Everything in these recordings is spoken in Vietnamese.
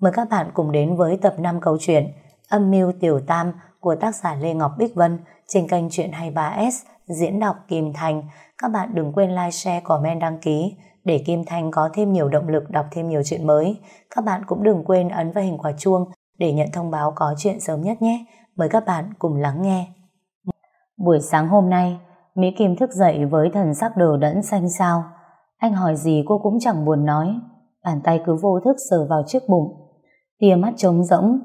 Mời các bạn cùng đến với tập 5 câu chuyện Âm mưu tiểu tam của tác giả Lê Ngọc Bích Vân trên kênh Chuyện 23S diễn đọc Kim Thành. Các bạn đừng quên like, share, comment, đăng ký để Kim Thành có thêm nhiều động lực đọc thêm nhiều chuyện mới. Các bạn cũng đừng quên ấn vào hình quả chuông để nhận thông báo có chuyện sớm nhất nhé. Mời các bạn cùng lắng nghe. Buổi sáng hôm nay, Mỹ Kim thức dậy với thần sắc đồ đẫn xanh xao. Anh hỏi gì cô cũng chẳng buồn nói. Bàn tay cứ vô thức sờ vào chiếc bụng. Tia mắt trống rỗng.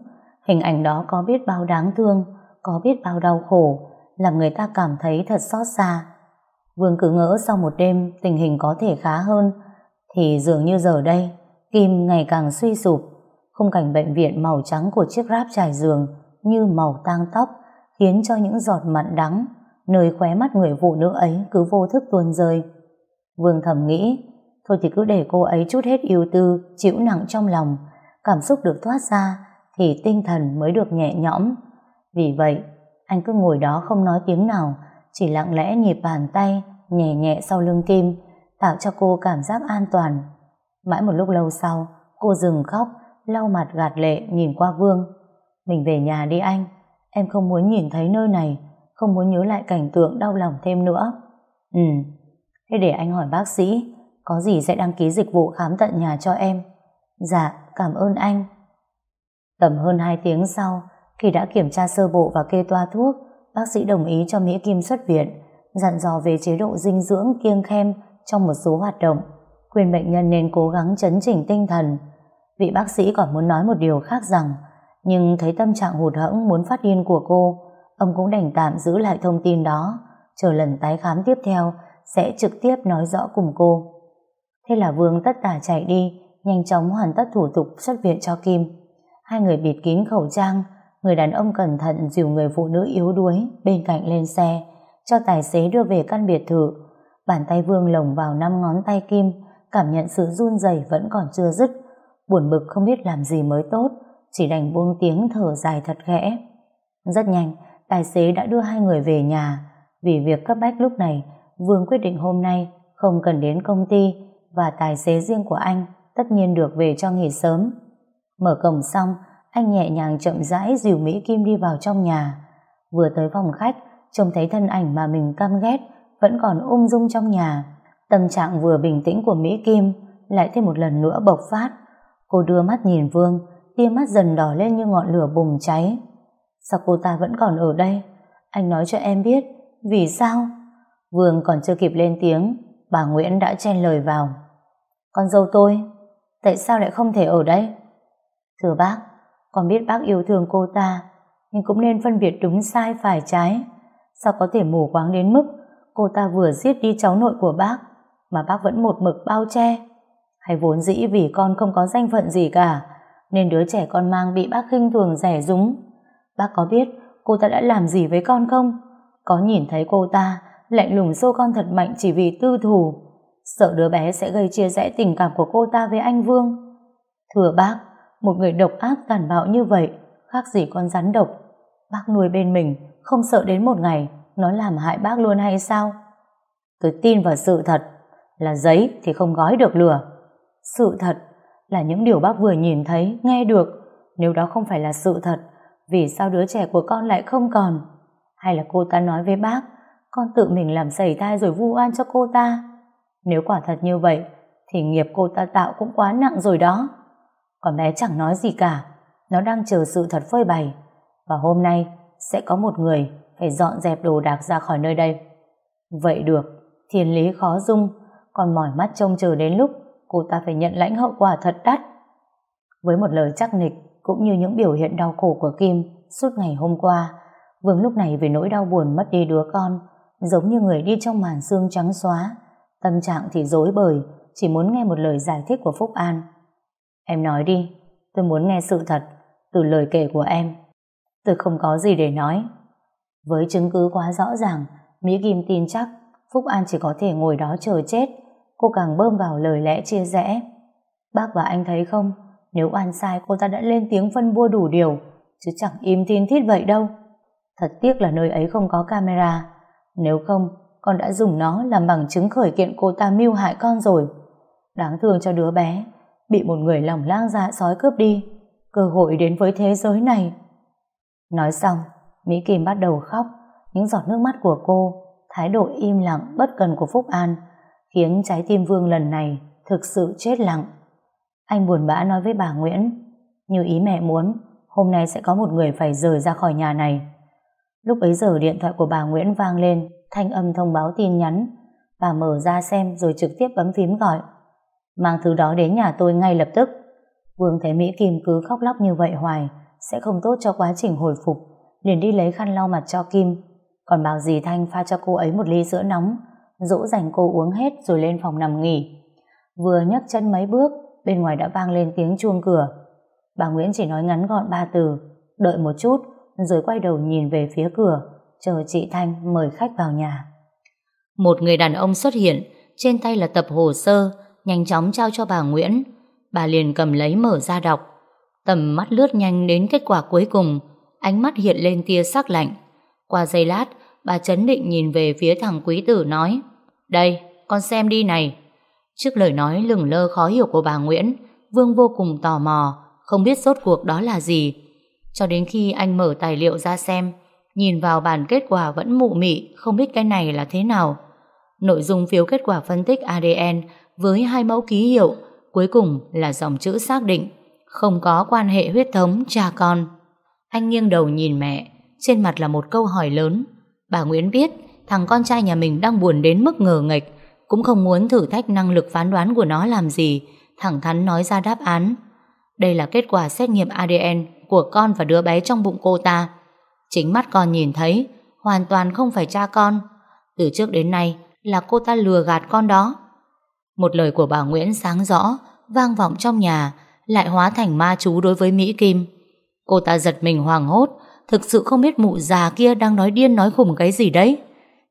Hình ảnh đó có biết bao đáng thương, có biết bao đau khổ, làm người ta cảm thấy thật xót xa. Vương cứ ngỡ sau một đêm tình hình có thể khá hơn, thì dường như giờ đây, Kim ngày càng suy sụp. Khung cảnh bệnh viện màu trắng của chiếc ráp trải giường như màu tang tóc, khiến cho những giọt mặn đắng nơi khóe mắt người phụ nữ ấy cứ vô thức tuôn rơi. Vương thầm nghĩ, thôi thì cứ để cô ấy chút hết yêu tư, chịu nặng trong lòng, cảm xúc được thoát ra, thì tinh thần mới được nhẹ nhõm. Vì vậy, anh cứ ngồi đó không nói tiếng nào, chỉ lặng lẽ nhịp bàn tay, nhẹ nhẹ sau lưng Kim, tạo cho cô cảm giác an toàn. Mãi một lúc lâu sau, cô dừng khóc, lau mặt gạt lệ nhìn qua Vương. Mình về nhà đi anh, em không muốn nhìn thấy nơi này, không muốn nhớ lại cảnh tượng đau lòng thêm nữa. Ừ, thế để anh hỏi bác sĩ, có gì sẽ đăng ký dịch vụ khám tận nhà cho em. Dạ, cảm ơn anh. Tầm hơn 2 tiếng sau, khi đã kiểm tra sơ bộ và kê toa thuốc, bác sĩ đồng ý cho Mỹ Kim xuất viện, dặn dò về chế độ dinh dưỡng kiêng khem trong một số hoạt động, khuyên bệnh nhân nên cố gắng chấn chỉnh tinh thần. Vị bác sĩ còn muốn nói một điều khác rằng, nhưng thấy tâm trạng hụt hẫng muốn phát điên của cô, ông cũng đành tạm giữ lại thông tin đó, chờ lần tái khám tiếp theo sẽ trực tiếp nói rõ cùng cô. Thế là Vương tất tả chạy đi, nhanh chóng hoàn tất thủ tục xuất viện cho Kim. Hai người bịt kín khẩu trang, người đàn ông cẩn thận dìu người phụ nữ yếu đuối bên cạnh lên xe, cho tài xế đưa về căn biệt thự. Bàn tay Vương lồng vào năm ngón tay Kim, cảm nhận sự run rẩy vẫn còn chưa dứt. Buồn bực không biết làm gì mới tốt, chỉ đành buông tiếng thở dài thật khẽ. Rất nhanh, tài xế đã đưa hai người về nhà. Vì việc cấp bách lúc này, Vương quyết định hôm nay không cần đến công ty và tài xế riêng của anh tất nhiên được về cho nghỉ sớm. Mở cổng xong, anh nhẹ nhàng chậm rãi dìu Mỹ Kim đi vào trong nhà. Vừa tới phòng khách, trông thấy thân ảnh mà mình căm ghét vẫn còn ung dung trong nhà. Tâm trạng vừa bình tĩnh của Mỹ Kim lại thêm một lần nữa bộc phát. Cô đưa mắt nhìn Vương, tia mắt dần đỏ lên như ngọn lửa bùng cháy. Sao cô ta vẫn còn ở đây? Anh nói cho em biết, vì sao? Vương còn chưa kịp lên tiếng, bà Nguyễn đã chen lời vào. Con dâu tôi, tại sao lại không thể ở đây? Thưa bác, con biết bác yêu thương cô ta, nhưng cũng nên phân biệt đúng sai phải trái. Sao có thể mù quáng đến mức cô ta vừa giết đi cháu nội của bác, mà bác vẫn một mực bao che? Hay vốn dĩ vì con không có danh phận gì cả, nên đứa trẻ con mang bị bác khinh thường rẻ rúng? Bác có biết cô ta đã làm gì với con không? Có nhìn thấy cô ta lạnh lùng xô con thật mạnh chỉ vì tư thù, sợ đứa bé sẽ gây chia rẽ tình cảm của cô ta với anh Vương. Thưa bác, một người độc ác tàn bạo như vậy, khác gì con rắn độc. Bác nuôi bên mình, không sợ đến một ngày, nó làm hại bác luôn hay sao? Tôi tin vào sự thật, là giấy thì không gói được lửa. Sự thật là những điều bác vừa nhìn thấy, nghe được. Nếu đó không phải là sự thật, vì sao đứa trẻ của con lại không còn? Hay là cô ta nói với bác, con tự mình làm xảy thai rồi vu oan cho cô ta? Nếu quả thật như vậy, thì nghiệp cô ta tạo cũng quá nặng rồi đó. Còn bé chẳng nói gì cả, nó đang chờ sự thật phơi bày. Và hôm nay sẽ có một người phải dọn dẹp đồ đạc ra khỏi nơi đây. Vậy được, thiên lý khó dung, còn mỏi mắt trông chờ đến lúc cô ta phải nhận lãnh hậu quả thật đắt. Với một lời chắc nịch cũng như những biểu hiện đau khổ của Kim suốt ngày hôm qua, Vương lúc này vì nỗi đau buồn mất đi đứa con, giống như người đi trong màn xương trắng xóa, tâm trạng thì dối bời, chỉ muốn nghe một lời giải thích của Phúc An. Em nói đi, tôi muốn nghe sự thật từ lời kể của em. Tôi không có gì để nói. Với chứng cứ quá rõ ràng, Mỹ Kim tin chắc Phúc An chỉ có thể ngồi đó chờ chết. Cô càng bơm vào lời lẽ chia rẽ. Bác và anh thấy không, nếu oan sai cô ta đã lên tiếng phân bua đủ điều, chứ chẳng im tin thít vậy đâu. Thật tiếc là nơi ấy không có camera. Nếu không, con đã dùng nó làm bằng chứng khởi kiện cô ta mưu hại con rồi. Đáng thương cho đứa bé, bị một người lòng lang dạ sói cướp đi. cơ hội đến với thế giới này. Nói xong, Mỹ Kim bắt đầu khóc, những giọt nước mắt của cô, thái độ im lặng bất cần của Phúc An, khiến trái tim Vương lần này thực sự chết lặng. Anh buồn bã nói với bà Nguyễn, như ý mẹ muốn, hôm nay sẽ có một người phải rời ra khỏi nhà này. Lúc ấy giờ điện thoại của bà Nguyễn vang lên, thanh âm thông báo tin nhắn. Bà mở ra xem rồi trực tiếp bấm phím gọi. Mang thứ đó đến nhà tôi ngay lập tức. Vương thấy Mỹ Kim cứ khóc lóc như vậy hoài, sẽ không tốt cho quá trình hồi phục. Liền đi lấy khăn lau mặt cho Kim. Còn bảo dì Thanh pha cho cô ấy một ly sữa nóng, dỗ dành cô uống hết rồi lên phòng nằm nghỉ. Vừa nhấc chân mấy bước, bên ngoài đã vang lên tiếng chuông cửa. Bà Nguyễn chỉ nói ngắn gọn ba từ, đợi một chút, rồi quay đầu nhìn về phía cửa, chờ chị Thanh mời khách vào nhà. Một người đàn ông xuất hiện, trên tay là tập hồ sơ, nhanh chóng trao cho bà Nguyễn. Bà liền cầm lấy mở ra đọc. Tầm mắt lướt nhanh đến kết quả cuối cùng, ánh mắt hiện lên tia sắc lạnh. Qua giây lát, bà chấn định nhìn về phía thằng quý tử nói Đây, con xem đi này. Trước lời nói lửng lơ khó hiểu của bà Nguyễn, Vương vô cùng tò mò, không biết rốt cuộc đó là gì. Cho đến khi anh mở tài liệu ra xem, nhìn vào bản kết quả vẫn mụ mị, không biết cái này là thế nào. Nội dung phiếu kết quả phân tích ADN với hai mẫu ký hiệu, cuối cùng là dòng chữ xác định, không có quan hệ huyết thống cha con. Anh nghiêng đầu nhìn mẹ, trên mặt là một câu hỏi lớn. Bà Nguyễn biết thằng con trai nhà mình đang buồn đến mức ngờ nghệch, cũng không muốn thử thách năng lực phán đoán của nó làm gì, thẳng thắn nói ra đáp án. Đây là kết quả xét nghiệm ADN của con và đứa bé trong bụng cô ta. Chính mắt con nhìn thấy, hoàn toàn không phải cha con. Từ trước đến nay là cô ta lừa gạt con đó. Một lời của bà Nguyễn sáng rõ, vang vọng trong nhà, lại hóa thành ma chú đối với Mỹ Kim. Cô ta giật mình hoàng hốt, thực sự không biết mụ già kia đang nói điên nói khùng cái gì đấy.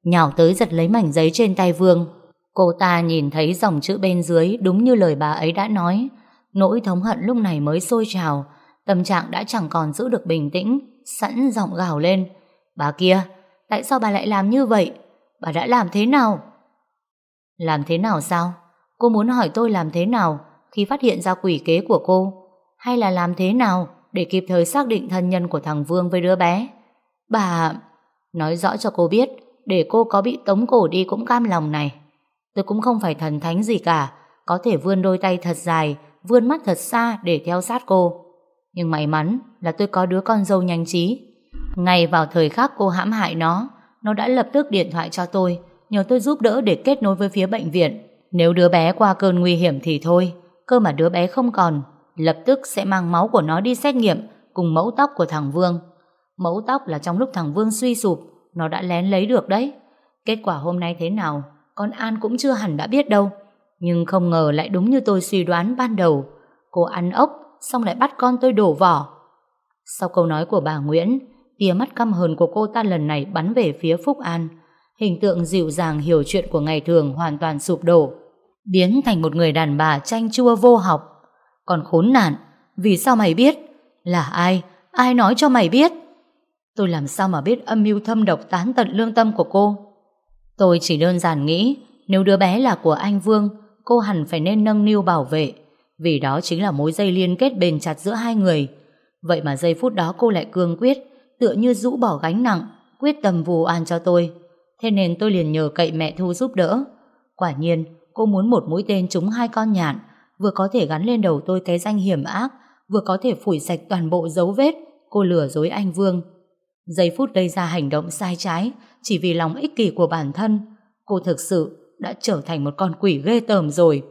Nhào tới giật lấy mảnh giấy trên tay Vương. Cô ta nhìn thấy dòng chữ bên dưới đúng như lời bà ấy đã nói. Nỗi thống hận lúc này mới sôi trào, tâm trạng đã chẳng còn giữ được bình tĩnh, sẵn giọng gào lên. Bà kia, tại sao bà lại làm như vậy? Bà đã làm thế nào? Làm thế nào sao? Cô muốn hỏi tôi làm thế nào khi phát hiện ra quỷ kế của cô? Hay là làm thế nào để kịp thời xác định thân nhân của thằng Vương với đứa bé? Bà... Nói rõ cho cô biết, để cô có bị tống cổ đi cũng cam lòng này. Tôi cũng không phải thần thánh gì cả, có thể vươn đôi tay thật dài, vươn mắt thật xa để theo sát cô. Nhưng may mắn là tôi có đứa con dâu nhanh trí. Ngay vào thời khắc cô hãm hại nó, nó đã lập tức điện thoại cho tôi, nhờ tôi giúp đỡ để kết nối với phía bệnh viện. Nếu đứa bé qua cơn nguy hiểm thì thôi, cơ mà đứa bé không còn, lập tức sẽ mang máu của nó đi xét nghiệm cùng mẫu tóc của thằng Vương. Mẫu tóc là trong lúc thằng Vương suy sụp, nó đã lén lấy được đấy. Kết quả hôm nay thế nào, con An cũng chưa hẳn đã biết đâu. Nhưng không ngờ lại đúng như tôi suy đoán ban đầu. Cô ăn ốc, xong lại bắt con tôi đổ vỏ. Sau câu nói của bà Nguyễn, tia mắt căm hờn của cô ta lần này bắn về phía Phúc An. Hình tượng dịu dàng hiểu chuyện của ngày thường hoàn toàn sụp đổ. Biến thành một người đàn bà chanh chua vô học. Còn khốn nạn, vì sao mày biết? Là ai? Ai nói cho mày biết? Tôi làm sao mà biết âm mưu thâm độc tán tận lương tâm của cô? Tôi chỉ đơn giản nghĩ nếu đứa bé là của anh Vương, cô hẳn phải nên nâng niu bảo vệ. Vì đó chính là mối dây liên kết bền chặt giữa hai người. Vậy mà giây phút đó cô lại cương quyết, tựa như rũ bỏ gánh nặng, quyết tâm vù an cho tôi. Thế nên tôi liền nhờ cậy mẹ Thu giúp đỡ. Quả nhiên, cô muốn một mũi tên trúng hai con nhạn, vừa có thể gắn lên đầu tôi cái danh hiểm ác, vừa có thể phủi sạch toàn bộ dấu vết cô lừa dối anh Vương. Giây phút gây ra hành động sai trái chỉ vì lòng ích kỷ của bản thân, cô thực sự đã trở thành một con quỷ ghê tởm rồi.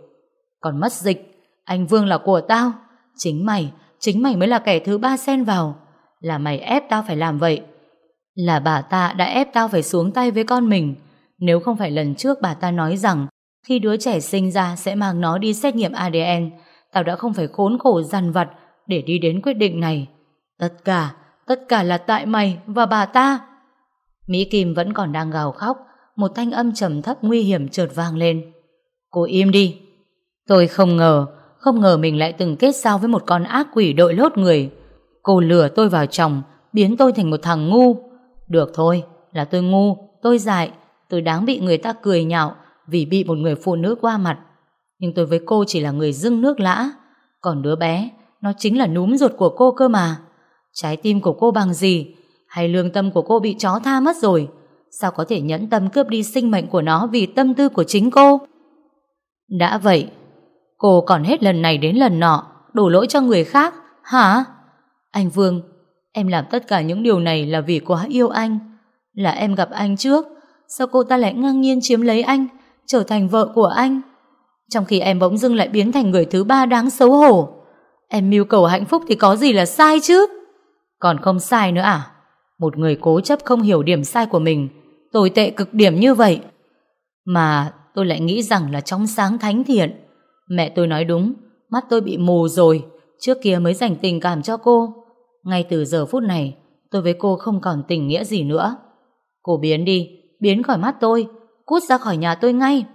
Còn mất dịch, anh Vương là của tao. Chính mày, chính mày mới là kẻ thứ ba xen vào. Là mày ép tao phải làm vậy. Là bà ta đã ép tao phải xuống tay với con mình. Nếu không phải lần trước bà ta nói rằng khi đứa trẻ sinh ra sẽ mang nó đi xét nghiệm ADN, tao đã không phải khốn khổ dằn vặt để đi đến quyết định này. Tất cả, tất cả là tại mày và bà ta. Mỹ Kim vẫn còn đang gào khóc, một thanh âm trầm thấp nguy hiểm trượt vang lên. Cô im đi. Tôi không ngờ, không ngờ mình lại từng kết giao với một con ác quỷ đội lốt người. Cô lừa tôi vào chồng, biến tôi thành một thằng ngu. Được thôi, là tôi ngu, tôi dại, tôi đáng bị người ta cười nhạo vì bị một người phụ nữ qua mặt. Nhưng tôi với cô chỉ là người dưng nước lã. Còn đứa bé, nó chính là núm ruột của cô cơ mà. Trái tim của cô bằng gì? Hay lương tâm của cô bị chó tha mất rồi? Sao có thể nhẫn tâm cướp đi sinh mệnh của nó vì tâm tư của chính cô? Đã vậy, cô còn hết lần này đến lần nọ, đổ lỗi cho người khác, hả? Anh Vương, em làm tất cả những điều này là vì quá yêu anh. Là em gặp anh trước, sao cô ta lại ngang nhiên chiếm lấy anh, trở thành vợ của anh? Trong khi em bỗng dưng lại biến thành người thứ ba đáng xấu hổ. Em mưu cầu hạnh phúc thì có gì là sai chứ? Còn không sai nữa à? Một người cố chấp không hiểu điểm sai của mình, tồi tệ cực điểm như vậy. Mà tôi lại nghĩ rằng là trong sáng thánh thiện. Mẹ tôi nói đúng, mắt tôi bị mù rồi, trước kia mới dành tình cảm cho cô. Ngay từ giờ phút này, tôi với cô không còn tình nghĩa gì nữa. Cô biến đi, biến khỏi mắt tôi, cút ra khỏi nhà tôi ngay.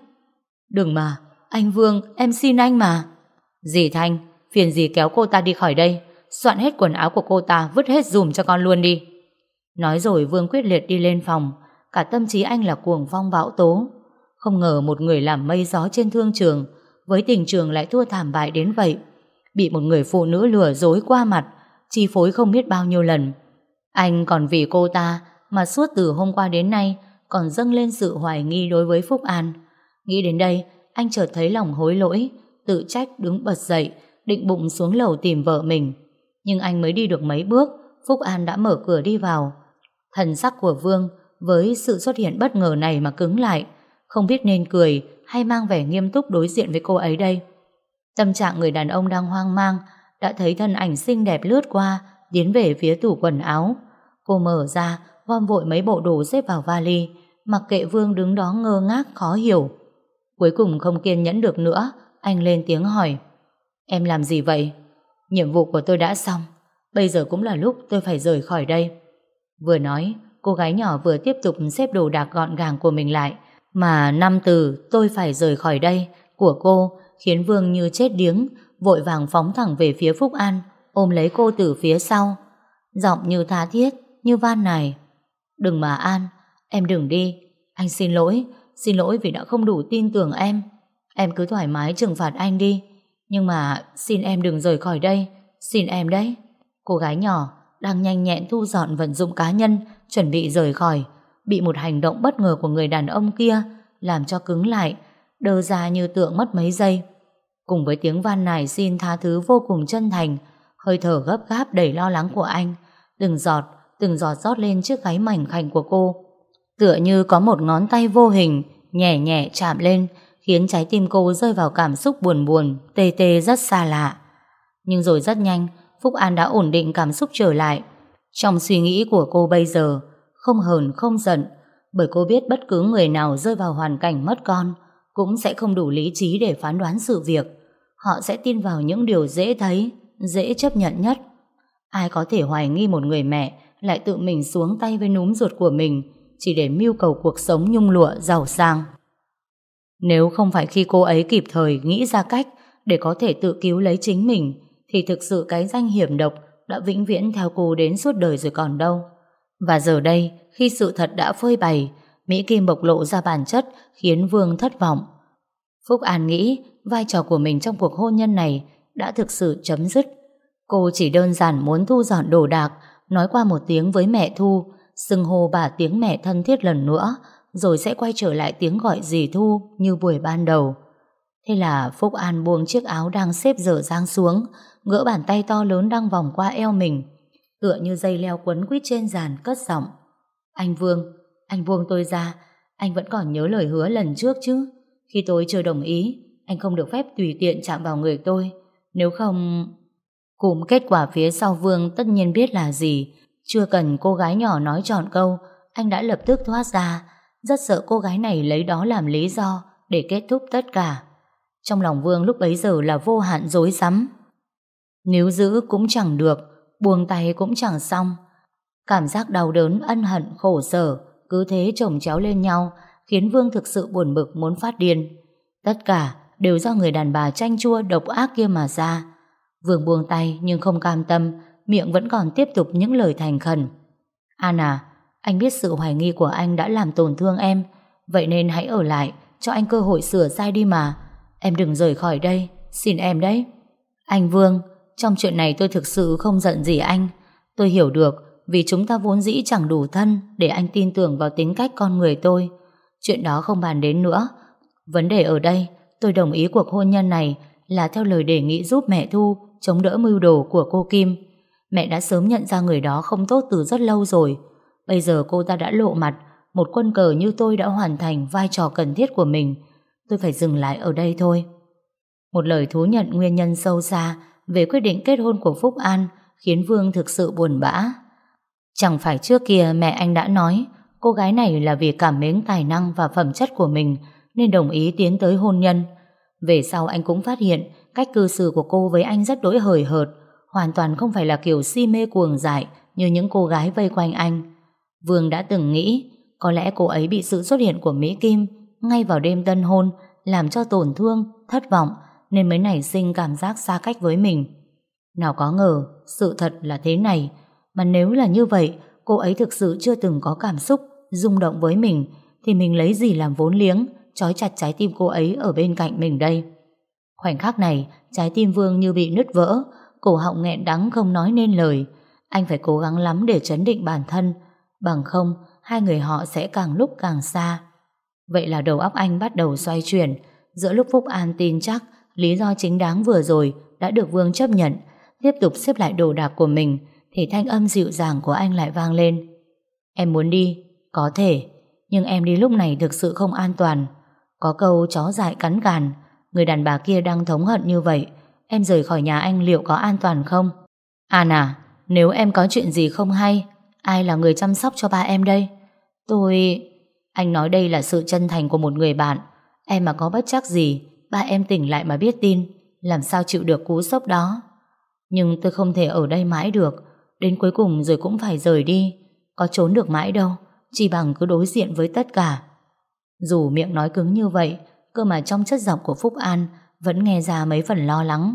Đừng mà, anh Vương, em xin anh mà. Dì Thanh, phiền gì kéo cô ta đi khỏi đây, soạn hết quần áo của cô ta vứt hết dùm cho con luôn đi. Nói rồi Vương quyết liệt đi lên phòng, cả tâm trí anh là cuồng phong bão tố. Không ngờ một người làm mây gió trên thương trường, với tình trường lại thua thảm bại đến vậy. Bị một người phụ nữ lừa dối qua mặt, chi phối không biết bao nhiêu lần. Anh còn vì cô ta mà suốt từ hôm qua đến nay còn dâng lên sự hoài nghi đối với Phúc An. Nghĩ đến đây, anh chợt thấy lòng hối lỗi, tự trách đứng bật dậy, định bụng xuống lầu tìm vợ mình. Nhưng anh mới đi được mấy bước, Phúc An đã mở cửa đi vào. Thần sắc của Vương với sự xuất hiện bất ngờ này mà cứng lại, không biết nên cười hay mang vẻ nghiêm túc đối diện với cô ấy đây. Tâm trạng người đàn ông đang hoang mang, đã thấy thân ảnh xinh đẹp lướt qua, tiến về phía tủ quần áo. Cô mở ra, gom vội mấy bộ đồ xếp vào vali, mặc kệ Vương đứng đó ngơ ngác khó hiểu. Cuối cùng không kiên nhẫn được nữa, anh lên tiếng hỏi. Em làm gì vậy? Nhiệm vụ của tôi đã xong, bây giờ cũng là lúc tôi phải rời khỏi đây. Vừa nói, cô gái nhỏ vừa tiếp tục xếp đồ đạc gọn gàng của mình lại, mà năm từ tôi phải rời khỏi đây của cô khiến Vương như chết điếng, vội vàng phóng thẳng về phía Phúc An, ôm lấy cô từ phía sau. Giọng như tha thiết, như van này. Đừng mà An, em đừng đi. Anh xin lỗi, xin lỗi vì đã không đủ tin tưởng em. Em cứ thoải mái trừng phạt anh đi. Nhưng mà xin em đừng rời khỏi đây, xin em đấy. Cô gái nhỏ đang nhanh nhẹn thu dọn vận dụng cá nhân, chuẩn bị rời khỏi, bị một hành động bất ngờ của người đàn ông kia làm cho cứng lại, đơ ra như tượng mất mấy giây. Cùng với tiếng van nài xin tha thứ vô cùng chân thành, hơi thở gấp gáp đầy lo lắng của anh, từng giọt, từng giọt rót lên chiếc gáy mảnh khảnh của cô. Tựa như có một ngón tay vô hình, nhẹ nhẹ chạm lên, khiến trái tim cô rơi vào cảm xúc buồn buồn, tê tê rất xa lạ. Nhưng rồi rất nhanh, Phúc An đã ổn định cảm xúc trở lại. Trong suy nghĩ của cô bây giờ, không hờn không giận, bởi cô biết bất cứ người nào rơi vào hoàn cảnh mất con cũng sẽ không đủ lý trí để phán đoán sự việc. Họ sẽ tin vào những điều dễ thấy, dễ chấp nhận nhất. Ai có thể hoài nghi một người mẹ lại tự mình xuống tay với núm ruột của mình chỉ để mưu cầu cuộc sống nhung lụa giàu sang. Nếu không phải khi cô ấy kịp thời nghĩ ra cách để có thể tự cứu lấy chính mình thì thực sự cái danh hiểm độc đã vĩnh viễn theo cô đến suốt đời rồi còn đâu. Và giờ đây, khi sự thật đã phơi bày, Mỹ Kim bộc lộ ra bản chất khiến Vương thất vọng. Phúc An nghĩ vai trò của mình trong cuộc hôn nhân này đã thực sự chấm dứt. Cô chỉ đơn giản muốn thu dọn đồ đạc, nói qua một tiếng với mẹ Thu, xưng hô bà tiếng mẹ thân thiết lần nữa, rồi sẽ quay trở lại tiếng gọi dì Thu như buổi ban đầu. Thế là Phúc An buông chiếc áo đang xếp dở dang xuống, gỡ bàn tay to lớn đang vòng qua eo mình, tựa như dây leo quấn quýt trên giàn cất giọng. Anh Vương, anh buông tôi ra, anh vẫn còn nhớ lời hứa lần trước chứ. Khi tôi chưa đồng ý, anh không được phép tùy tiện chạm vào người tôi. Nếu không... Cùng kết quả phía sau Vương tất nhiên biết là gì. Chưa cần cô gái nhỏ nói trọn câu, anh đã lập tức thoát ra. Rất sợ cô gái này lấy đó làm lý do để kết thúc tất cả. Trong lòng Vương lúc bấy giờ là vô hạn dối rắm Nếu giữ cũng chẳng được, buông tay cũng chẳng xong. Cảm giác đau đớn, ân hận, khổ sở, cứ thế chồng chéo lên nhau, khiến Vương thực sự buồn bực muốn phát điên. Tất cả đều do người đàn bà chanh chua độc ác kia mà ra. Vương buông tay nhưng không cam tâm, miệng vẫn còn tiếp tục những lời thành khẩn. Anna, à, anh biết sự hoài nghi của anh đã làm tổn thương em, vậy nên hãy ở lại, cho anh cơ hội sửa sai đi mà. Em đừng rời khỏi đây, xin em đấy. Anh Vương, trong chuyện này tôi thực sự không giận gì anh. Tôi hiểu được vì chúng ta vốn dĩ chẳng đủ thân để anh tin tưởng vào tính cách con người tôi. Chuyện đó không bàn đến nữa. Vấn đề ở đây, tôi đồng ý cuộc hôn nhân này là theo lời đề nghị giúp mẹ Thu chống đỡ mưu đồ của cô Kim. Mẹ đã sớm nhận ra người đó không tốt từ rất lâu rồi. Bây giờ cô ta đã lộ mặt, một quân cờ như tôi đã hoàn thành vai trò cần thiết của mình. Tôi phải dừng lại ở đây thôi. Một lời thú nhận nguyên nhân sâu xa về quyết định kết hôn của Phúc An khiến Vương thực sự buồn bã. Chẳng phải trước kia mẹ anh đã nói cô gái này là vì cảm mến tài năng và phẩm chất của mình nên đồng ý tiến tới hôn nhân. Về sau anh cũng phát hiện cách cư xử của cô với anh rất đối hời hợt, hoàn toàn không phải là kiểu si mê cuồng dại như những cô gái vây quanh anh. Vương đã từng nghĩ có lẽ cô ấy bị sự xuất hiện của Mỹ Kim ngay vào đêm tân hôn làm cho tổn thương, thất vọng nên mới nảy sinh cảm giác xa cách với mình. Nào có ngờ, sự thật là thế này, mà nếu là như vậy, cô ấy thực sự chưa từng có cảm xúc, rung động với mình, thì mình lấy gì làm vốn liếng, trói chặt trái tim cô ấy ở bên cạnh mình đây. Khoảnh khắc này, trái tim Vương như bị nứt vỡ, cổ họng nghẹn đắng không nói nên lời. Anh phải cố gắng lắm để chấn định bản thân, bằng không, hai người họ sẽ càng lúc càng xa. Vậy là đầu óc anh bắt đầu xoay chuyển, giữa lúc Phúc An tin chắc lý do chính đáng vừa rồi đã được Vương chấp nhận, tiếp tục xếp lại đồ đạc của mình, thì thanh âm dịu dàng của anh lại vang lên. Em muốn đi, có thể, nhưng em đi lúc này thực sự không an toàn. Có câu chó dại cắn gàn, người đàn bà kia đang thống hận như vậy, em rời khỏi nhà anh liệu có an toàn không? À nà, nếu em có chuyện gì không hay, ai là người chăm sóc cho ba em đây? Tôi... Anh nói đây là sự chân thành của một người bạn. Em mà có bất chắc gì, ba em tỉnh lại mà biết tin, làm sao chịu được cú sốc đó. Nhưng tôi không thể ở đây mãi được, đến cuối cùng rồi cũng phải rời đi. Có trốn được mãi đâu, chỉ bằng cứ đối diện với tất cả. Dù miệng nói cứng như vậy, cơ mà trong chất giọng của Phúc An vẫn nghe ra mấy phần lo lắng.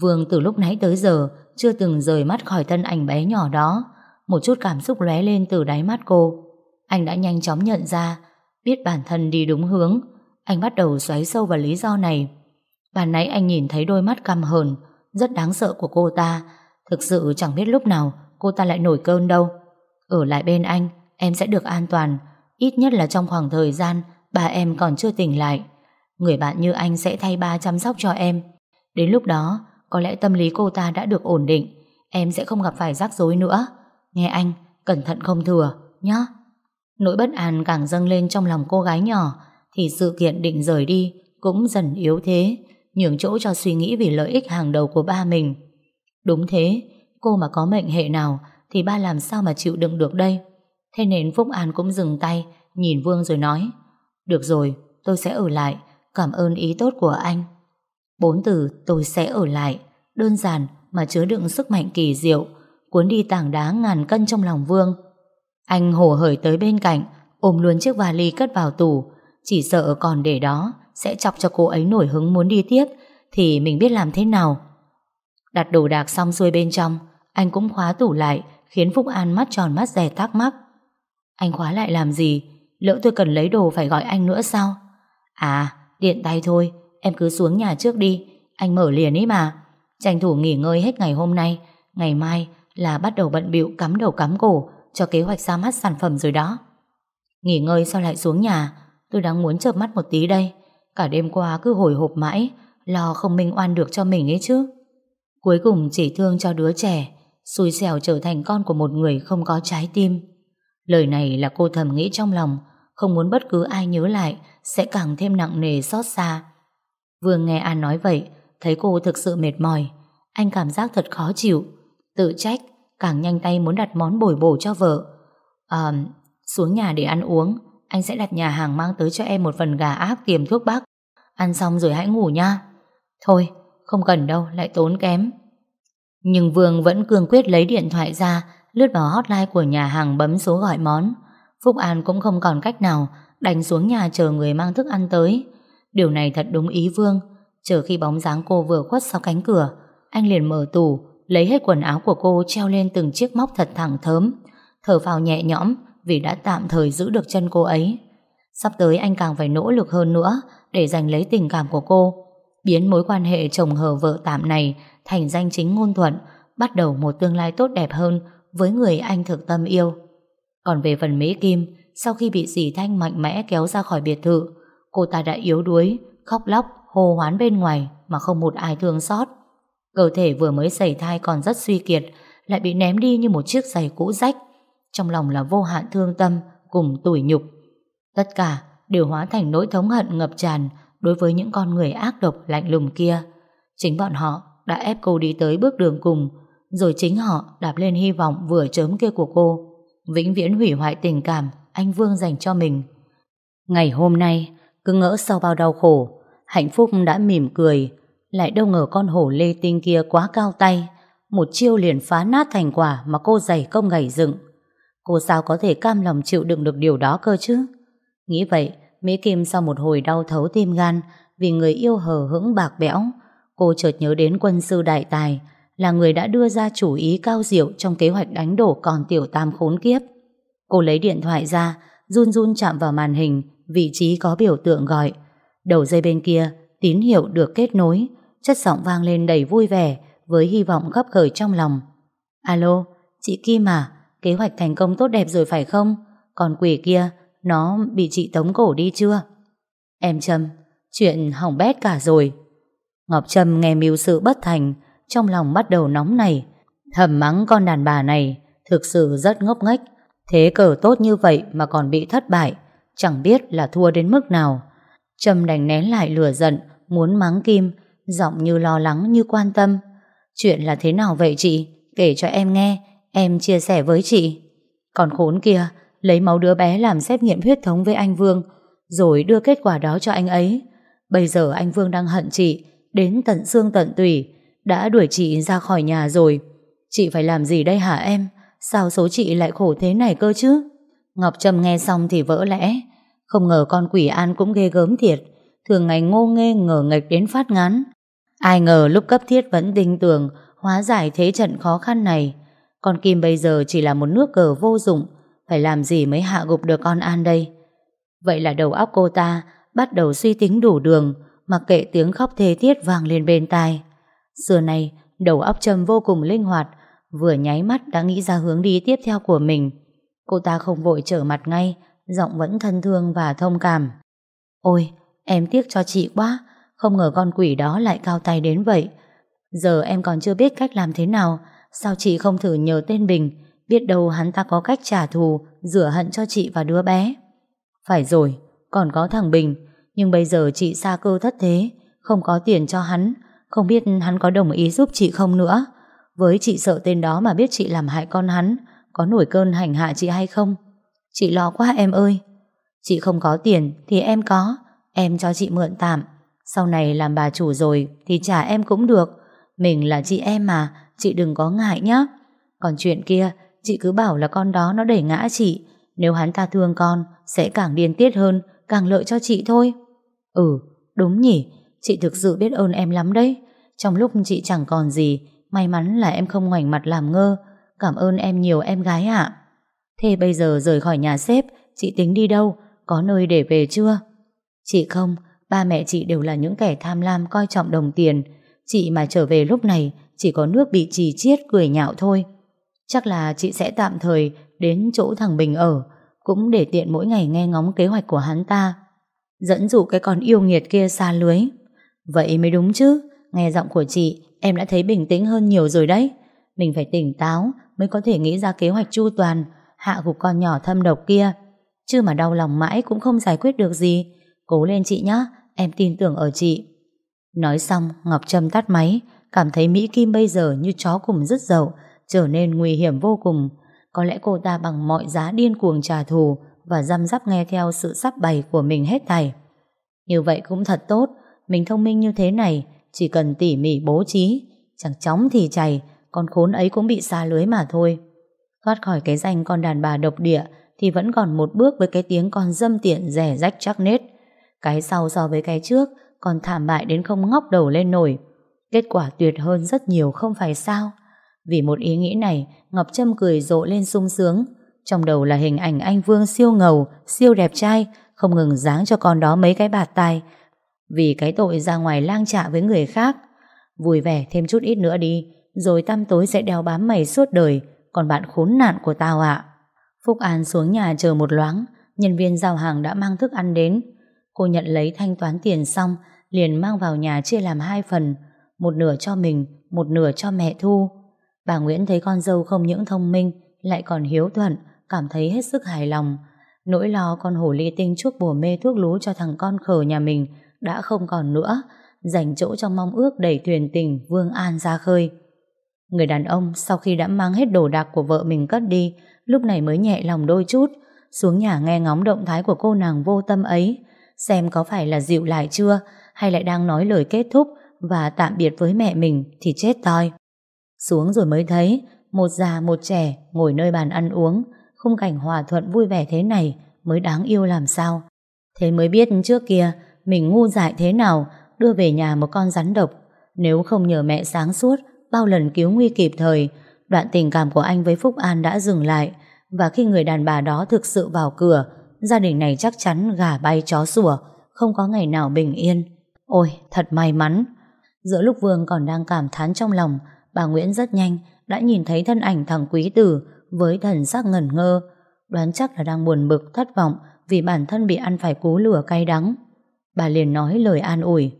Vương từ lúc nãy tới giờ chưa từng rời mắt khỏi thân ảnh bé nhỏ đó. Một chút cảm xúc lóe lên từ đáy mắt cô. Anh đã nhanh chóng nhận ra, biết bản thân đi đúng hướng. Anh bắt đầu xoáy sâu vào lý do này. Bạn nãy anh nhìn thấy đôi mắt căm hờn, rất đáng sợ của cô ta. Thực sự chẳng biết lúc nào cô ta lại nổi cơn đâu. Ở lại bên anh, em sẽ được an toàn. Ít nhất là trong khoảng thời gian ba em còn chưa tỉnh lại. Người bạn như anh sẽ thay ba chăm sóc cho em. Đến lúc đó, có lẽ tâm lý cô ta đã được ổn định. Em sẽ không gặp phải rắc rối nữa. Nghe anh, cẩn thận không thừa, nhá Nỗi bất an càng dâng lên trong lòng cô gái nhỏ, thì sự kiện định rời đi cũng dần yếu thế, nhường chỗ cho suy nghĩ vì lợi ích hàng đầu của ba mình. Đúng thế, cô mà có mệnh hệ nào thì ba làm sao mà chịu đựng được đây. Thế nên Phúc An cũng dừng tay, nhìn Vương rồi nói Được rồi, tôi sẽ ở lại, cảm ơn ý tốt của anh. Bốn từ tôi sẽ ở lại, đơn giản mà chứa đựng sức mạnh kỳ diệu, cuốn đi tảng đá ngàn cân trong lòng Vương. Anh hổ hởi tới bên cạnh, ôm luôn chiếc vali cất vào tủ, chỉ sợ còn để đó sẽ chọc cho cô ấy nổi hứng muốn đi tiếp, thì mình biết làm thế nào. Đặt đồ đạc xong xuôi bên trong, anh cũng khóa tủ lại, khiến Phúc An mắt tròn mắt dè thắc mắc. Anh khóa lại làm gì? Lỡ tôi cần lấy đồ phải gọi anh nữa sao? À, điện tay thôi, em cứ xuống nhà trước đi, anh mở liền ý mà. Tranh thủ nghỉ ngơi hết ngày hôm nay, ngày mai là bắt đầu bận bịu cắm đầu cắm cổ cho kế hoạch ra mắt sản phẩm rồi đó. Nghỉ ngơi sao lại xuống nhà, tôi đang muốn chợp mắt một tí đây. Cả đêm qua cứ hồi hộp mãi, lo không minh oan được cho mình ấy chứ. Cuối cùng chỉ thương cho đứa trẻ, xui xẻo trở thành con của một người không có trái tim. Lời này là cô thầm nghĩ trong lòng, không muốn bất cứ ai nhớ lại sẽ càng thêm nặng nề xót xa. Vương nghe An nói vậy, thấy cô thực sự mệt mỏi, anh cảm giác thật khó chịu, tự trách, càng nhanh tay muốn đặt món bồi bổ cho vợ. À, xuống nhà để ăn uống, anh sẽ đặt nhà hàng mang tới cho em một phần gà ác kiềm thuốc bắc. Ăn xong rồi hãy ngủ nha. Thôi, không cần đâu, lại tốn kém. Nhưng Vương vẫn cương quyết lấy điện thoại ra, lướt vào hotline của nhà hàng bấm số gọi món. Phúc An cũng không còn cách nào, đành xuống nhà chờ người mang thức ăn tới. Điều này thật đúng ý Vương. Chờ khi bóng dáng cô vừa khuất sau cánh cửa, anh liền mở tủ, lấy hết quần áo của cô treo lên từng chiếc móc thật thẳng thớm. Thở phào nhẹ nhõm vì đã tạm thời giữ được chân cô ấy. Sắp tới anh càng phải nỗ lực hơn nữa để giành lấy tình cảm của cô. biến mối quan hệ chồng hờ vợ tạm này thành danh chính ngôn thuận, bắt đầu một tương lai tốt đẹp hơn với người anh thực tâm yêu. Còn về phần Mỹ Kim, sau khi bị dì Thanh mạnh mẽ kéo ra khỏi biệt thự, cô ta đã yếu đuối, khóc lóc, hô hoán bên ngoài mà không một ai thương xót. Cơ thể vừa mới xảy thai còn rất suy kiệt, lại bị ném đi như một chiếc giày cũ rách. Trong lòng là vô hạn thương tâm cùng tủi nhục. Tất cả đều hóa thành nỗi thống hận ngập tràn đối với những con người ác độc lạnh lùng kia. Chính bọn họ đã ép cô đi tới bước đường cùng, rồi chính họ đạp lên hy vọng vừa chớm kia của cô, vĩnh viễn hủy hoại tình cảm anh Vương dành cho mình. Ngày hôm nay, cứ ngỡ sau bao đau khổ, hạnh phúc đã mỉm cười, lại đâu ngờ con hổ lê tinh kia quá cao tay, một chiêu liền phá nát thành quả mà cô dày công gầy dựng. Cô sao có thể cam lòng chịu đựng được điều đó cơ chứ? Nghĩ vậy, Mỹ Kim sau một hồi đau thấu tim gan vì người yêu hờ hững bạc bẽo, cô chợt nhớ đến quân sư đại tài, là người đã đưa ra chủ ý cao diệu trong kế hoạch đánh đổ còn tiểu tam khốn kiếp. Cô lấy điện thoại ra, run run chạm vào màn hình, vị trí có biểu tượng gọi. Đầu dây bên kia, tín hiệu được kết nối, chất giọng vang lên đầy vui vẻ, với hy vọng gấp khởi trong lòng. Alo, chị Kim à, kế hoạch thành công tốt đẹp rồi phải không? Còn quỷ kia, nó bị chị tống cổ đi chưa? Em Trâm, chuyện hỏng bét cả rồi. Ngọc Trâm nghe mưu sự bất thành, trong lòng bắt đầu nóng này. Thầm mắng con đàn bà này, thực sự rất ngốc nghếch. Thế cờ tốt như vậy mà còn bị thất bại, chẳng biết là thua đến mức nào. Trâm đành nén lại lửa giận, muốn mắng Kim, giọng như lo lắng như quan tâm. Chuyện là thế nào vậy chị? Kể cho em nghe, em chia sẻ với chị. Còn khốn kia, lấy máu đứa bé làm xét nghiệm huyết thống với anh Vương, rồi đưa kết quả đó cho anh ấy. Bây giờ anh Vương đang hận chị, đến tận xương tận tủy, đã đuổi chị ra khỏi nhà rồi. Chị phải làm gì đây hả em? Sao số chị lại khổ thế này cơ chứ? Ngọc Trâm nghe xong thì vỡ lẽ. Không ngờ con quỷ An cũng ghê gớm thiệt. Thường ngày ngô nghê ngờ nghịch đến phát ngán. Ai ngờ lúc cấp thiết vẫn đinh tường hóa giải thế trận khó khăn này. Con Kim bây giờ chỉ là một nước cờ vô dụng. Phải làm gì mới hạ gục được con An đây? Vậy là đầu óc cô ta bắt đầu suy tính đủ đường mặc kệ tiếng khóc thê thiết vang lên bên tai. Xưa nay đầu óc Trâm vô cùng linh hoạt, vừa nháy mắt đã nghĩ ra hướng đi tiếp theo của mình. Cô ta không vội trở mặt ngay, giọng vẫn thân thương và thông cảm. Ôi, em tiếc cho chị quá, không ngờ con quỷ đó lại cao tay đến vậy. Giờ em còn chưa biết cách làm thế nào, sao chị không thử nhờ tên Bình, biết đâu hắn ta có cách trả thù, rửa hận cho chị và đứa bé. Phải rồi, còn có thằng Bình, nhưng bây giờ chị xa cơ thất thế, không có tiền cho hắn, không biết hắn có đồng ý giúp chị không nữa. Với chị sợ tên đó mà biết chị làm hại con hắn, có nổi cơn hành hạ chị hay không? Chị lo quá em ơi. Chị không có tiền thì em có, em cho chị mượn tạm. Sau này làm bà chủ rồi thì trả em cũng được. Mình là chị em mà, chị đừng có ngại nhé. Còn chuyện kia, chị cứ bảo là con đó nó đẩy ngã chị. Nếu hắn ta thương con, sẽ càng điên tiết hơn, càng lợi cho chị thôi. Ừ, đúng nhỉ, chị thực sự biết ơn em lắm đấy. Trong lúc chị chẳng còn gì, may mắn là em không ngoảnh mặt làm ngơ. Cảm ơn em nhiều em gái ạ. Thế bây giờ rời khỏi nhà sếp, chị tính đi đâu? Có nơi để về chưa? Chị không, ba mẹ chị đều là những kẻ tham lam coi trọng đồng tiền. Chị mà trở về lúc này chỉ có nước bị trì chiết cười nhạo thôi. Chắc là chị sẽ tạm thời đến chỗ thằng Bình ở, cũng để tiện mỗi ngày nghe ngóng kế hoạch của hắn ta. Dẫn dụ cái con yêu nghiệt kia xa lưới. Vậy mới đúng chứ, nghe giọng của chị, em đã thấy bình tĩnh hơn nhiều rồi đấy. Mình phải tỉnh táo mới có thể nghĩ ra kế hoạch chu toàn, hạ gục con nhỏ thâm độc kia. Chứ mà đau lòng mãi cũng không giải quyết được gì. Cố lên chị nhé, em tin tưởng ở chị. Nói xong, Ngọc Trâm tắt máy, cảm thấy Mỹ Kim bây giờ như chó cùng rứt dậu, trở nên nguy hiểm vô cùng. Có lẽ cô ta bằng mọi giá điên cuồng trả thù và răm rắp nghe theo sự sắp bày của mình hết thảy. Như vậy cũng thật tốt, mình thông minh như thế này, chỉ cần tỉ mỉ bố trí, chẳng chóng thì chảy, con khốn ấy cũng bị xa lưới mà thôi. Thoát khỏi cái danh con đàn bà độc địa thì vẫn còn một bước với cái tiếng con dâm tiện rẻ rách chắc nết. Cái sau so với cái trước còn thảm bại đến không ngóc đầu lên nổi. Kết quả tuyệt hơn rất nhiều không phải sao? Vì một ý nghĩ này, Ngọc Trâm cười rộ lên sung sướng. Trong đầu là hình ảnh anh Vương siêu ngầu, siêu đẹp trai, không ngừng dáng cho con đó mấy cái bạt tai, Vì cái tội ra ngoài lang trạ với người khác. Vui vẻ thêm chút ít nữa đi Rồi tăm tối sẽ đeo bám mày suốt đời. Còn bạn khốn nạn của tao ạ. Phúc An xuống nhà chờ một loáng Nhân viên giao hàng đã mang thức ăn đến. Cô nhận lấy thanh toán tiền xong Liền mang vào nhà chia làm hai phần. Một nửa cho mình Một nửa cho mẹ Thu Bà Nguyễn thấy con dâu không những thông minh Lại còn hiếu thuận Cảm thấy hết sức hài lòng Nỗi lo con hổ ly tinh chuốc bùa mê thuốc lú cho thằng con khờ nhà mình đã không còn nữa, dành chỗ trong mong ước đẩy thuyền tình Vương An ra khơi. Người đàn ông sau khi đã mang hết đồ đạc của vợ mình cất đi, lúc này mới nhẹ lòng đôi chút, xuống nhà nghe ngóng động thái của cô nàng vô tâm ấy, xem có phải là dịu lại chưa, hay lại đang nói lời kết thúc và tạm biệt với mẹ mình thì chết toi. Xuống rồi mới thấy, một già một trẻ ngồi nơi bàn ăn uống, khung cảnh hòa thuận vui vẻ thế này mới đáng yêu làm sao. Thế mới biết trước kia mình ngu dại thế nào đưa về nhà một con rắn độc. Nếu không nhờ mẹ sáng suốt, bao lần cứu nguy kịp thời, đoạn tình cảm của anh với Phúc An đã dừng lại và khi người đàn bà đó thực sự vào cửa, gia đình này chắc chắn gà bay chó sủa, không có ngày nào bình yên. Ôi, thật may mắn. Giữa lúc Vương còn đang cảm thán trong lòng, bà Nguyễn rất nhanh đã nhìn thấy thân ảnh thằng quý tử với thần sắc ngẩn ngơ, đoán chắc là đang buồn bực, thất vọng vì bản thân bị ăn phải cú lửa cay đắng. Bà liền nói lời an ủi.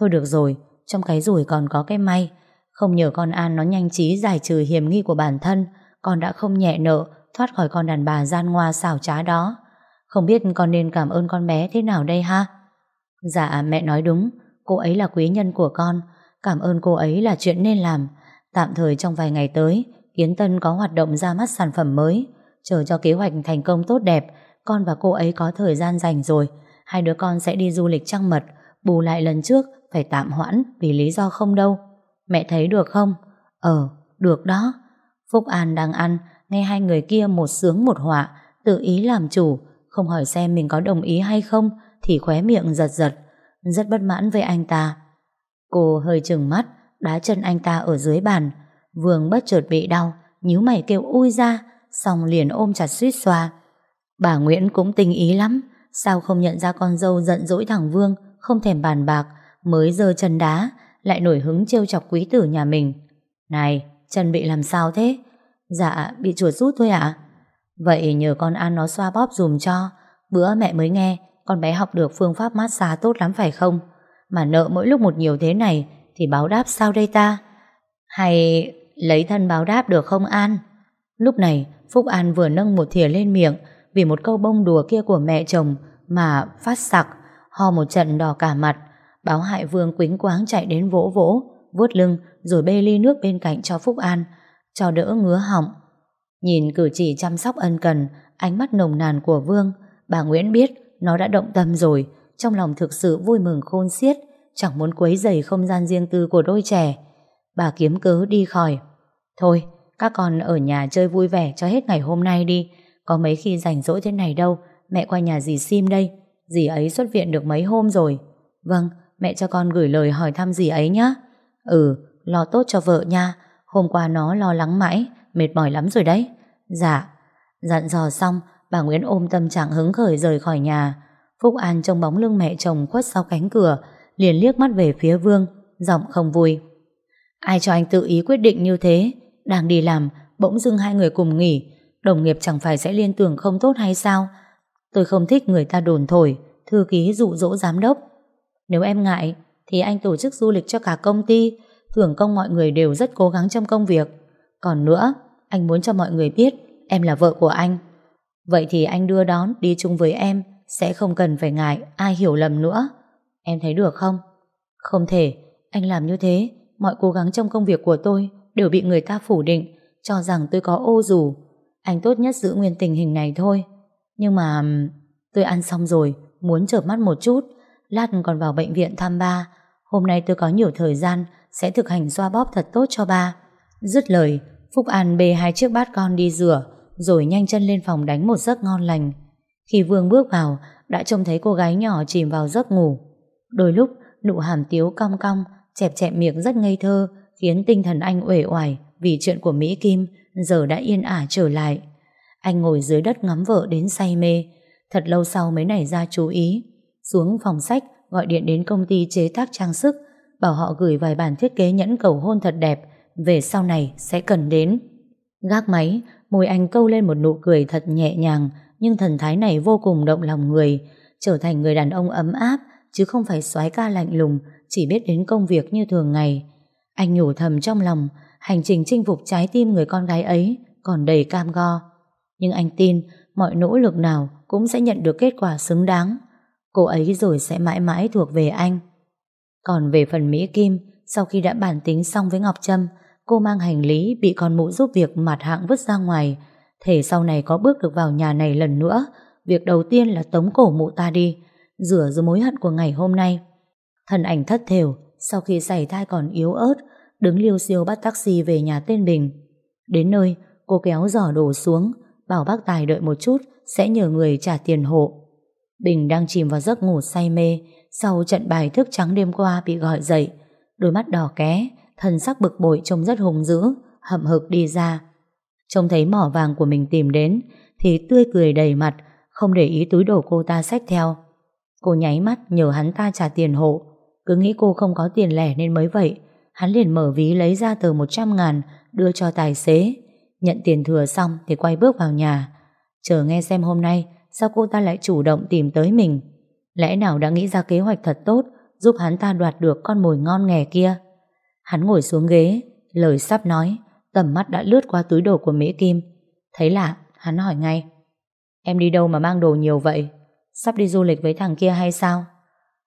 Thôi được rồi, trong cái rủi còn có cái may. Không nhờ con An nó nhanh trí giải trừ hiểm nghi của bản thân, con đã không nhẹ nợ, thoát khỏi con đàn bà gian ngoa xảo trá đó. Không biết con nên cảm ơn con bé thế nào đây ha? Dạ mẹ nói đúng, cô ấy là quý nhân của con, cảm ơn cô ấy là chuyện nên làm. Tạm thời trong vài ngày tới, Kiến Tân có hoạt động ra mắt sản phẩm mới, chờ cho kế hoạch thành công tốt đẹp, con và cô ấy có thời gian dành rồi, hai đứa con sẽ đi du lịch trăng mật, bù lại lần trước phải tạm hoãn vì lý do không đâu. Mẹ thấy được không? Ờ, được đó. Phúc An đang ăn, nghe hai người kia một sướng một họa, tự ý làm chủ, không hỏi xem mình có đồng ý hay không, thì khóe miệng giật giật, rất bất mãn với anh ta. Cô hơi chừng mắt, đá chân anh ta ở dưới bàn. Vương bất chợt bị đau, nhíu mày kêu ui ra, xong liền ôm chặt suýt xoa. Bà Nguyễn cũng tinh ý lắm, sao không nhận ra con dâu giận dỗi thằng Vương, không thèm bàn bạc, mới giơ chân đá, lại nổi hứng trêu chọc quý tử nhà mình. Này, chân bị làm sao thế? Dạ, bị chuột rút thôi ạ. Vậy nhờ con ăn nó xoa bóp dùm cho, bữa mẹ mới nghe, con bé học được phương pháp massage tốt lắm phải không? Mà nợ mỗi lúc một nhiều thế này, thì báo đáp sao đây ta? Hay lấy thân báo đáp được không An? Lúc này, Phúc An vừa nâng một thìa lên miệng, vì một câu bông đùa kia của mẹ chồng mà phát sặc, ho một trận đỏ cả mặt. Báo hại vương quính quáng chạy đến vỗ vỗ, vuốt lưng rồi bê ly nước bên cạnh cho Phúc An, cho đỡ ngứa họng. Nhìn cử chỉ chăm sóc ân cần, ánh mắt nồng nàn của Vương, bà Nguyễn biết nó đã động tâm rồi, trong lòng thực sự vui mừng khôn xiết, chẳng muốn quấy rầy không gian riêng tư của đôi trẻ. Bà kiếm cớ đi khỏi. Thôi, các con ở nhà chơi vui vẻ cho hết ngày hôm nay đi, có mấy khi rảnh rỗi thế này đâu Mẹ qua nhà dì Sim đây. Dì ấy xuất viện được mấy hôm rồi. Vâng, mẹ cho con gửi lời hỏi thăm dì ấy nhé Ừ, lo tốt cho vợ nha. Hôm qua nó lo lắng mãi Mệt mỏi lắm rồi đấy. Dạ, dặn dò xong Bà Nguyễn ôm tâm trạng hứng khởi rời khỏi nhà. Phúc An trông bóng lưng mẹ chồng khuất sau cánh cửa, Liền liếc mắt về phía Vương, Giọng không vui. Ai cho anh tự ý quyết định như thế? Đang đi làm, Bỗng dưng hai người cùng nghỉ. Đồng nghiệp chẳng phải sẽ liên tưởng không tốt hay sao? Tôi không thích người ta đồn thổi, Thư ký dụ dỗ giám đốc. Nếu em ngại, Thì anh tổ chức du lịch cho cả công ty. Thưởng công mọi người đều rất cố gắng trong công việc. Còn nữa, Anh muốn cho mọi người biết Em là vợ của anh. Vậy thì anh đưa đón đi chung với em, Sẽ không cần phải ngại ai hiểu lầm nữa. Em thấy được không? Không thể, Anh làm như thế, Mọi cố gắng trong công việc của tôi Đều bị người ta phủ định, Cho rằng tôi có ô dù. Anh tốt nhất giữ nguyên tình hình này thôi. Nhưng mà Tôi ăn xong rồi, Muốn chợp mắt một chút. Lát còn vào bệnh viện thăm ba. Hôm nay tôi có nhiều thời gian, Sẽ thực hành xoa bóp thật tốt cho ba. Dứt lời, Phúc An bê hai chiếc bát con đi rửa. Rồi nhanh chân lên phòng đánh một giấc ngon lành Khi Vương bước vào Đã trông thấy cô gái nhỏ chìm vào giấc ngủ Đôi lúc nụ hàm tiếu cong cong Chẹp chẹp miệng rất ngây thơ Khiến tinh thần anh uể oải Vì chuyện của Mỹ Kim giờ đã yên ả trở lại. Anh ngồi dưới đất ngắm vợ đến say mê, thật lâu sau mới nảy ra chú ý. Xuống phòng sách, gọi điện đến công ty chế tác trang sức, bảo họ gửi vài bản thiết kế nhẫn cầu hôn thật đẹp, về sau này sẽ cần đến. Gác máy, môi anh câu lên một nụ cười thật nhẹ nhàng, nhưng thần thái này vô cùng động lòng người, trở thành người đàn ông ấm áp, chứ không phải soái ca lạnh lùng, chỉ biết đến công việc như thường ngày. Anh nhủ thầm trong lòng, hành trình chinh phục trái tim người con gái ấy còn đầy cam go. Nhưng anh tin mọi nỗ lực nào cũng sẽ nhận được kết quả xứng đáng. Cô ấy rồi sẽ mãi mãi thuộc về anh. Còn về phần Mỹ Kim, sau khi đã bàn tính xong với Ngọc Trâm, cô mang hành lý bị con mụ giúp việc mặt hạng vứt ra ngoài. Thể sau này có bước được vào nhà này lần nữa, việc đầu tiên là tống cổ mụ ta đi, rửa rồi mối hận của ngày hôm nay. Thần ảnh thất thểu, sau khi xảy thai còn yếu ớt, đứng liêu siêu bắt taxi về nhà tên Bình. Đến nơi, cô kéo giỏ đồ xuống, bảo bác Tài đợi một chút, sẽ nhờ người trả tiền hộ. Bình đang chìm vào giấc ngủ say mê, sau trận bài thức trắng đêm qua bị gọi dậy, đôi mắt đỏ ké, thần sắc bực bội trông rất hùng dữ, hậm hực đi ra. Trông thấy mỏ vàng của mình tìm đến, thì tươi cười đầy mặt, không để ý túi đồ cô ta xách theo. Cô nháy mắt nhờ hắn ta trả tiền hộ, cứ nghĩ cô không có tiền lẻ nên mới vậy. Hắn liền mở ví lấy ra tờ 100 ngàn đưa cho tài xế. Nhận tiền thừa xong thì quay bước vào nhà. Chờ nghe xem hôm nay sao cô ta lại chủ động tìm tới mình. Lẽ nào đã nghĩ ra kế hoạch thật tốt giúp hắn ta đoạt được con mồi ngon nghè kia. Hắn ngồi xuống ghế, lời sắp nói, tầm mắt đã lướt qua túi đồ của Mỹ Kim. Thấy lạ, hắn hỏi ngay. Em đi đâu mà mang đồ nhiều vậy? Sắp đi du lịch với thằng kia hay sao?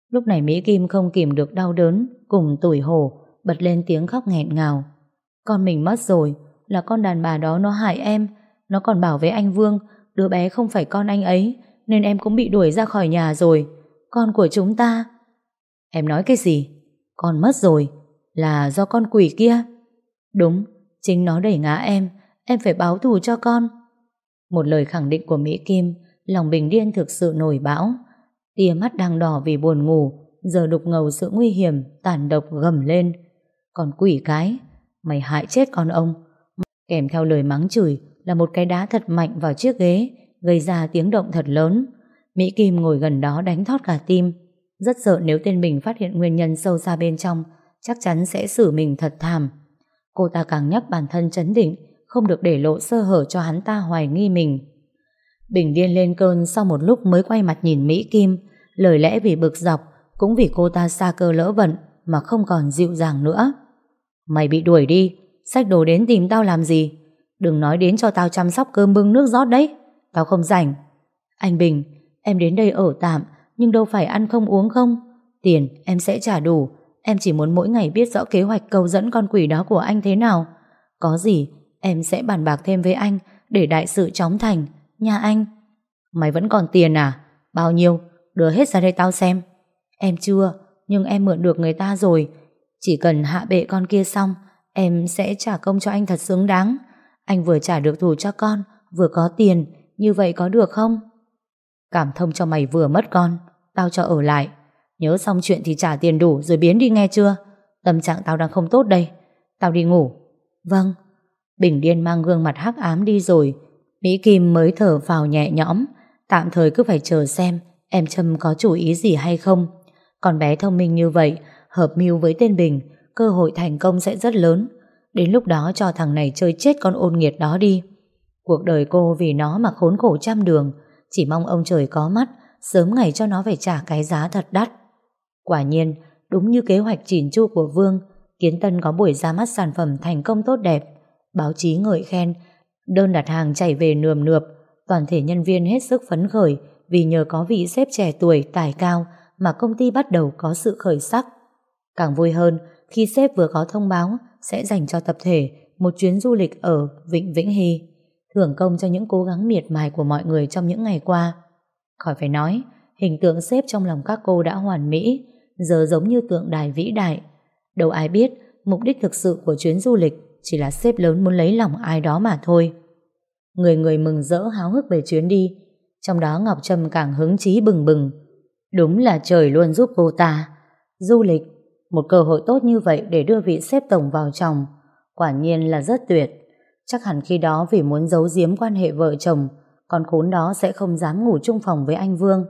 Lúc này Mỹ Kim không kìm được đau đớn, cùng tủi hổ, bật lên tiếng khóc nghẹn ngào. Con mình mất rồi, là con đàn bà đó nó hại em, nó còn bảo với anh Vương, đứa bé không phải con anh ấy, nên em cũng bị đuổi ra khỏi nhà rồi. Con của chúng ta. Em nói cái gì? Con mất rồi, là do con quỷ kia. Đúng, chính nó đẩy ngã em, em phải báo thù cho con. Một lời khẳng định của Mỹ Kim, lòng bình điên thực sự nổi bão. Tia mắt đang đỏ vì buồn ngủ, giờ đục ngầu sự nguy hiểm, tàn độc gầm lên. Còn quỷ cái, mày hại chết con ông. Kèm theo lời mắng chửi là một cái đá thật mạnh vào chiếc ghế, gây ra tiếng động thật lớn. Mỹ Kim ngồi gần đó đánh thót cả tim. Rất sợ nếu tên mình phát hiện nguyên nhân sâu xa bên trong, chắc chắn sẽ xử mình thật thảm. Cô ta càng nhắc bản thân chấn định, không được để lộ sơ hở cho hắn ta hoài nghi mình. Bình điên lên cơn sau một lúc mới quay mặt nhìn Mỹ Kim, lời lẽ vì bực dọc, cũng vì cô ta xa cơ lỡ vận mà không còn dịu dàng nữa. Mày bị đuổi đi, xách đồ đến tìm tao làm gì? Đừng nói đến cho tao chăm sóc cơm bưng nước rót đấy, tao không rảnh. Anh Bình, em đến đây ở tạm, nhưng đâu phải ăn không uống không? Tiền em sẽ trả đủ, em chỉ muốn mỗi ngày biết rõ kế hoạch cầu dẫn con quỷ đó của anh thế nào. Có gì, em sẽ bàn bạc thêm với anh để đại sự chóng thành, nha anh. Mày vẫn còn tiền à? Bao nhiêu? Đưa hết ra đây tao xem. Em chưa, nhưng em mượn được người ta rồi. Chỉ cần hạ bệ con kia xong, em sẽ trả công cho anh thật xứng đáng. Anh vừa trả được thù cho con, vừa có tiền, như vậy có được không? Cảm thông cho mày vừa mất con, tao cho ở lại. Nhớ xong chuyện thì trả tiền đủ rồi biến đi nghe chưa? Tâm trạng tao đang không tốt đây. Tao đi ngủ. Vâng. Bình điên mang gương mặt hắc ám đi rồi. Mỹ Kim mới thở vào nhẹ nhõm. Tạm thời cứ phải chờ xem em Trâm có chủ ý gì hay không. Còn bé thông minh như vậy, hợp mưu với tên Bình, cơ hội thành công sẽ rất lớn. Đến lúc đó cho thằng này chơi chết con ôn nghiệt đó đi. Cuộc đời cô vì nó mà khốn khổ trăm đường, chỉ mong ông trời có mắt, sớm ngày cho nó phải trả cái giá thật đắt. Quả nhiên, đúng như kế hoạch chỉn chu của Vương, Kiến Tân có buổi ra mắt sản phẩm thành công tốt đẹp. Báo chí ngợi khen, đơn đặt hàng chảy về nườm nượp, toàn thể nhân viên hết sức phấn khởi vì nhờ có vị sếp trẻ tuổi tài cao mà công ty bắt đầu có sự khởi sắc. Càng vui hơn khi sếp vừa có thông báo sẽ dành cho tập thể một chuyến du lịch ở Vịnh Vĩnh Hy, thưởng công cho những cố gắng miệt mài của mọi người trong những ngày qua. Khỏi phải nói, hình tượng sếp trong lòng các cô đã hoàn mỹ, giờ giống như tượng đài vĩ đại. Đâu ai biết mục đích thực sự của chuyến du lịch chỉ là xếp lớn muốn lấy lòng ai đó mà thôi. Người người mừng rỡ háo hức về chuyến đi, trong đó Ngọc Trâm càng hứng chí bừng bừng. Đúng là trời luôn giúp cô ta. Du lịch, một cơ hội tốt như vậy để đưa vị xếp tổng vào chồng, quả nhiên là rất tuyệt. Chắc hẳn khi đó vì muốn giấu giếm quan hệ vợ chồng, con khốn đó sẽ không dám ngủ chung phòng với anh Vương.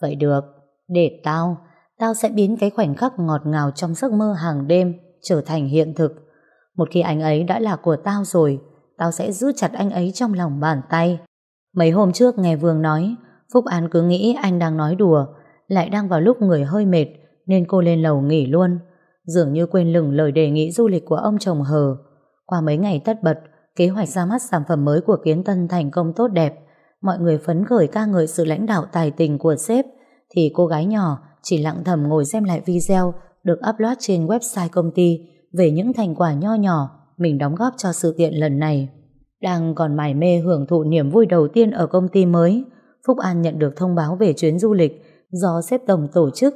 Vậy được, để tao, tao sẽ biến cái khoảnh khắc ngọt ngào trong giấc mơ hàng đêm trở thành hiện thực. Một khi anh ấy đã là của tao rồi, tao sẽ giữ chặt anh ấy trong lòng bàn tay. Mấy hôm trước nghe Vương nói, Phúc An cứ nghĩ anh đang nói đùa, lại đang vào lúc người hơi mệt, nên cô lên lầu nghỉ luôn. Dường như quên lửng lời đề nghị du lịch của ông chồng hờ. Qua mấy ngày tất bật, kế hoạch ra mắt sản phẩm mới của Kiến Tân thành công tốt đẹp. Mọi người phấn khởi ca ngợi sự lãnh đạo tài tình của sếp, thì cô gái nhỏ chỉ lặng thầm ngồi xem lại video được upload trên website công ty về những thành quả nho nhỏ mình đóng góp cho sự kiện lần này. Đang còn mải mê hưởng thụ niềm vui đầu tiên ở công ty mới, Phúc An nhận được thông báo về chuyến du lịch do xếp tổng tổ chức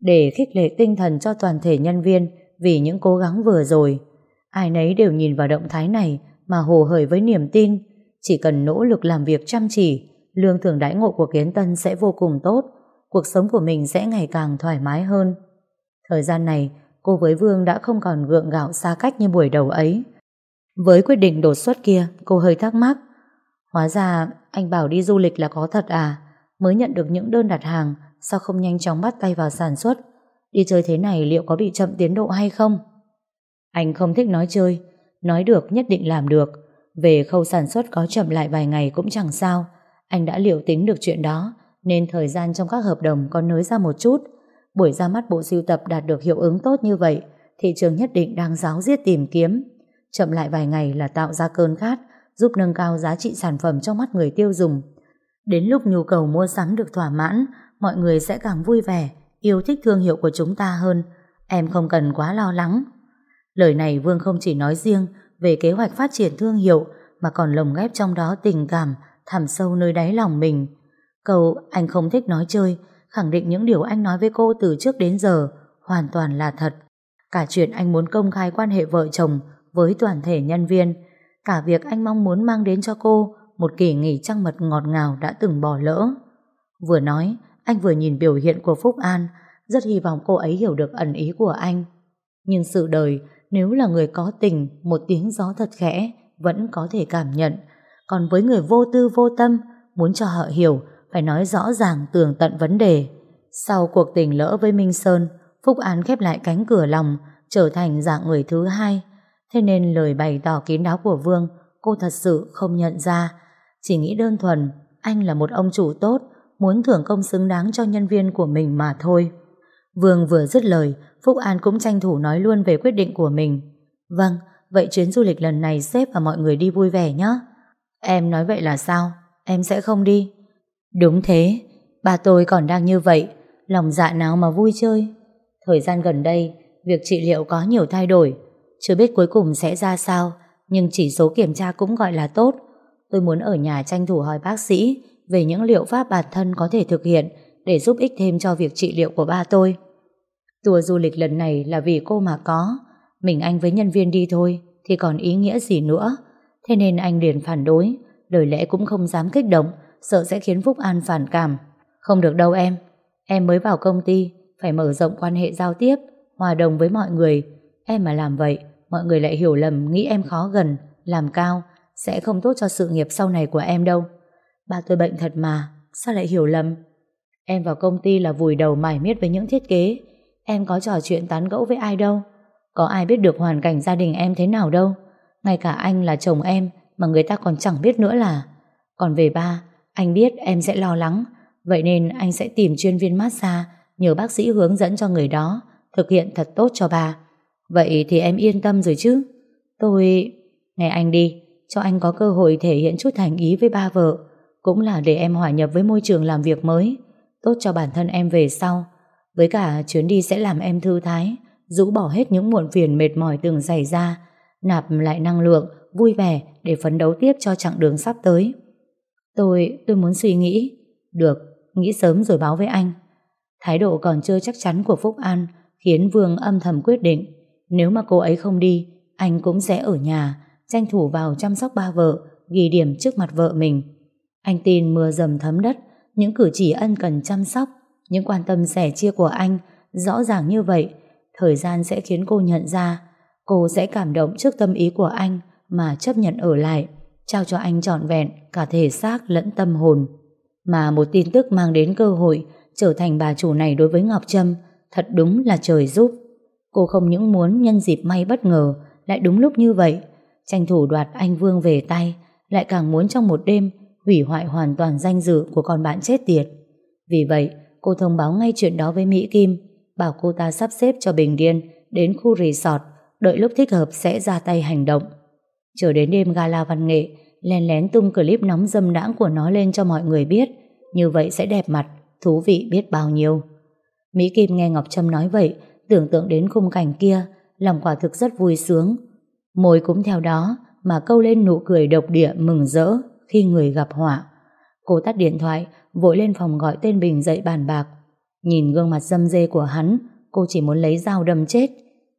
để khích lệ tinh thần cho toàn thể nhân viên vì những cố gắng vừa rồi. Ai nấy đều nhìn vào động thái này mà hồ hởi với niềm tin. Chỉ cần nỗ lực làm việc chăm chỉ, lương thưởng đãi ngộ của Kiến Tân sẽ vô cùng tốt, cuộc sống của mình sẽ ngày càng thoải mái hơn. Thời gian này, cô với Vương đã không còn gượng gạo xa cách như buổi đầu ấy. Với quyết định đột xuất kia, cô hơi thắc mắc. Hóa ra, anh bảo đi du lịch là có thật à? Mới nhận được những đơn đặt hàng, sao không nhanh chóng bắt tay vào sản xuất? Đi chơi thế này liệu có bị chậm tiến độ hay không? Anh không thích nói chơi, nói được nhất định làm được. Về khâu sản xuất có chậm lại vài ngày cũng chẳng sao. Anh đã liệu tính được chuyện đó, nên thời gian trong các hợp đồng có nới ra một chút. Buổi ra mắt bộ sưu tập đạt được hiệu ứng tốt như vậy, thị trường nhất định đang giáo diết tìm kiếm. Chậm lại vài ngày là tạo ra cơn khát, giúp nâng cao giá trị sản phẩm trong mắt người tiêu dùng. Đến lúc nhu cầu mua sắm được thỏa mãn, mọi người sẽ càng vui vẻ, yêu thích thương hiệu của chúng ta hơn. Em không cần quá lo lắng. Lời này Vương không chỉ nói riêng về kế hoạch phát triển thương hiệu mà còn lồng ghép trong đó tình cảm thẳm sâu nơi đáy lòng mình. Câu anh không thích nói chơi khẳng định những điều anh nói với cô từ trước đến giờ hoàn toàn là thật. Cả chuyện anh muốn công khai quan hệ vợ chồng với toàn thể nhân viên, cả việc anh mong muốn mang đến cho cô một kỳ nghỉ trăng mật ngọt ngào đã từng bỏ lỡ. Vừa nói, anh vừa nhìn biểu hiện của Phúc An, rất hy vọng cô ấy hiểu được ẩn ý của anh. Nhưng sự đời, nếu là người có tình, một tiếng gió thật khẽ, vẫn có thể cảm nhận. Còn với người vô tư vô tâm, muốn cho họ hiểu, phải nói rõ ràng tường tận vấn đề. Sau cuộc tình lỡ với Minh Sơn, Phúc An khép lại cánh cửa lòng, trở thành dạng người thứ hai. Thế nên lời bày tỏ kín đáo của Vương, cô thật sự không nhận ra. Chỉ nghĩ đơn thuần, anh là một ông chủ tốt, muốn thưởng công xứng đáng cho nhân viên của mình mà thôi. Vương vừa dứt lời, Phúc An cũng tranh thủ nói luôn về quyết định của mình. Vâng, vậy chuyến du lịch lần này sếp và mọi người đi vui vẻ nhé. Em nói vậy là sao? Em sẽ không đi. Đúng thế, ba tôi còn đang như vậy, lòng dạ nào mà vui chơi. Thời gian gần đây, việc trị liệu có nhiều thay đổi, chưa biết cuối cùng sẽ ra sao, nhưng chỉ số kiểm tra cũng gọi là tốt. Tôi muốn ở nhà tranh thủ hỏi bác sĩ về những liệu pháp bản thân có thể thực hiện để giúp ích thêm cho việc trị liệu của ba tôi. Tour du lịch lần này là vì cô mà có, mình anh với nhân viên đi thôi thì còn ý nghĩa gì nữa. Thế nên anh liền phản đối, lời lẽ cũng không dám kích động, sợ sẽ khiến Phúc An phản cảm. Không được đâu em, em mới vào công ty, phải mở rộng quan hệ giao tiếp, hòa đồng với mọi người. Em mà làm vậy, mọi người lại hiểu lầm nghĩ em khó gần, làm cao, sẽ không tốt cho sự nghiệp sau này của em đâu. Ba tôi bệnh thật mà, sao lại hiểu lầm? Em vào công ty là vùi đầu mải miết với những thiết kế, em có trò chuyện tán gẫu với ai đâu. Có ai biết được hoàn cảnh gia đình em thế nào đâu. Ngay cả anh là chồng em mà người ta còn chẳng biết nữa là. Còn về ba, anh biết em sẽ lo lắng, vậy nên anh sẽ tìm chuyên viên massage, nhờ bác sĩ hướng dẫn cho người đó, thực hiện thật tốt cho bà. Vậy thì em yên tâm rồi chứ. Tôi... Nghe anh đi, cho anh có cơ hội thể hiện chút thành ý với ba vợ, cũng là để em hòa nhập với môi trường làm việc mới, tốt cho bản thân em về sau. Với cả chuyến đi sẽ làm em thư thái, rũ bỏ hết những muộn phiền mệt mỏi từng xảy ra, nạp lại năng lượng, vui vẻ để phấn đấu tiếp cho chặng đường sắp tới. Tôi, tôi muốn suy nghĩ. Được, nghĩ sớm rồi báo với anh. Thái độ còn chưa chắc chắn của Phúc An khiến Vương âm thầm quyết định. Nếu mà cô ấy không đi, anh cũng sẽ ở nhà, tranh thủ vào chăm sóc ba vợ, ghi điểm trước mặt vợ mình. Anh tin mưa dầm thấm đất, những cử chỉ ân cần chăm sóc, những quan tâm sẻ chia của anh rõ ràng như vậy, thời gian sẽ khiến cô nhận ra cô sẽ cảm động trước tâm ý của anh mà chấp nhận ở lại trao cho anh trọn vẹn cả thể xác lẫn tâm hồn. Mà một tin tức mang đến cơ hội trở thành bà chủ này đối với Ngọc Trâm thật đúng là trời giúp. Cô không những muốn nhân dịp may bất ngờ, lại đúng lúc như vậy, tranh thủ đoạt anh Vương về tay, lại càng muốn trong một đêm hủy hoại hoàn toàn danh dự của con bạn chết tiệt. Vì vậy, cô thông báo ngay chuyện đó với Mỹ Kim, bảo cô ta sắp xếp cho Bình Điên đến khu resort, đợi lúc thích hợp sẽ ra tay hành động. Chờ đến đêm gala văn nghệ, len lén tung clip nóng dâm đãng của nó lên cho mọi người biết, như vậy sẽ đẹp mặt, thú vị biết bao nhiêu. Mỹ Kim nghe Ngọc Trâm nói vậy, tưởng tượng đến khung cảnh kia, lòng quả thực rất vui sướng. Môi cũng theo đó mà câu lên nụ cười độc địa mừng rỡ khi người gặp họa. Cô tắt điện thoại, vội lên phòng gọi tên Bình dậy bàn bạc. Nhìn gương mặt dâm dê của hắn, cô chỉ muốn lấy dao đâm chết.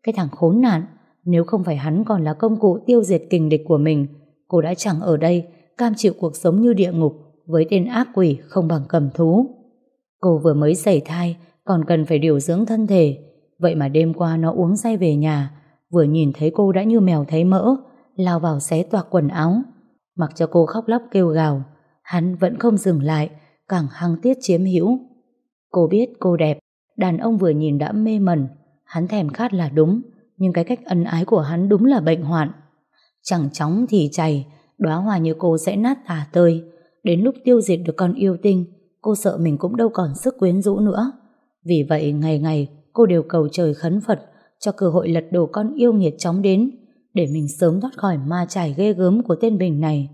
Cái thằng khốn nạn, nếu không phải hắn còn là công cụ tiêu diệt kình địch của mình, cô đã chẳng ở đây cam chịu cuộc sống như địa ngục với tên ác quỷ không bằng cầm thú. Cô vừa mới xảy thai, còn cần phải điều dưỡng thân thể. Vậy mà đêm qua nó uống say về nhà, vừa nhìn thấy cô đã như mèo thấy mỡ, lao vào xé toạc quần áo. Mặc cho cô khóc lóc kêu gào, hắn vẫn không dừng lại, càng hăng tiết chiếm hữu. Cô biết cô đẹp, đàn ông vừa nhìn đã mê mẩn, hắn thèm khát là đúng, nhưng cái cách ân ái của hắn đúng là bệnh hoạn. Chẳng chóng thì chảy, đóa hoa như cô sẽ nát tả tơi. Đến lúc tiêu diệt được con yêu tinh, cô sợ mình cũng đâu còn sức quyến rũ nữa. Vì vậy ngày ngày cô đều cầu trời khấn Phật cho cơ hội lật đổ con yêu nghiệt chóng đến để mình sớm thoát khỏi ma trải ghê gớm của tên Bình này.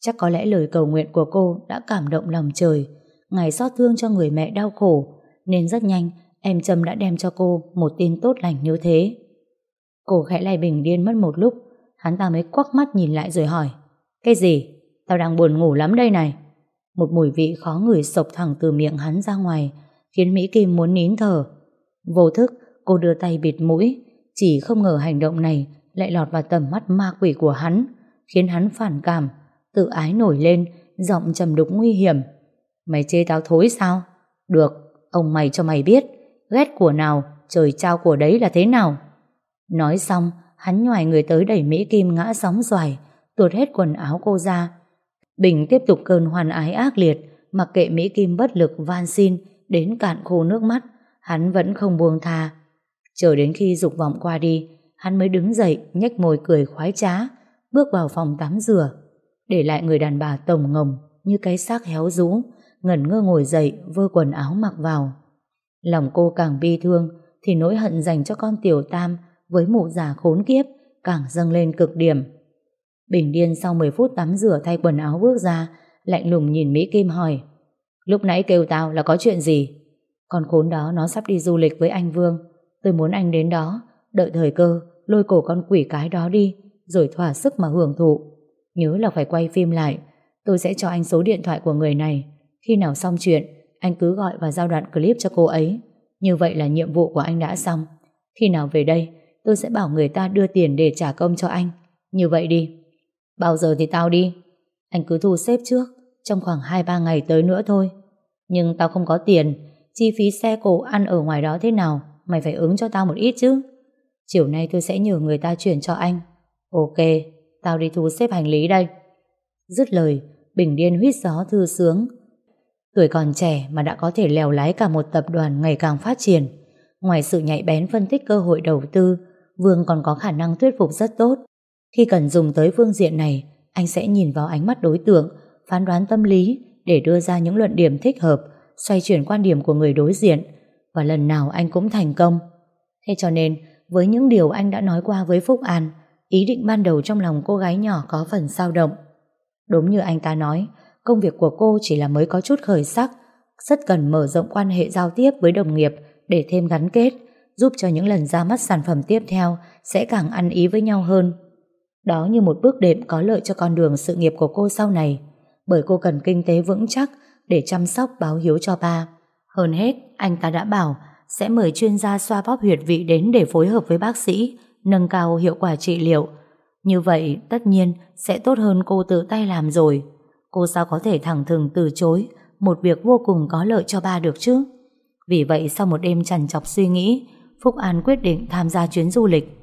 Chắc có lẽ lời cầu nguyện của cô đã cảm động lòng trời, ngài xót thương cho người mẹ đau khổ, nên rất nhanh em Trâm đã đem cho cô một tin tốt lành như thế. Cô khẽ lay Bình điên mất một lúc, hắn ta mới quắc mắt nhìn lại rồi hỏi, cái gì? Tao đang buồn ngủ lắm đây này. Một mùi vị khó ngửi sộc thẳng từ miệng hắn ra ngoài, khiến Mỹ Kim muốn nín thở. Vô thức, cô đưa tay bịt mũi, chỉ không ngờ hành động này lại lọt vào tầm mắt ma quỷ của hắn, khiến hắn phản cảm, tự ái nổi lên, giọng trầm đục nguy hiểm. Mày chê tao thối sao? Được, ông mày cho mày biết, ghét của nào, trời trao của đấy là thế nào. Nói xong, hắn nhòi người tới đẩy Mỹ Kim ngã sóng xoài, tuột hết quần áo cô ra. Bình tiếp tục cơn hoàn ái ác liệt, mặc kệ Mỹ Kim bất lực van xin, đến cạn khô nước mắt, hắn vẫn không buông tha. Chờ đến khi dục vọng qua đi, hắn mới đứng dậy, nhếch môi cười khoái trá, bước vào phòng tắm rửa, để lại người đàn bà tổng ngồng như cái xác héo rũ, ngẩn ngơ ngồi dậy vơ quần áo mặc vào. Lòng cô càng bi thương, thì nỗi hận dành cho con tiểu tam với mụ già khốn kiếp càng dâng lên cực điểm. Bình điên sau 10 phút tắm rửa thay quần áo bước ra, lạnh lùng nhìn Mỹ Kim hỏi Lúc nãy kêu tao là có chuyện gì? Con khốn đó nó sắp đi du lịch với anh Vương. Tôi muốn anh đến đó, đợi thời cơ, lôi cổ con quỷ cái đó đi, rồi thỏa sức mà hưởng thụ. Nhớ là phải quay phim lại. Tôi sẽ cho anh số điện thoại của người này. Khi nào xong chuyện, anh cứ gọi và giao đoạn clip cho cô ấy. Như vậy là nhiệm vụ của anh đã xong. Khi nào về đây, tôi sẽ bảo người ta đưa tiền để trả công cho anh. Như vậy đi. Bao giờ thì tao đi? Anh cứ thu xếp trước, trong khoảng 2-3 ngày tới nữa thôi. Nhưng tao không có tiền, chi phí xe cổ ăn ở ngoài đó thế nào, mày phải ứng cho tao một ít chứ. Chiều nay tôi sẽ nhờ người ta chuyển cho anh. Ok, tao đi thu xếp hành lý đây. Dứt lời, Bình Điên huýt gió thư sướng. Tuổi còn trẻ mà đã có thể lèo lái cả một tập đoàn ngày càng phát triển. Ngoài sự nhạy bén phân tích cơ hội đầu tư, Vương còn có khả năng thuyết phục rất tốt. Khi cần dùng tới phương diện này, anh sẽ nhìn vào ánh mắt đối tượng, phán đoán tâm lý để đưa ra những luận điểm thích hợp, xoay chuyển quan điểm của người đối diện. Và lần nào anh cũng thành công. Thế cho nên, với những điều anh đã nói qua với Phúc An, ý định ban đầu trong lòng cô gái nhỏ có phần dao động. Đúng như anh ta nói, công việc của cô chỉ là mới có chút khởi sắc, rất cần mở rộng quan hệ giao tiếp với đồng nghiệp để thêm gắn kết, giúp cho những lần ra mắt sản phẩm tiếp theo sẽ càng ăn ý với nhau hơn. Đó như một bước đệm có lợi cho con đường sự nghiệp của cô sau này, bởi cô cần kinh tế vững chắc để chăm sóc báo hiếu cho ba. Hơn hết, anh ta đã bảo sẽ mời chuyên gia xoa bóp huyệt vị đến để phối hợp với bác sĩ, nâng cao hiệu quả trị liệu. Như vậy, tất nhiên, sẽ tốt hơn cô tự tay làm rồi. Cô sao có thể thẳng thừng từ chối một việc vô cùng có lợi cho ba được chứ? Vì vậy, sau một đêm trằn trọc suy nghĩ, Phúc An quyết định tham gia chuyến du lịch.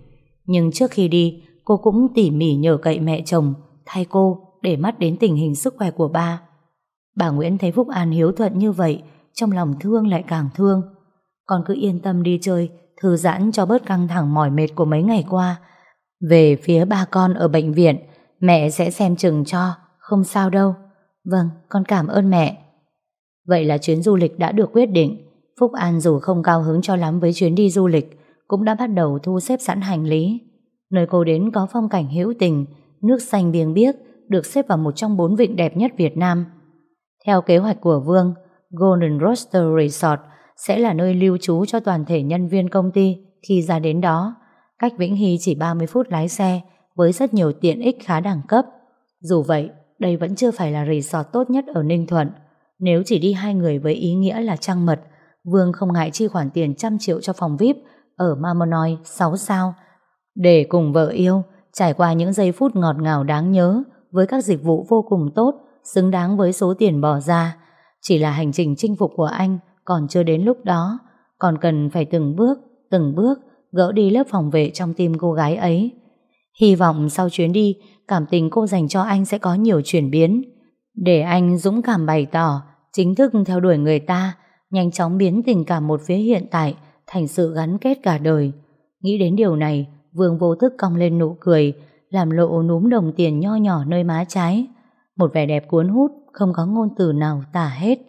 Nhưng trước khi đi, cô cũng tỉ mỉ nhờ cậy mẹ chồng, thay cô để mắt đến tình hình sức khỏe của ba. Bà Nguyễn thấy Phúc An hiếu thuận như vậy, trong lòng thương lại càng thương. Con cứ yên tâm đi chơi, thư giãn cho bớt căng thẳng mỏi mệt của mấy ngày qua. Về phía ba con ở bệnh viện, mẹ sẽ xem chừng cho, không sao đâu. Vâng, con cảm ơn mẹ. Vậy là chuyến du lịch đã được quyết định. Phúc An dù không cao hứng cho lắm với chuyến đi du lịch, cũng đã bắt đầu thu xếp sẵn hành lý. Nơi cô đến có phong cảnh hữu tình, nước xanh biếng biếc, được xếp vào một trong bốn vịnh đẹp nhất Việt Nam. Theo kế hoạch của Vương, Golden Roster Resort sẽ là nơi lưu trú cho toàn thể nhân viên công ty khi ra đến đó. Cách Vĩnh Hy chỉ 30 phút lái xe với rất nhiều tiện ích khá đẳng cấp. Dù vậy, đây vẫn chưa phải là resort tốt nhất ở Ninh Thuận. Nếu chỉ đi hai người với ý nghĩa là trăng mật, Vương không ngại chi khoản tiền trăm triệu cho phòng VIP ở Marmonoi 6 sao để cùng vợ yêu trải qua những giây phút ngọt ngào đáng nhớ với các dịch vụ vô cùng tốt xứng đáng với số tiền bỏ ra. Chỉ là hành trình chinh phục của anh còn chưa đến lúc đó, còn cần phải từng bước, từng bước gỡ đi lớp phòng vệ trong tim cô gái ấy. Hy vọng sau chuyến đi, cảm tình cô dành cho anh sẽ có nhiều chuyển biến. Để anh dũng cảm bày tỏ, chính thức theo đuổi người ta, nhanh chóng biến tình cảm một phía hiện tại thành sự gắn kết cả đời. Nghĩ đến điều này, Vương vô thức cong lên nụ cười, làm lộ núm đồng tiền nho nhỏ nơi má trái. Một vẻ đẹp cuốn hút, không có ngôn từ nào tả hết.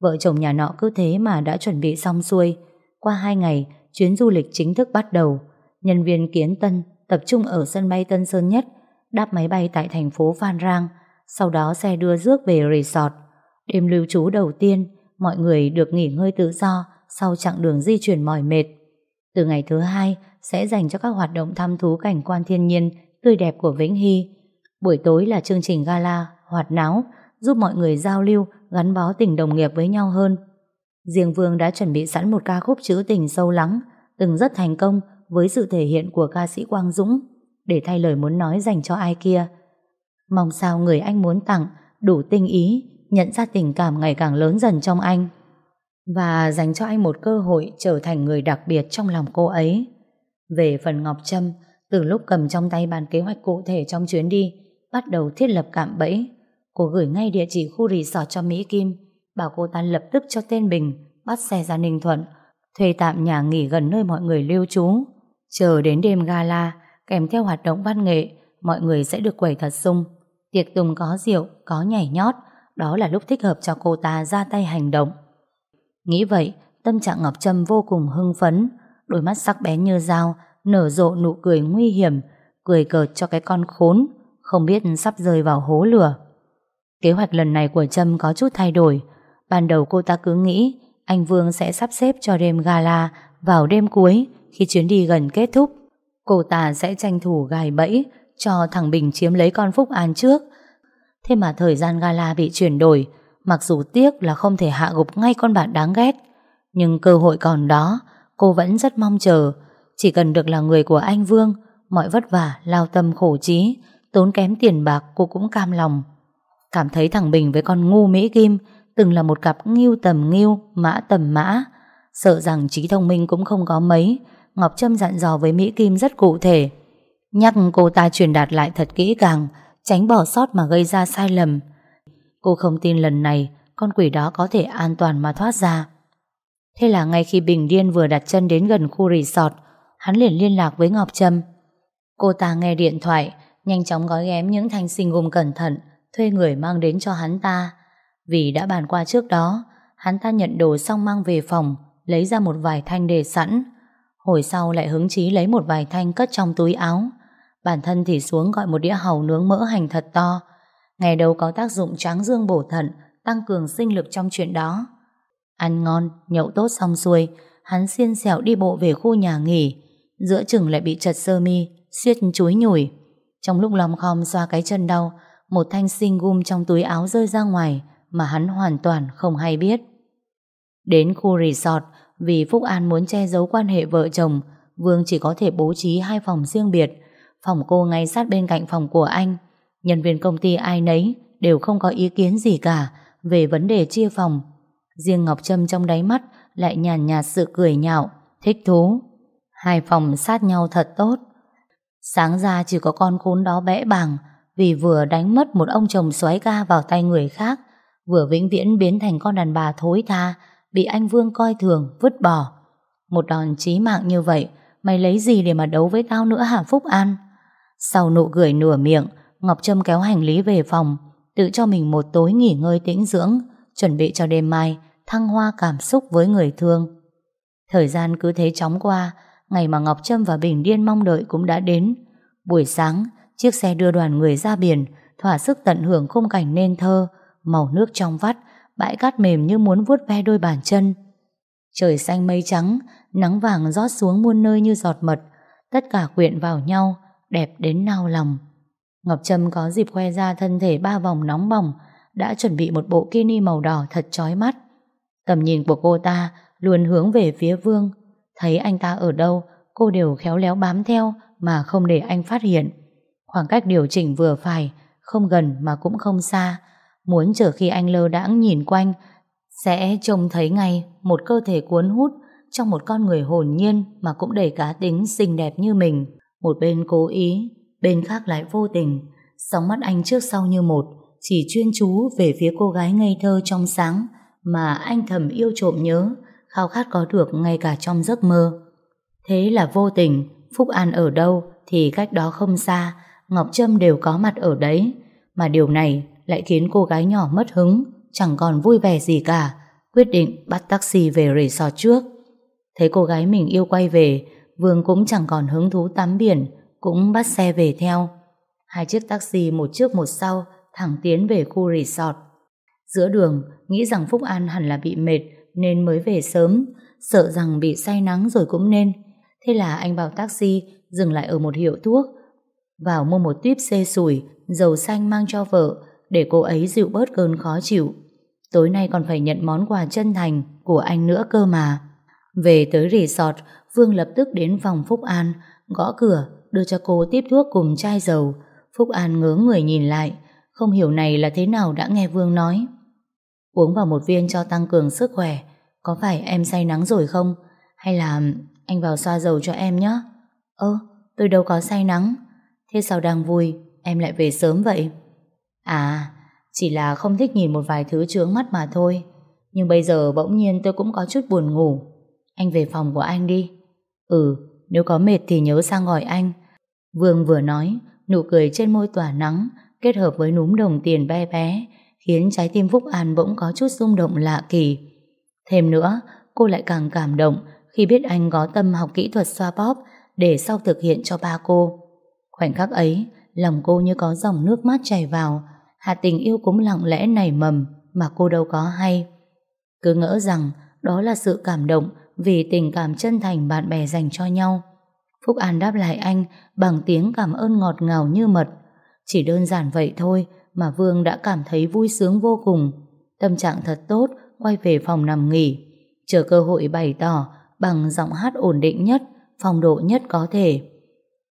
Vợ chồng nhà nọ cứ thế mà đã chuẩn bị xong xuôi. Qua hai ngày, chuyến du lịch chính thức bắt đầu. Nhân viên Kiến Tân tập trung ở sân bay Tân Sơn Nhất, đáp máy bay tại thành phố Phan Rang, sau đó xe đưa rước về resort. Đêm lưu trú đầu tiên, mọi người được nghỉ ngơi tự do sau chặng đường di chuyển mỏi mệt. Từ ngày thứ hai sẽ dành cho các hoạt động thăm thú cảnh quan thiên nhiên tươi đẹp của Vĩnh Hy. Buổi tối là chương trình gala, hoạt náo, giúp mọi người giao lưu, gắn bó tình đồng nghiệp với nhau hơn. Riêng Vương đã chuẩn bị sẵn một ca khúc trữ tình sâu lắng, từng rất thành công với sự thể hiện của ca sĩ Quang Dũng, để thay lời muốn nói dành cho ai kia. Mong sao người anh muốn tặng đủ tinh ý, nhận ra tình cảm ngày càng lớn dần trong anh và dành cho anh một cơ hội trở thành người đặc biệt trong lòng cô ấy. Về phần Ngọc Trâm, từ lúc cầm trong tay bàn kế hoạch cụ thể trong chuyến đi, bắt đầu thiết lập cạm bẫy, cô gửi ngay địa chỉ khu resort cho Mỹ Kim, bảo cô ta lập tức cho tên Bình bắt xe ra Ninh Thuận, thuê tạm nhà nghỉ gần nơi mọi người lưu trú. Chờ đến đêm gala, kèm theo hoạt động văn nghệ, mọi người sẽ được quẩy thật sung. Tiệc tùng có rượu, có nhảy nhót, đó là lúc thích hợp cho cô ta ra tay hành động. Nghĩ vậy, tâm trạng Ngọc Trâm vô cùng hưng phấn, đôi mắt sắc bén như dao, nở rộ nụ cười nguy hiểm, cười cợt cho cái con khốn, không biết sắp rơi vào hố lửa. Kế hoạch lần này của Trâm có chút thay đổi. Ban đầu cô ta cứ nghĩ anh Vương sẽ sắp xếp cho đêm gala vào đêm cuối khi chuyến đi gần kết thúc. Cô ta sẽ tranh thủ gài bẫy cho thằng Bình chiếm lấy con Phúc An trước. Thế mà thời gian gala bị chuyển đổi, mặc dù tiếc là không thể hạ gục ngay con bạn đáng ghét. Nhưng cơ hội còn đó, cô vẫn rất mong chờ. Chỉ cần được là người của anh Vương, mọi vất vả, lao tâm khổ trí, tốn kém tiền bạc cô cũng cam lòng. Cảm thấy thằng Bình với con ngu Mỹ Kim từng là một cặp nghiêu tầm nghiêu, mã tầm mã. Sợ rằng trí thông minh cũng không có mấy, Ngọc Trâm dặn dò với Mỹ Kim rất cụ thể. Nhắc cô ta truyền đạt lại thật kỹ càng, tránh bỏ sót mà gây ra sai lầm. Cô không tin lần này con quỷ đó có thể an toàn mà thoát ra. Thế là ngay khi Bình Điên vừa đặt chân đến gần khu resort, hắn liền liên lạc với Ngọc Trâm. Cô ta nghe điện thoại, nhanh chóng gói ghém những thanh sinh gồm cẩn thận, thuê người mang đến cho hắn ta. Vì đã bàn qua trước đó, hắn ta nhận đồ xong mang về phòng, lấy ra một vài thanh để sẵn. Hồi sau lại hứng chí lấy một vài thanh cất trong túi áo. Bản thân thì xuống gọi một đĩa hàu nướng mỡ hành thật to. Ngày đầu có tác dụng tráng dương bổ thận, tăng cường sinh lực trong chuyện đó. Ăn ngon, nhậu tốt xong xuôi, hắn xiên xẻo đi bộ về khu nhà nghỉ. Giữa chừng lại bị chật sơ mi, suýt chuối nhủi. Trong lúc lòng khom xoa cái chân đau, một thanh sinh gum trong túi áo rơi ra ngoài mà hắn hoàn toàn không hay biết. Đến khu resort, vì Phúc An muốn che giấu quan hệ vợ chồng, Vương chỉ có thể bố trí hai phòng riêng biệt. Phòng cô ngay sát bên cạnh phòng của anh. Nhân viên công ty ai nấy đều không có ý kiến gì cả về vấn đề chia phòng. Riêng Ngọc Trâm trong đáy mắt lại nhàn nhạt sự cười nhạo, thích thú. Hai phòng sát nhau thật tốt. Sáng ra chỉ có con khốn đó bẽ bàng vì vừa đánh mất một ông chồng xoáy ca vào tay người khác, vừa vĩnh viễn biến thành con đàn bà thối tha, bị anh Vương coi thường, vứt bỏ. Một đòn chí mạng như vậy, mày lấy gì để mà đấu với tao nữa hả Phúc An? Sau nụ cười nửa miệng, Ngọc Trâm kéo hành lý về phòng, tự cho mình một tối nghỉ ngơi tĩnh dưỡng, chuẩn bị cho đêm mai thăng hoa cảm xúc với người thương. Thời gian cứ thế chóng qua, ngày mà Ngọc Trâm và Bình Điên mong đợi cũng đã đến. Buổi sáng, chiếc xe đưa đoàn người ra biển, thỏa sức tận hưởng khung cảnh nên thơ, màu nước trong vắt, bãi cát mềm như muốn vuốt ve đôi bàn chân. Trời xanh mây trắng, nắng vàng rót xuống muôn nơi như giọt mật, tất cả quyện vào nhau, đẹp đến nao lòng. Ngọc Trâm có dịp khoe ra thân thể ba vòng nóng bỏng, đã chuẩn bị một bộ kini màu đỏ thật chói mắt. Tầm nhìn của cô ta luôn hướng về phía Vương. Thấy anh ta ở đâu, cô đều khéo léo bám theo mà không để anh phát hiện. Khoảng cách điều chỉnh vừa phải, không gần mà cũng không xa. Muốn chờ khi anh lơ đãng nhìn quanh, sẽ trông thấy ngay một cơ thể cuốn hút trong một con người hồn nhiên mà cũng đầy cá tính xinh đẹp như mình. Một bên cố ý, bên khác lại vô tình. Sóng mắt anh trước sau như một, chỉ chuyên chú về phía cô gái ngây thơ trong sáng mà anh thầm yêu trộm nhớ, khao khát có được ngay cả trong giấc mơ. Thế là vô tình, Phúc An ở đâu thì cách đó không xa, Ngọc Trâm đều có mặt ở đấy. Mà điều này lại khiến cô gái nhỏ mất hứng, chẳng còn vui vẻ gì cả, quyết định bắt taxi về resort trước. Thấy cô gái mình yêu quay về, Vương cũng chẳng còn hứng thú tắm biển, cũng bắt xe về theo. Hai chiếc taxi một trước một sau, thẳng tiến về khu resort. Giữa đường, nghĩ rằng Phúc An hẳn là bị mệt nên mới về sớm, sợ rằng bị say nắng rồi cũng nên. Thế là anh bảo taxi dừng lại ở một hiệu thuốc, vào mua một tuyếp xê sủi, dầu xanh mang cho vợ để cô ấy dịu bớt cơn khó chịu. Tối nay còn phải nhận món quà chân thành của anh nữa cơ mà. Về tới resort, Vương lập tức đến phòng Phúc An, gõ cửa, đưa cho cô tiếp thuốc cùng chai dầu. Phúc An ngớ người nhìn lại, không hiểu này là thế nào đã nghe Vương nói. Uống vào một viên cho tăng cường sức khỏe, có phải em say nắng rồi không? Hay là anh vào xoa dầu cho em nhé? Ơ, tôi đâu có say nắng. Thế sao đang vui, em lại về sớm vậy? À, chỉ là không thích nhìn một vài thứ chướng mắt mà thôi. Nhưng bây giờ bỗng nhiên tôi cũng có chút buồn ngủ. Anh về phòng của anh đi. Ừ, nếu có mệt thì nhớ sang gọi anh. Vương vừa nói, nụ cười trên môi tỏa nắng, kết hợp với núm đồng tiền bé bé, khiến trái tim Phúc An bỗng có chút rung động lạ kỳ. Thêm nữa, cô lại càng cảm động khi biết anh có tâm học kỹ thuật xoa bóp để sau thực hiện cho ba cô. Khoảnh khắc ấy, lòng cô như có dòng nước mát chảy vào, hạt tình yêu cũng lặng lẽ nảy mầm mà cô đâu có hay. Cứ ngỡ rằng đó là sự cảm động vì tình cảm chân thành bạn bè dành cho nhau. Phúc An đáp lại anh bằng tiếng cảm ơn ngọt ngào như mật. Chỉ đơn giản vậy thôi mà Vương đã cảm thấy vui sướng vô cùng. Tâm trạng thật tốt, quay về phòng nằm nghỉ. Chờ cơ hội bày tỏ bằng giọng hát ổn định nhất, phong độ nhất có thể.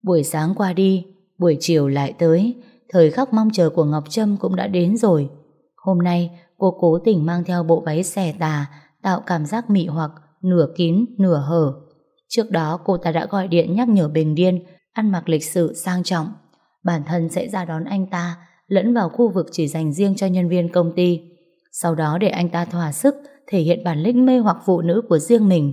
Buổi sáng qua đi, buổi chiều lại tới, thời khắc mong chờ của Ngọc Trâm cũng đã đến rồi. Hôm nay, cô cố tình mang theo bộ váy xẻ tà, tạo cảm giác mị hoặc, nửa kín, nửa hở. Trước đó cô ta đã gọi điện nhắc nhở Bình Điên ăn mặc lịch sự sang trọng. Bản thân sẽ ra đón anh ta lẫn vào khu vực chỉ dành riêng cho nhân viên công ty. Sau đó để anh ta thỏa sức thể hiện bản lĩnh mê hoặc phụ nữ của riêng mình.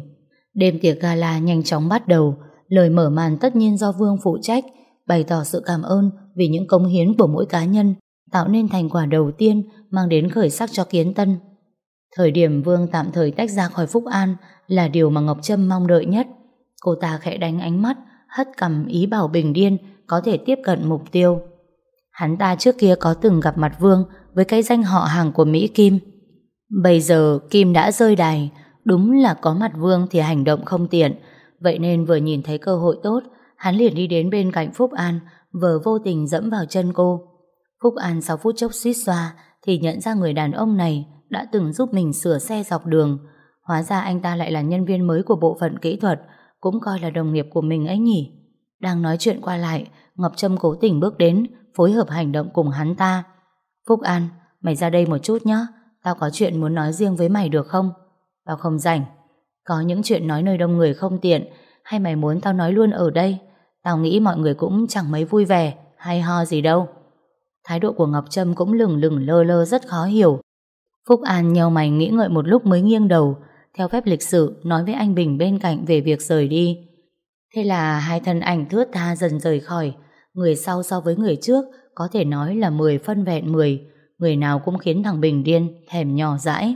Đêm tiệc gala nhanh chóng bắt đầu, lời mở màn tất nhiên do Vương phụ trách, bày tỏ sự cảm ơn vì những công hiến của mỗi cá nhân tạo nên thành quả đầu tiên mang đến khởi sắc cho Kiến Tân. Thời điểm Vương tạm thời tách ra khỏi Phúc An là điều mà Ngọc Trâm mong đợi nhất. Cô ta khẽ đánh ánh mắt, hất cầm ý bảo Bình Điên có thể tiếp cận mục tiêu. Hắn ta trước kia có từng gặp mặt Vương với cái danh họ hàng của Mỹ Kim. Bây giờ Kim đã rơi đài, đúng là có mặt Vương thì hành động không tiện, vậy nên vừa nhìn thấy cơ hội tốt, hắn liền đi đến bên cạnh Phúc An, vừa vô tình dẫm vào chân cô. Phúc An sau phút chốc suýt xoa thì nhận ra người đàn ông này đã từng giúp mình sửa xe dọc đường. Hóa ra anh ta lại là nhân viên mới của bộ phận kỹ thuật, cũng coi là đồng nghiệp của mình ấy nhỉ. Đang nói chuyện qua lại, Ngọc Trâm cố tình bước đến, phối hợp hành động cùng hắn ta. Phúc An, mày ra đây một chút nhé, tao có chuyện muốn nói riêng với mày được không? Tao không rảnh. Có những chuyện nói nơi đông người không tiện, hay mày muốn tao nói luôn ở đây? Tao nghĩ mọi người cũng chẳng mấy vui vẻ, hay ho gì đâu. Thái độ của Ngọc Trâm cũng lừng lừng lơ lơ rất khó hiểu. Phúc An nheo mày nghĩ ngợi một lúc mới nghiêng đầu, theo phép lịch sự nói với anh Bình bên cạnh về việc rời đi. Thế là hai thân ảnh thướt tha dần rời khỏi, người sau so với người trước có thể nói là 10 phân vẹn 10, người nào cũng khiến thằng Bình điên, thèm nhỏ dãi.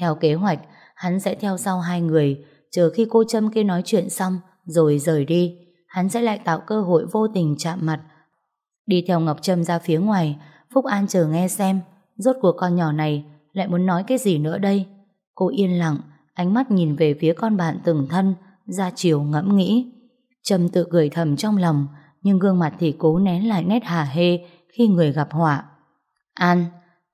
Theo kế hoạch, hắn sẽ theo sau hai người, chờ khi cô Trâm kia nói chuyện xong, rồi rời đi, hắn sẽ lại tạo cơ hội vô tình chạm mặt. Đi theo Ngọc Trâm ra phía ngoài, Phúc An chờ nghe xem, rốt cuộc con nhỏ này lại muốn nói cái gì nữa đây. Cô yên lặng, ánh mắt nhìn về phía con bạn từng thân, ra chiều ngẫm nghĩ. trầm tự cười thầm trong lòng, nhưng gương mặt thì cố nén lại nét hà hê khi người gặp họa. An,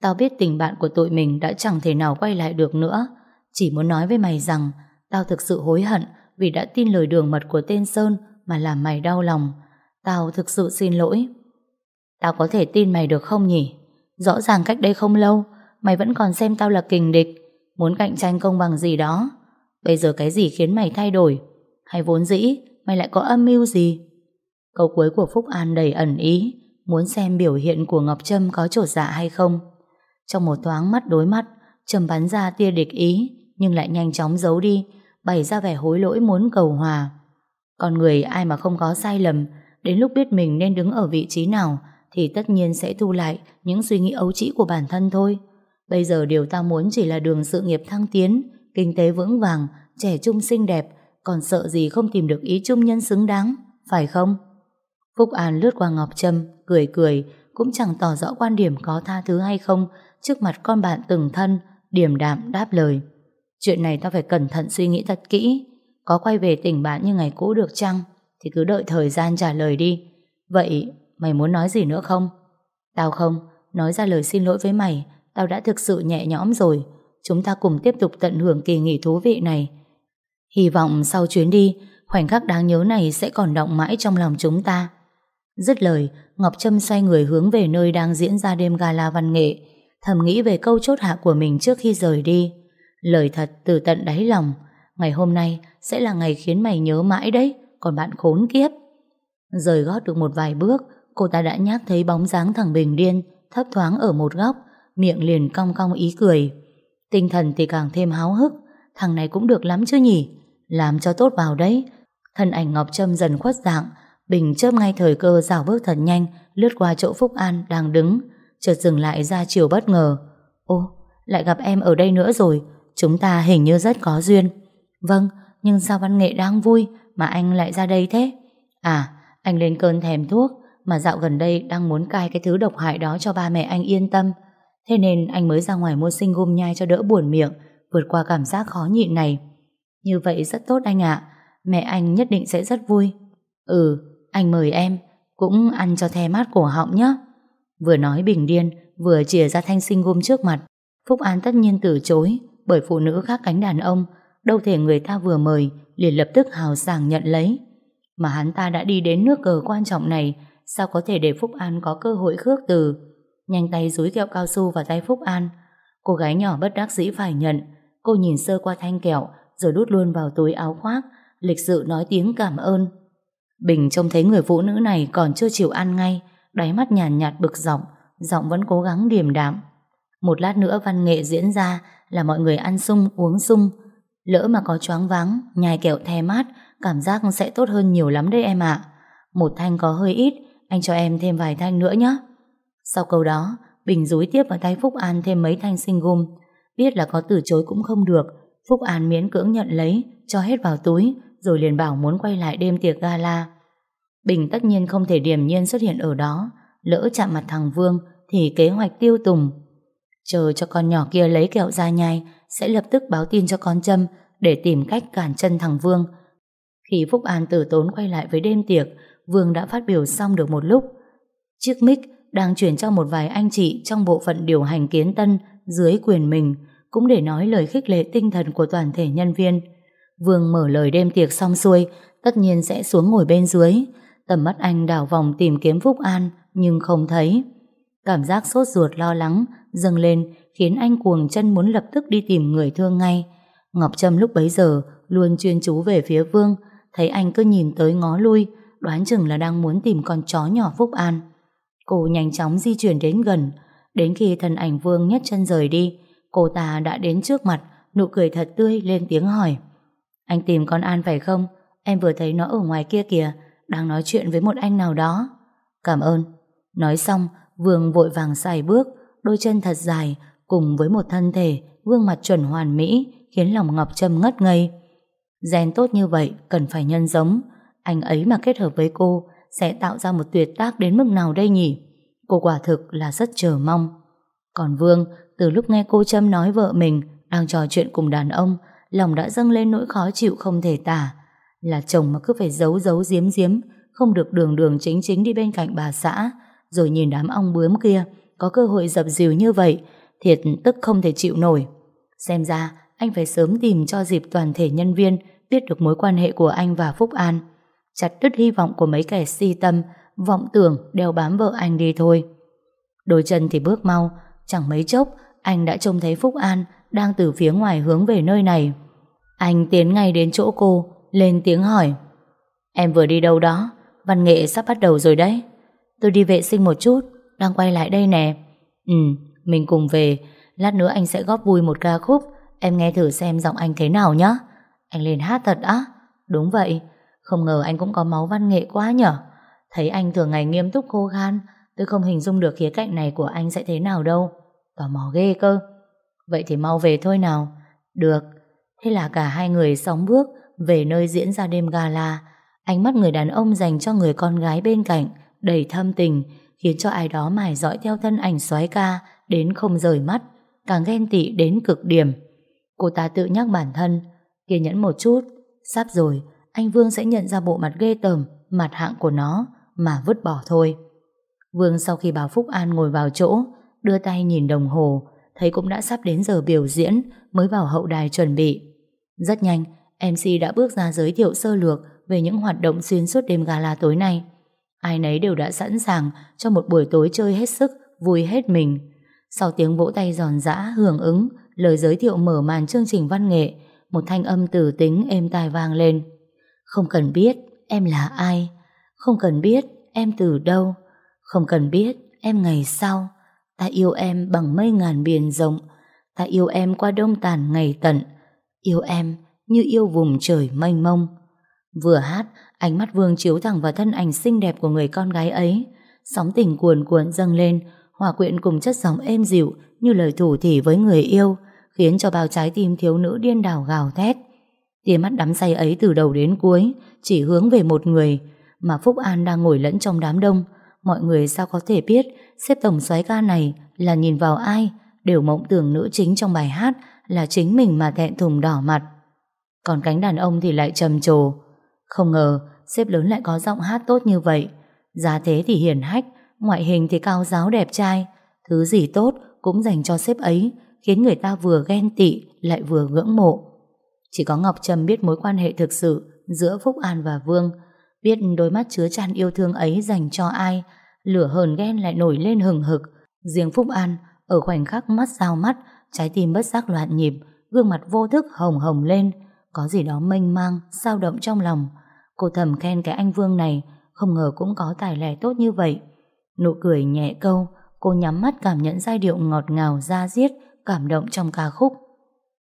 tao biết tình bạn của tụi mình đã chẳng thể nào quay lại được nữa. Chỉ muốn nói với mày rằng tao thực sự hối hận vì đã tin lời đường mật của tên Sơn mà làm mày đau lòng. Tao thực sự xin lỗi. Tao có thể tin mày được không nhỉ? Rõ ràng cách đây không lâu, mày vẫn còn xem tao là kình địch, muốn cạnh tranh công bằng gì đó. Bây giờ cái gì khiến mày thay đổi? Hay vốn dĩ, mày lại có âm mưu gì? Câu cuối của Phúc An đầy ẩn ý, muốn xem biểu hiện của Ngọc Trâm có trột dạ hay không. Trong một thoáng mắt đối mắt, Trâm bắn ra tia địch ý, nhưng lại nhanh chóng giấu đi, bày ra vẻ hối lỗi muốn cầu hòa. Con người ai mà không có sai lầm, đến lúc biết mình nên đứng ở vị trí nào, thì tất nhiên sẽ thu lại những suy nghĩ ấu trĩ của bản thân thôi. Bây giờ điều ta muốn chỉ là đường sự nghiệp thăng tiến, kinh tế vững vàng, trẻ trung xinh đẹp, còn sợ gì không tìm được ý chung nhân xứng đáng, phải không? Phúc An lướt qua Ngọc Trâm, cười cười, cũng chẳng tỏ rõ quan điểm có tha thứ hay không trước mặt con bạn từng thân, điểm đạm đáp lời. Chuyện này tao phải cẩn thận suy nghĩ thật kỹ, có quay về tỉnh bạn như ngày cũ được chăng? Thì cứ đợi thời gian trả lời đi. Vậy mày muốn nói gì nữa không? Tao không, nói ra lời xin lỗi với mày, tao đã thực sự nhẹ nhõm rồi. Chúng ta cùng tiếp tục tận hưởng kỳ nghỉ thú vị này. Hy vọng sau chuyến đi, khoảnh khắc đáng nhớ này sẽ còn động mãi trong lòng chúng ta. Dứt lời, Ngọc Trâm xoay người hướng về nơi đang diễn ra đêm gala văn nghệ, thầm nghĩ về câu chốt hạ của mình trước khi rời đi. Lời thật từ tận đáy lòng, ngày hôm nay sẽ là ngày khiến mày nhớ mãi đấy, còn bạn khốn kiếp. Rời gót được một vài bước, cô ta đã nhát thấy bóng dáng thằng Bình Điên thấp thoáng ở một góc, miệng liền cong cong ý cười. Tinh thần thì càng thêm háo hức, thằng này cũng được lắm chứ nhỉ, làm cho tốt vào đấy. Thân ảnh Ngọc Trâm dần khuất dạng, Bình chớp ngay thời cơ dảo bước thật nhanh, lướt qua chỗ Phúc An đang đứng, chợt dừng lại ra chiều bất ngờ. Ô, lại gặp em ở đây nữa rồi, chúng ta hình như rất có duyên. Vâng, nhưng sao văn nghệ đang vui mà anh lại ra đây thế? À, anh lên cơn thèm thuốc mà dạo gần đây đang muốn cai cái thứ độc hại đó cho ba mẹ anh yên tâm. Thế nên anh mới ra ngoài mua sinh gum nhai cho đỡ buồn miệng, vượt qua cảm giác khó nhịn này. Như vậy rất tốt anh ạ, mẹ anh nhất định sẽ rất vui. Ừ, anh mời em, cũng ăn cho the mát cổ họng nhé. Vừa nói bình điên, vừa chìa ra thanh sinh gum trước mặt. Phúc An tất nhiên từ chối, bởi phụ nữ khác cánh đàn ông, đâu thể người ta vừa mời, liền lập tức hào sảng nhận lấy. Mà hắn ta đã đi đến nước cờ quan trọng này, sao có thể để Phúc An có cơ hội khước từ. Nhanh tay dúi kẹo cao su vào tay Phúc An. Cô gái nhỏ bất đắc dĩ phải nhận. Cô nhìn sơ qua thanh kẹo, rồi đút luôn vào túi áo khoác, lịch sự nói tiếng cảm ơn. Bình trông thấy người phụ nữ này còn chưa chịu ăn ngay, đáy mắt nhàn nhạt, nhạt bực giọng, giọng vẫn cố gắng điềm đạm. Một lát nữa văn nghệ diễn ra là mọi người ăn sung uống sung. Lỡ mà có choáng váng, nhai kẹo the mát, cảm giác sẽ tốt hơn nhiều lắm đấy em ạ. Một thanh có hơi ít, anh cho em thêm vài thanh nữa nhé. Sau câu đó, Bình dúi tiếp vào tay Phúc An thêm mấy thanh sinh gum. Biết là có từ chối cũng không được, Phúc An miễn cưỡng nhận lấy, cho hết vào túi, rồi liền bảo muốn quay lại đêm tiệc gala. Bình tất nhiên không thể điềm nhiên xuất hiện ở đó, lỡ chạm mặt thằng Vương thì kế hoạch tiêu tùng. Chờ cho con nhỏ kia lấy kẹo ra nhai, sẽ lập tức báo tin cho con Trâm để tìm cách cản chân thằng Vương. Khi Phúc An tử tốn quay lại với đêm tiệc, Vương đã phát biểu xong được một lúc. Chiếc mic đang chuyển cho một vài anh chị trong bộ phận điều hành kiến tân dưới quyền mình, cũng để nói lời khích lệ tinh thần của toàn thể nhân viên. Vương mở lời đêm tiệc xong xuôi, tất nhiên sẽ xuống ngồi bên dưới. Tầm mắt anh đảo vòng tìm kiếm Phúc An, nhưng không thấy. Cảm giác sốt ruột lo lắng dâng lên khiến anh cuồng chân muốn lập tức đi tìm người thương ngay. Ngọc Trâm lúc bấy giờ luôn chuyên chú về phía Vương, thấy anh cứ nhìn tới ngó lui, đoán chừng là đang muốn tìm con chó nhỏ Phúc An. Cô nhanh chóng di chuyển đến gần, đến khi thân ảnh Vương nhất chân rời đi, cô ta đã đến trước mặt, nụ cười thật tươi lên tiếng hỏi. Anh tìm con An phải không? Em vừa thấy nó ở ngoài kia kìa, đang nói chuyện với một anh nào đó. Cảm ơn. Nói xong, Vương vội vàng xài bước, đôi chân thật dài, cùng với một thân thể, gương mặt chuẩn hoàn mỹ, khiến lòng Ngọc Trâm ngất ngây. Gen tốt như vậy, cần phải nhân giống. Anh ấy mà kết hợp với cô, sẽ tạo ra một tuyệt tác đến mức nào đây nhỉ? Cô quả thực là rất chờ mong. Còn Vương, từ lúc nghe cô Trâm nói vợ mình đang trò chuyện cùng đàn ông, lòng đã dâng lên nỗi khó chịu không thể tả. Là chồng mà cứ phải giấu giấu giếm giếm, không được đường đường chính chính đi bên cạnh bà xã, rồi nhìn đám ong bướm kia, có cơ hội dập dìu như vậy, thiệt tức không thể chịu nổi. Xem ra, anh phải sớm tìm cho dịp toàn thể nhân viên biết được mối quan hệ của anh và Phúc An. Chặt đứt hy vọng của mấy kẻ si tâm, vọng tưởng đeo bám vợ anh đi thôi. Đôi chân thì bước mau, chẳng mấy chốc anh đã trông thấy Phúc An đang từ phía ngoài hướng về nơi này. Anh tiến ngay đến chỗ cô, lên tiếng hỏi. Em vừa đi đâu đó? Văn nghệ sắp bắt đầu rồi đấy. Tôi đi vệ sinh một chút, đang quay lại đây nè. Ừ, mình cùng về, lát nữa anh sẽ góp vui một ca khúc, em nghe thử xem giọng anh thế nào nhé. Anh lên hát thật á? Đúng vậy, không ngờ anh cũng có máu văn nghệ quá nhở. Thấy anh thường ngày nghiêm túc khô khan, tôi không hình dung được khía cạnh này của anh sẽ thế nào đâu. Tò mò ghê cơ. Vậy thì mau về thôi nào. Được. Thế là cả hai người sóng bước về nơi diễn ra đêm gala. Ánh mắt người đàn ông dành cho người con gái bên cạnh đầy thâm tình khiến cho ai đó mải dõi theo thân ảnh xoái ca đến không rời mắt, càng ghen tị đến cực điểm. Cô ta tự nhắc bản thân, kiên nhẫn một chút, sắp rồi, anh Vương sẽ nhận ra bộ mặt ghê tởm, mặt hạng của nó mà vứt bỏ thôi. Vương sau khi bảo Phúc An ngồi vào chỗ, đưa tay nhìn đồng hồ, thấy cũng đã sắp đến giờ biểu diễn mới vào hậu đài chuẩn bị. Rất nhanh, MC đã bước ra giới thiệu sơ lược về những hoạt động xuyên suốt đêm gala tối nay. Ai nấy đều đã sẵn sàng cho một buổi tối chơi hết sức, vui hết mình. Sau tiếng vỗ tay giòn giã, hưởng ứng, lời giới thiệu mở màn chương trình văn nghệ, một thanh âm tử tính êm tai vang lên. Không cần biết em là ai, không cần biết em từ đâu, không cần biết em ngày sau. Ta yêu em bằng mây ngàn biển rộng, ta yêu em qua đông tàn ngày tận, yêu em như yêu vùng trời mênh mông. Vừa hát, ánh mắt Vương chiếu thẳng vào thân ảnh xinh đẹp của người con gái ấy. Sóng tình cuồn cuộn dâng lên, hòa quyện cùng chất giọng êm dịu như lời thủ thỉ với người yêu, khiến cho bao trái tim thiếu nữ điên đảo gào thét. Tia mắt đắm say ấy từ đầu đến cuối, chỉ hướng về một người, mà Phúc An đang ngồi lẫn trong đám đông. Mọi người sao có thể biết xếp tổng xoáy ca này là nhìn vào ai, đều mộng tưởng nữ chính trong bài hát là chính mình mà thẹn thùng đỏ mặt. Còn cánh đàn ông thì lại trầm trồ, không ngờ xếp lớn lại có giọng hát tốt như vậy Giá thế thì hiền hách Ngoại hình thì cao giáo đẹp trai Thứ gì tốt cũng dành cho xếp ấy Khiến người ta vừa ghen tị Lại vừa ngưỡng mộ chỉ có Ngọc Trâm biết mối quan hệ thực sự Giữa Phúc An và Vương Biết đôi mắt chứa chan yêu thương ấy dành cho ai Lửa hờn ghen lại nổi lên hừng hực Riêng Phúc An Ở khoảnh khắc mắt giao mắt Trái tim bất giác loạn nhịp Gương mặt vô thức hồng hồng lên có gì đó mênh mang, sao động trong lòng. Cô thầm khen cái anh Vương này, không ngờ cũng có tài lẻ tốt như vậy. Nụ cười nhẹ câu, cô nhắm mắt cảm nhận giai điệu ngọt ngào da diết, cảm động trong ca khúc.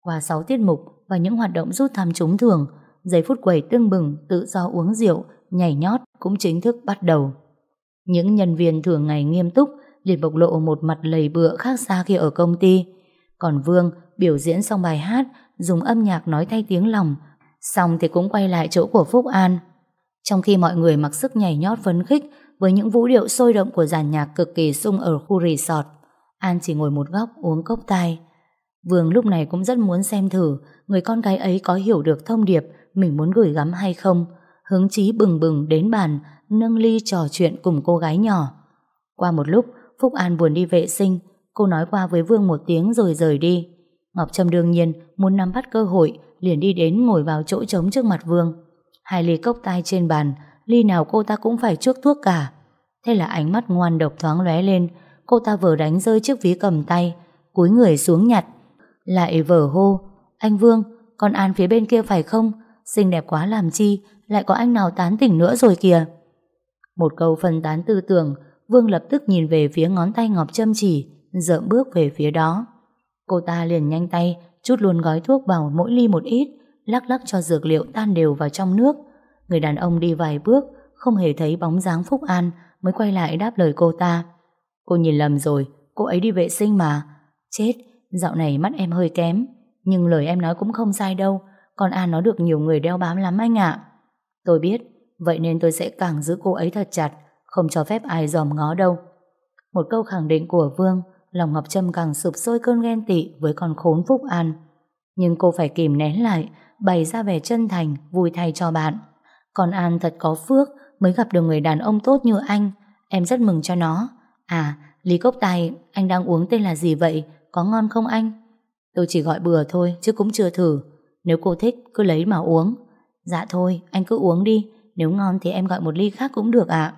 Qua 6 tiết mục và những hoạt động rút thăm trúng thường, giây phút quẩy tương bừng, tự do uống rượu, nhảy nhót cũng chính thức bắt đầu. Những nhân viên thường ngày nghiêm túc liền bộc lộ một mặt lầy bựa khác xa khi ở công ty. Còn Vương biểu diễn xong bài hát dùng âm nhạc nói thay tiếng lòng, xong thì cũng quay lại chỗ của Phúc An. Trong khi mọi người mặc sức nhảy nhót phấn khích với những vũ điệu sôi động của dàn nhạc cực kỳ sung ở khu resort, An chỉ ngồi một góc uống cốc tai. Vương lúc này cũng rất muốn xem thử người con gái ấy có hiểu được thông điệp mình muốn gửi gắm hay không, hứng chí bừng bừng đến bàn, nâng ly trò chuyện cùng cô gái nhỏ. Qua một lúc, Phúc An buồn đi vệ sinh, cô nói qua với Vương một tiếng rồi rời đi. Ngọc Trâm đương nhiên muốn nắm bắt cơ hội liền đi đến ngồi vào chỗ trống trước mặt Vương. Hai ly cốc tai trên bàn, ly nào cô ta cũng phải chuốc thuốc cả. Thế là ánh mắt ngoan độc thoáng lóe lên, cô ta vừa đánh rơi chiếc ví cầm tay, cúi người xuống nhặt. Lại vở hô, anh Vương, con An phía bên kia phải không? Xinh đẹp quá làm chi, lại có anh nào tán tỉnh nữa rồi kìa. Một câu phân tán tư tưởng, Vương lập tức nhìn về phía ngón tay Ngọc Trâm chỉ, dợm bước về phía đó. Cô ta liền nhanh tay chút luôn gói thuốc vào mỗi ly một ít, lắc lắc cho dược liệu tan đều vào trong nước. Người đàn ông đi vài bước, không hề thấy bóng dáng Phúc An, mới quay lại đáp lời cô ta. Cô nhìn lầm rồi, cô ấy đi vệ sinh mà. Chết, dạo này mắt em hơi kém, nhưng lời em nói cũng không sai đâu, con An nó được nhiều người đeo bám lắm anh ạ. Tôi biết, vậy nên tôi sẽ càng giữ cô ấy thật chặt, không cho phép ai dòm ngó đâu. Một câu khẳng định của Vương, lòng Ngọc Trâm càng sụp sôi cơn ghen tị với con khốn Phúc An. Nhưng cô phải kìm nén lại, bày ra vẻ chân thành, vui thay cho bạn. Con An thật có phước mới gặp được người đàn ông tốt như anh. Em rất mừng cho nó. À, ly cốc tài anh đang uống tên là gì vậy? Có ngon không anh? Tôi chỉ gọi bừa thôi chứ cũng chưa thử. Nếu cô thích cứ lấy mà uống. Dạ thôi, anh cứ uống đi. Nếu ngon thì em gọi một ly khác cũng được ạ.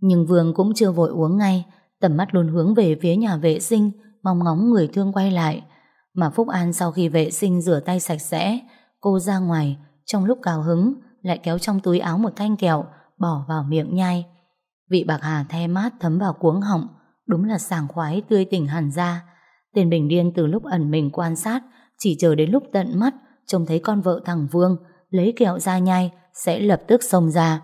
Nhưng Vương cũng chưa vội uống ngay. Tầm mắt luôn hướng về phía nhà vệ sinh, mong ngóng người thương quay lại. Mà Phúc An sau khi vệ sinh rửa tay sạch sẽ, cô ra ngoài, trong lúc cào hứng, lại kéo trong túi áo một thanh kẹo, bỏ vào miệng nhai. Vị bạc hà the mát thấm vào cuống họng, đúng là sảng khoái tươi tỉnh hẳn ra. Tên Bình Điên từ lúc ẩn mình quan sát, chỉ chờ đến lúc tận mắt, trông thấy con vợ thằng Vương, lấy kẹo ra nhai, sẽ lập tức xông ra.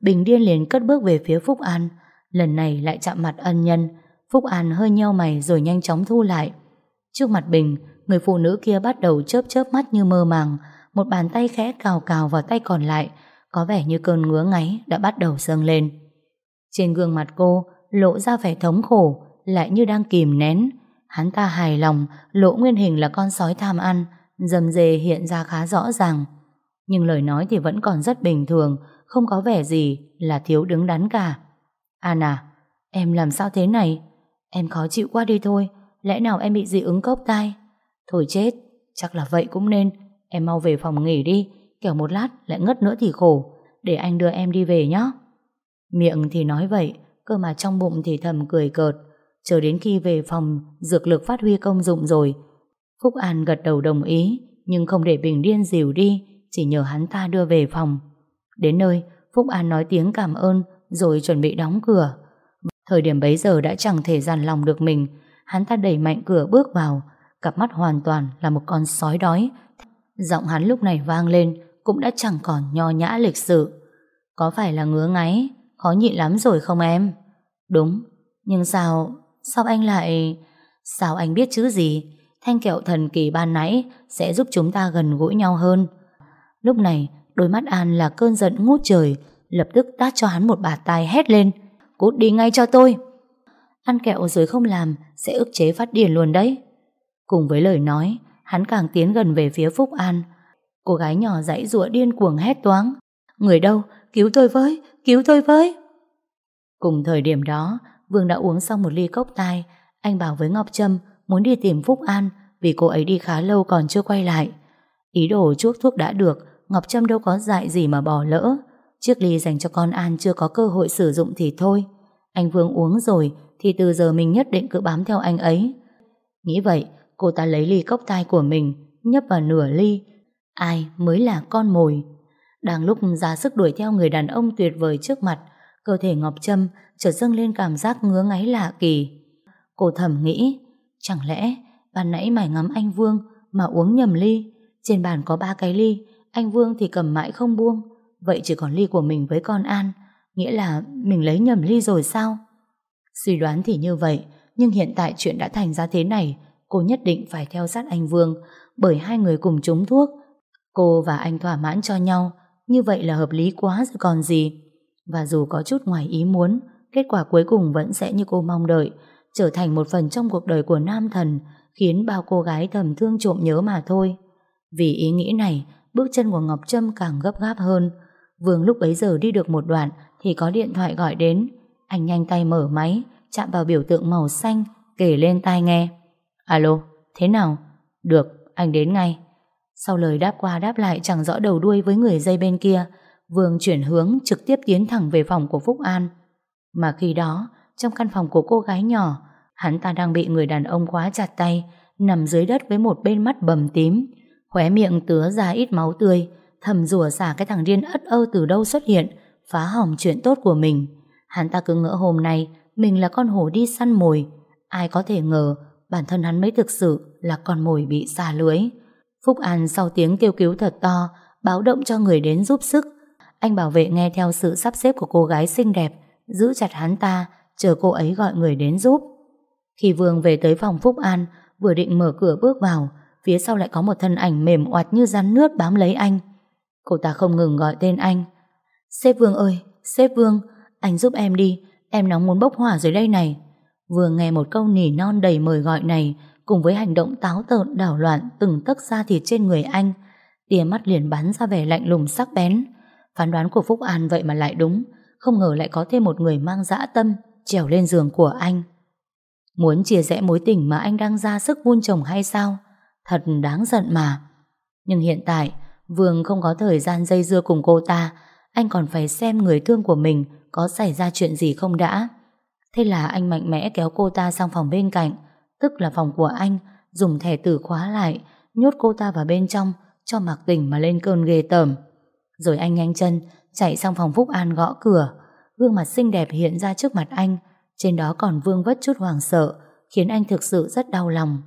Bình Điên liền cất bước về phía Phúc An, lần này lại chạm mặt ân nhân. Phúc An hơi nheo mày rồi nhanh chóng thu lại. Trước mặt Bình, người phụ nữ kia bắt đầu chớp chớp mắt như mơ màng, một bàn tay khẽ cào cào vào tay còn lại, có vẻ như cơn ngứa ngáy đã bắt đầu dâng lên. Trên gương mặt cô lộ ra vẻ thống khổ, lại như đang kìm nén. Hắn ta hài lòng, lộ nguyên hình là con sói tham ăn, dầm dề hiện ra khá rõ ràng. Nhưng lời nói thì vẫn còn rất bình thường, không có vẻ gì là thiếu đứng đắn cả. Anna, à, em làm sao thế này? Em khó chịu quá đi thôi, lẽ nào em bị dị ứng cốc tai? Thôi chết, chắc là vậy cũng nên, em mau về phòng nghỉ đi, kẻo một lát lại ngất nữa thì khổ, để anh đưa em đi về nhé. Miệng thì nói vậy, cơ mà trong bụng thì thầm cười cợt, chờ đến khi về phòng dược lực phát huy công dụng rồi. Phúc An gật đầu đồng ý, nhưng không để Bình Điên dìu đi, chỉ nhờ hắn ta đưa về phòng. Đến nơi, Phúc An nói tiếng cảm ơn rồi chuẩn bị đóng cửa. Thời điểm bấy giờ đã chẳng thể dằn lòng được mình, hắn ta đẩy mạnh cửa bước vào, cặp mắt hoàn toàn là một con sói đói. Giọng hắn lúc này vang lên cũng đã chẳng còn nho nhã lịch sự. Có phải là ngứa ngáy, khó nhịn lắm rồi không em? Đúng, nhưng sao, sao anh lại... Sao anh biết chứ gì? Thanh kẹo thần kỳ ban nãy sẽ giúp chúng ta gần gũi nhau hơn. Lúc này, đôi mắt An là cơn giận ngút trời, lập tức tát cho hắn một bà tai hét lên. Cút đi ngay cho tôi. Ăn kẹo rồi không làm, sẽ ức chế phát điên luôn đấy. Cùng với lời nói, hắn càng tiến gần về phía Phúc An. Cô gái nhỏ dãy rụa điên cuồng hét toáng. Người đâu? Cứu tôi với! Cứu tôi với! Cùng thời điểm đó, Vương đã uống xong một ly cốc tai. Anh bảo với Ngọc Trâm muốn đi tìm Phúc An vì cô ấy đi khá lâu còn chưa quay lại. Ý đồ chuốc thuốc đã được, Ngọc Trâm đâu có dại gì mà bỏ lỡ. Chiếc ly dành cho con An chưa có cơ hội sử dụng thì thôi. Anh Vương uống rồi thì từ giờ mình nhất định cứ bám theo anh ấy. Nghĩ vậy, cô ta lấy ly cốc tai của mình, nhấp vào nửa ly. Ai mới là con mồi? Đang lúc ra sức đuổi theo người đàn ông tuyệt vời trước mặt, cơ thể Ngọc Trâm chợt dâng lên cảm giác ngứa ngáy lạ kỳ. Cô thầm nghĩ, chẳng lẽ ban nãy mải ngắm anh Vương mà uống nhầm ly? Trên bàn có ba cái ly, anh Vương thì cầm mãi không buông. Vậy chỉ còn ly của mình với con An, nghĩa là mình lấy nhầm ly rồi sao? Suy đoán thì như vậy, nhưng hiện tại chuyện đã thành ra thế này, cô nhất định phải theo sát anh Vương, bởi hai người cùng trúng thuốc. Cô và anh thỏa mãn cho nhau, như vậy là hợp lý quá rồi còn gì. Và dù có chút ngoài ý muốn, kết quả cuối cùng vẫn sẽ như cô mong đợi, trở thành một phần trong cuộc đời của nam thần, khiến bao cô gái thầm thương trộm nhớ mà thôi. Vì ý nghĩ này, bước chân của Ngọc Trâm càng gấp gáp hơn. Vương lúc bấy giờ đi được một đoạn thì có điện thoại gọi đến. Anh nhanh tay mở máy, chạm vào biểu tượng màu xanh, kể lên tai nghe. Alo, thế nào? Được, anh đến ngay. Sau lời đáp qua đáp lại chẳng rõ đầu đuôi với người dây bên kia, Vương chuyển hướng trực tiếp tiến thẳng về phòng của Phúc An. Mà khi đó, trong căn phòng của cô gái nhỏ, hắn ta đang bị người đàn ông quá chặt tay, nằm dưới đất với một bên mắt bầm tím, khóe miệng tứa ra ít máu tươi, thầm rủa xả cái thằng điên ất ơ từ đâu xuất hiện, phá hỏng chuyện tốt của mình. Hắn ta cứ ngỡ hôm nay mình là con hổ đi săn mồi, ai có thể ngờ bản thân hắn mới thực sự là con mồi bị xa lưới. Phúc An sau tiếng kêu cứu thật to, báo động cho người đến giúp sức. Anh bảo vệ nghe theo sự sắp xếp của cô gái xinh đẹp, giữ chặt hắn ta, chờ cô ấy gọi người đến giúp. Khi Vương về tới phòng Phúc An, vừa định mở cửa bước vào, phía sau lại có một thân ảnh mềm oặt như rắn nước bám lấy anh. Cô ta không ngừng gọi tên anh. Sếp Vương ơi, sếp Vương, anh giúp em đi, em nóng muốn bốc hỏa dưới đây này. Vừa nghe một câu nỉ non đầy mời gọi này, cùng với hành động táo tợn đảo loạn từng tấc da thịt trên người anh, tia mắt liền bắn ra vẻ lạnh lùng sắc bén. Phán đoán của Phúc An vậy mà lại đúng, không ngờ lại có thêm một người mang dã tâm trèo lên giường của anh. Muốn chia rẽ mối tình mà anh đang ra sức vun trồng hay sao? Thật đáng giận mà. Nhưng hiện tại, Vương không có thời gian dây dưa cùng cô ta, anh còn phải xem người thương của mình có xảy ra chuyện gì không đã. Thế là anh mạnh mẽ kéo cô ta sang phòng bên cạnh, tức là phòng của anh, dùng thẻ tử khóa lại, nhốt cô ta vào bên trong, cho mặc tỉnh mà lên cơn ghê tởm. Rồi anh nhanh chân, chạy sang phòng Phúc An gõ cửa, gương mặt xinh đẹp hiện ra trước mặt anh, trên đó còn vương vất chút hoàng sợ, khiến anh thực sự rất đau lòng.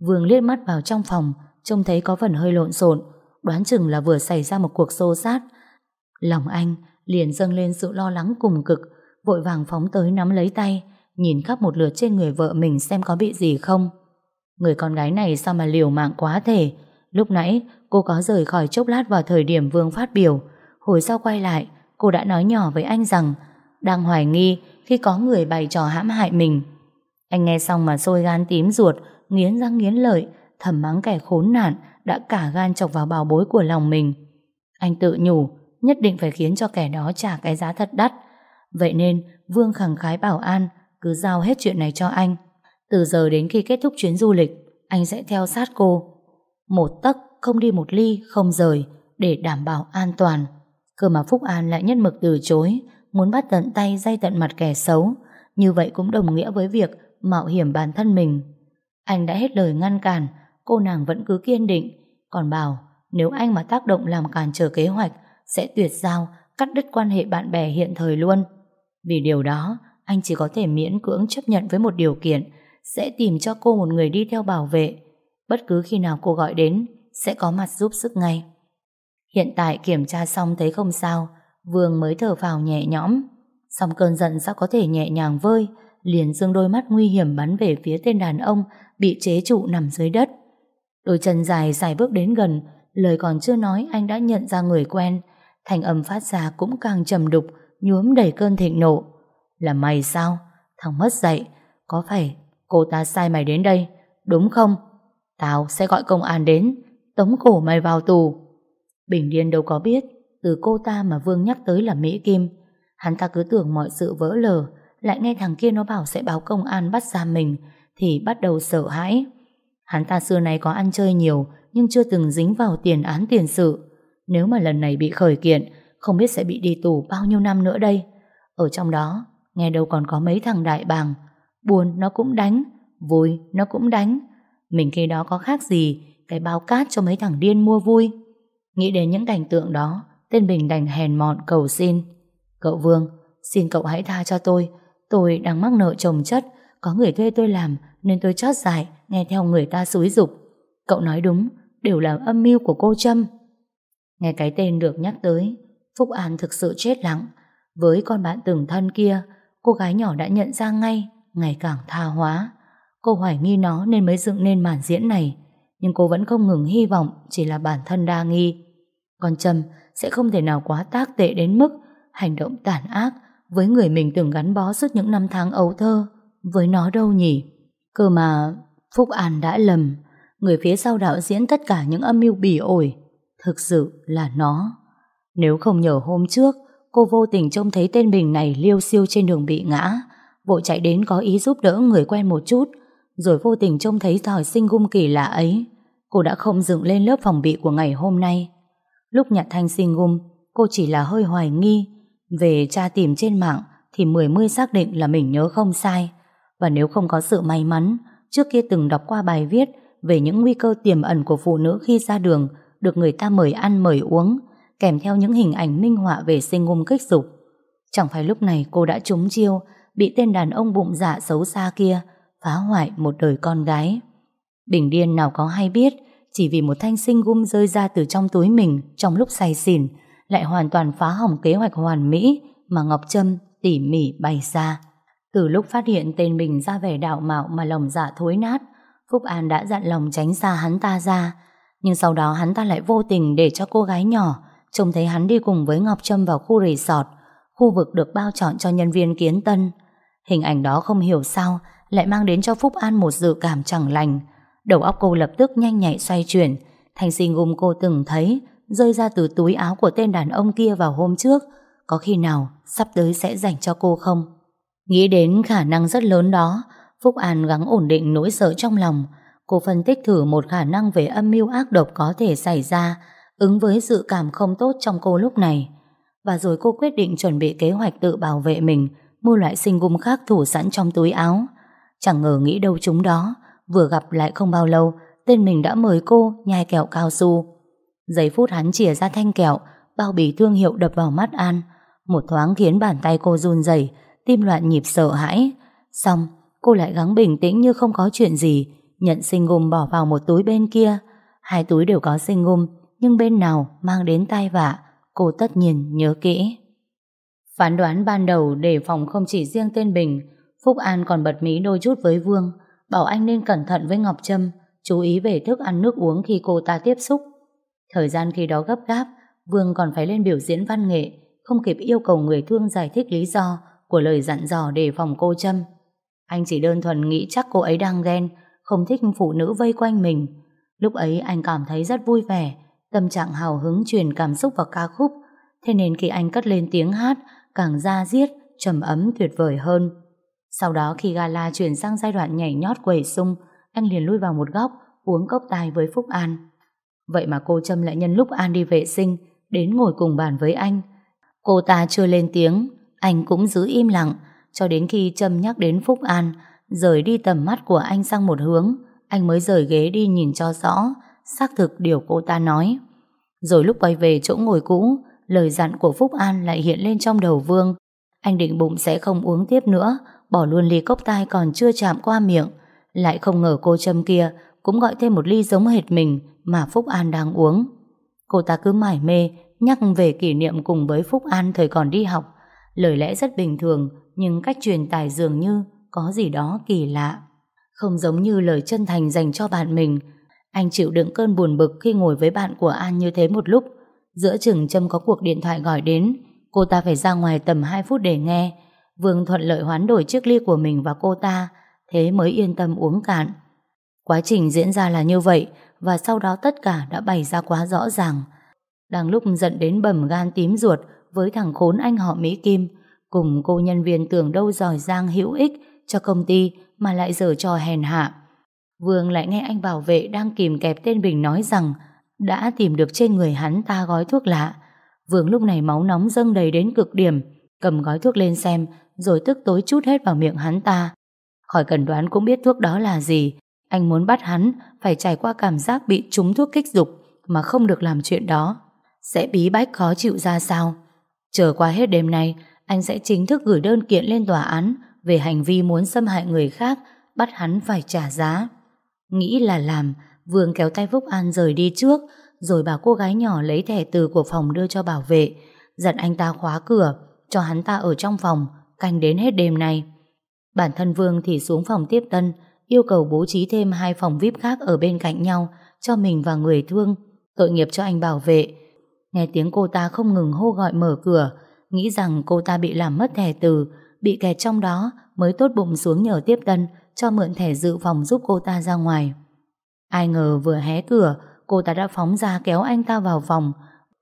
Vương liếc mắt vào trong phòng, trông thấy có phần hơi lộn xộn, đoán chừng là vừa xảy ra một cuộc xô xát. Lòng anh liền dâng lên sự lo lắng cùng cực, vội vàng phóng tới nắm lấy tay, nhìn khắp một lượt trên người vợ mình xem có bị gì không. Người con gái này sao mà liều mạng quá thể. Lúc nãy cô có rời khỏi chốc lát vào thời điểm Vương phát biểu. Hồi sau quay lại, cô đã nói nhỏ với anh rằng đang hoài nghi khi có người bày trò hãm hại mình. Anh nghe xong mà sôi gan tím ruột, nghiến răng nghiến lợi, thầm mắng kẻ khốn nạn đã cả gan chọc vào bào bối của lòng mình. Anh tự nhủ, nhất định phải khiến cho kẻ đó trả cái giá thật đắt. Vậy nên, Vương khẳng khái bảo an, cứ giao hết chuyện này cho anh. Từ giờ đến khi kết thúc chuyến du lịch, anh sẽ theo sát cô. Một tấc không đi một ly, không rời, để đảm bảo an toàn. Cơ mà Phúc An lại nhất mực từ chối, muốn bắt tận tay dây tận mặt kẻ xấu. Như vậy cũng đồng nghĩa với việc mạo hiểm bản thân mình. Anh đã hết lời ngăn cản, cô nàng vẫn cứ kiên định, còn bảo nếu anh mà tác động làm cản trở kế hoạch, sẽ tuyệt giao, cắt đứt quan hệ bạn bè hiện thời luôn. Vì điều đó, anh chỉ có thể miễn cưỡng chấp nhận với một điều kiện, sẽ tìm cho cô một người đi theo bảo vệ. Bất cứ khi nào cô gọi đến, sẽ có mặt giúp sức ngay. Hiện tại kiểm tra xong thấy không sao, Vương mới thở phào nhẹ nhõm. Xong cơn giận sao có thể nhẹ nhàng vơi, liền dương đôi mắt nguy hiểm bắn về phía tên đàn ông bị chế trụ nằm dưới đất. Đôi chân dài dài bước đến gần, lời còn chưa nói anh đã nhận ra người quen. Thành âm phát ra cũng càng trầm đục, nhuốm đầy cơn thịnh nộ. Là mày sao? Thằng mất dạy, có phải cô ta sai mày đến đây, đúng không? Tao sẽ gọi công an đến, tống cổ mày vào tù. Bình Điên đâu có biết, từ cô ta mà Vương nhắc tới là Mỹ Kim. Hắn ta cứ tưởng mọi sự vỡ lờ, lại nghe thằng kia nó bảo sẽ báo công an bắt ra mình, thì bắt đầu sợ hãi. Hắn ta xưa nay có ăn chơi nhiều, nhưng chưa từng dính vào tiền án tiền sự. Nếu mà lần này bị khởi kiện, không biết sẽ bị đi tù bao nhiêu năm nữa đây. Ở trong đó, nghe đâu còn có mấy thằng đại bàng. Buồn nó cũng đánh, vui nó cũng đánh. Mình khi đó có khác gì cái báo cát cho mấy thằng điên mua vui. Nghĩ đến những cảnh tượng đó, tên Bình đành hèn mọn cầu xin. Cậu Vương, xin cậu hãy tha cho tôi. Tôi đang mắc nợ chồng chất, có người thuê tôi làm nên tôi chót dại nghe theo người ta xúi dục. Cậu nói đúng, đều là âm mưu của cô Trâm. Nghe cái tên được nhắc tới, Phúc An thực sự chết lặng. Với con bạn từng thân kia, cô gái nhỏ đã nhận ra ngay, ngày càng tha hóa. Cô hoài nghi nó nên mới dựng nên màn diễn này, nhưng cô vẫn không ngừng hy vọng chỉ là bản thân đa nghi. Còn Trâm sẽ không thể nào quá tác tệ đến mức hành động tàn ác với người mình từng gắn bó suốt những năm tháng ấu thơ, với nó đâu nhỉ? Cơ mà Phúc An đã lầm, người phía sau đạo diễn tất cả những âm mưu bỉ ổi, thực sự là nó. Nếu không nhờ hôm trước, cô vô tình trông thấy tên Bình này liêu siêu trên đường bị ngã, vội chạy đến có ý giúp đỡ người quen một chút, rồi vô tình trông thấy thỏi sinh gung kỳ lạ ấy. Cô đã không dựng lên lớp phòng bị của ngày hôm nay. Lúc nhặt thanh sinh gung, cô chỉ là hơi hoài nghi. Về tra tìm trên mạng thì mười mươi xác định là mình nhớ không sai. Và nếu không có sự may mắn, trước kia từng đọc qua bài viết về những nguy cơ tiềm ẩn của phụ nữ khi ra đường được người ta mời ăn mời uống, kèm theo những hình ảnh minh họa về sinh gung kích dục. Chẳng phải lúc này cô đã trúng chiêu, bị tên đàn ông bụng dạ xấu xa kia phá hoại một đời con gái. Bình điên nào có hay biết, chỉ vì một thanh sinh gum rơi ra từ trong túi mình trong lúc say xỉn, lại hoàn toàn phá hỏng kế hoạch hoàn mỹ mà Ngọc Trâm tỉ mỉ bày ra. Từ lúc phát hiện tên mình ra vẻ đạo mạo mà lòng dạ thối nát, Phúc An đã dặn lòng tránh xa hắn ta ra, nhưng sau đó hắn ta lại vô tình để cho cô gái nhỏ trông thấy hắn đi cùng với Ngọc Trâm vào khu resort, khu vực được bao chọn cho nhân viên kiến tân. Hình ảnh đó không hiểu sao lại mang đến cho Phúc An một dự cảm chẳng lành. Đầu óc cô lập tức nhanh nhạy xoay chuyển, thanh sinh gum cô từng thấy rơi ra từ túi áo của tên đàn ông kia vào hôm trước, có khi nào sắp tới sẽ dành cho cô không? Nghĩ đến khả năng rất lớn đó, Phúc An gắng ổn định nỗi sợ trong lòng. Cô phân tích thử một khả năng về âm mưu ác độc có thể xảy ra, ứng với dự cảm không tốt trong cô lúc này. Và rồi cô quyết định chuẩn bị kế hoạch tự bảo vệ mình, mua loại sinh gum khác thủ sẵn trong túi áo. Chẳng ngờ nghĩ đâu chúng đó, vừa gặp lại không bao lâu, tên mình đã mời cô nhai kẹo cao su. Giây phút hắn chìa ra thanh kẹo, bao bì thương hiệu đập vào mắt An. Một thoáng khiến bàn tay cô run rẩy, tim loạn nhịp sợ hãi. Xong, cô lại gắng bình tĩnh như không có chuyện gì, nhận sinh gum bỏ vào một túi bên kia. Hai túi đều có sinh gum, nhưng bên nào mang đến tai vạ, cô tất nhiên nhớ kỹ. Phán đoán ban đầu đề phòng không chỉ riêng tên Bình, Phúc An còn bật mí đôi chút với Vương, bảo anh nên cẩn thận với Ngọc Trâm, chú ý về thức ăn nước uống khi cô ta tiếp xúc. Thời gian khi đó gấp gáp, Vương còn phải lên biểu diễn văn nghệ, không kịp yêu cầu người thương giải thích lý do của lời dặn dò đề phòng cô Trâm. Anh chỉ đơn thuần nghĩ chắc cô ấy đang ghen, không thích phụ nữ vây quanh mình. Lúc ấy anh cảm thấy rất vui vẻ, tâm trạng hào hứng truyền cảm xúc vào ca khúc, thế nên khi anh cất lên tiếng hát, càng ra diết, trầm ấm tuyệt vời hơn. Sau đó khi gala chuyển sang giai đoạn nhảy nhót quẩy sung, anh liền lui vào một góc, uống cốc tài với Phúc An. Vậy mà cô Trâm lại nhân lúc An đi vệ sinh, đến ngồi cùng bàn với anh. Cô ta chưa lên tiếng, anh cũng giữ im lặng, cho đến khi Trâm nhắc đến Phúc An, rời đi tầm mắt của anh sang một hướng, anh mới rời ghế đi nhìn cho rõ, xác thực điều cô ta nói. Rồi lúc quay về chỗ ngồi cũ, lời dặn của Phúc An lại hiện lên trong đầu Vương. Anh định bụng sẽ không uống tiếp nữa, bỏ luôn ly cốc tai còn chưa chạm qua miệng. Lại không ngờ cô Trâm kia cũng gọi thêm một ly giống hệt mình mà Phúc An đang uống. Cô ta cứ mải mê, nhắc về kỷ niệm cùng với Phúc An thời còn đi học. Lời lẽ rất bình thường, nhưng cách truyền tải dường như có gì đó kỳ lạ. Không giống như lời chân thành dành cho bạn mình, anh chịu đựng cơn buồn bực khi ngồi với bạn của An như thế một lúc. Giữa chừng Trâm có cuộc điện thoại gọi đến, cô ta phải ra ngoài tầm 2 phút để nghe. Vương thuận lợi hoán đổi chiếc ly của mình và cô ta, thế mới yên tâm uống cạn. Quá trình diễn ra là như vậy, và sau đó tất cả đã bày ra quá rõ ràng. Đang lúc giận đến bầm gan tím ruột với thằng khốn anh họ Mỹ Kim, cùng cô nhân viên tưởng đâu giỏi giang hữu ích cho công ty mà lại dở trò hèn hạ. Vương lại nghe anh bảo vệ đang kìm kẹp tên Bình nói rằng đã tìm được trên người hắn ta gói thuốc lạ. Vương lúc này máu nóng dâng đầy đến cực điểm, cầm gói thuốc lên xem, rồi tức tối chút hết vào miệng hắn ta. Khỏi cần đoán cũng biết thuốc đó là gì. Anh muốn bắt hắn phải trải qua cảm giác bị trúng thuốc kích dục mà không được làm chuyện đó. Sẽ bí bách khó chịu ra sao? Chờ qua hết đêm nay, anh sẽ chính thức gửi đơn kiện lên tòa án về hành vi muốn xâm hại người khác, bắt hắn phải trả giá. Nghĩ là làm, Vương kéo tay Phúc An rời đi trước, rồi bảo cô gái nhỏ lấy thẻ từ của phòng đưa cho bảo vệ, dặn anh ta khóa cửa, cho hắn ta ở trong phòng, canh đến hết đêm nay. Bản thân Vương thì xuống phòng tiếp tân, yêu cầu bố trí thêm hai phòng VIP khác ở bên cạnh nhau cho mình và người thương, tội nghiệp cho anh bảo vệ. Nghe tiếng cô ta không ngừng hô gọi mở cửa, nghĩ rằng cô ta bị làm mất thẻ từ, bị kẹt trong đó mới tốt bụng xuống nhờ tiếp tân cho mượn thẻ dự phòng giúp cô ta ra ngoài. Ai ngờ vừa hé cửa, cô ta đã phóng ra kéo anh ta vào phòng.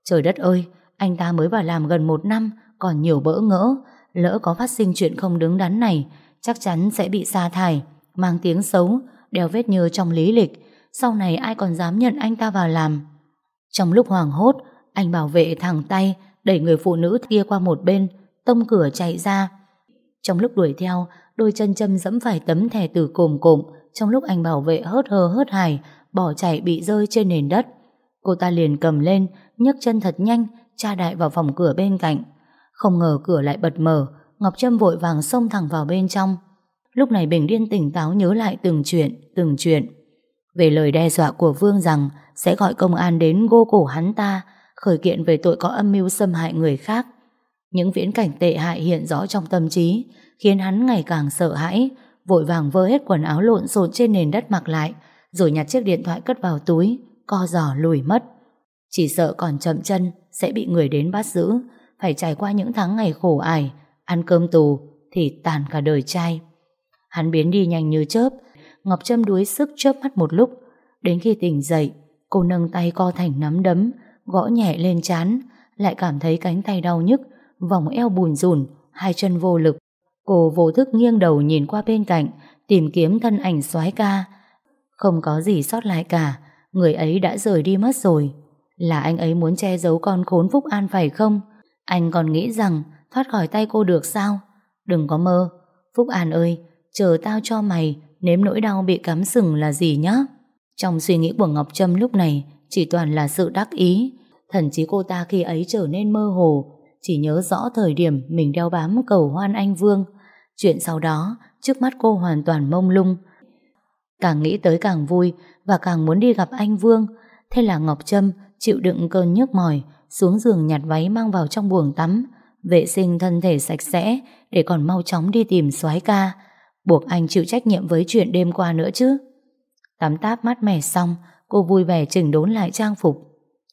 Trời đất ơi, anh ta mới vào làm gần một năm, còn nhiều bỡ ngỡ. Lỡ có phát sinh chuyện không đứng đắn này, chắc chắn sẽ bị sa thải, mang tiếng xấu, đeo vết nhơ trong lý lịch. Sau này ai còn dám nhận anh ta vào làm. Trong lúc hoàng hốt, anh bảo vệ thẳng tay, đẩy người phụ nữ kia qua một bên, tông cửa chạy ra. Trong lúc đuổi theo, đôi chân châm dẫm phải tấm thẻ từ cồm cộm, trong lúc anh bảo vệ hớt hơ hớt hải, bỏ chạy bị rơi trên nền đất. Cô ta liền cầm lên, nhấc chân thật nhanh, tra đại vào phòng cửa bên cạnh. Không ngờ cửa lại bật mở, Ngọc Trâm vội vàng xông thẳng vào bên trong. Lúc này Bình Điên tỉnh táo nhớ lại từng chuyện, từng chuyện. Về lời đe dọa của Vương rằng sẽ gọi công an đến gô cổ hắn ta, khởi kiện về tội có âm mưu xâm hại người khác. Những viễn cảnh tệ hại hiện rõ trong tâm trí, khiến hắn ngày càng sợ hãi, vội vàng vơ hết quần áo lộn xộn trên nền đất mặc lại, rồi nhặt chiếc điện thoại cất vào túi, co giò lùi mất. Chỉ sợ còn chậm chân sẽ bị người đến bắt giữ, phải trải qua những tháng ngày khổ ải, ăn cơm tù thì tàn cả đời trai. Hắn biến đi nhanh như chớp, Ngọc Trâm đuối sức chớp mắt một lúc, đến khi tỉnh dậy, cô nâng tay co thành nắm đấm, gõ nhẹ lên chán, lại cảm thấy cánh tay đau nhức, vòng eo bùn rùn, hai chân vô lực. Cô vô thức nghiêng đầu nhìn qua bên cạnh, tìm kiếm thân ảnh soái ca. Không có gì sót lại cả, người ấy đã rời đi mất rồi. Là anh ấy muốn che giấu con khốn Phúc An phải không? Anh còn nghĩ rằng thoát khỏi tay cô được sao? Đừng có mơ. Phúc An ơi, chờ tao cho mày nếm nỗi đau bị cắm sừng là gì nhá. Trong suy nghĩ của Ngọc Trâm lúc này chỉ toàn là sự đắc ý. thậm chí cô ta khi ấy trở nên mơ hồ, chỉ nhớ rõ thời điểm mình đeo bám cầu hoan anh Vương. Chuyện sau đó, trước mắt cô hoàn toàn mông lung. Càng nghĩ tới càng vui và càng muốn đi gặp anh Vương. Thế là Ngọc Trâm chịu đựng cơn nhức mỏi, xuống giường nhặt váy mang vào trong buồng tắm, vệ sinh thân thể sạch sẽ để còn mau chóng đi tìm soái ca, buộc anh chịu trách nhiệm với chuyện đêm qua nữa chứ. Tắm táp mát mẻ xong, cô vui vẻ chỉnh đốn lại trang phục.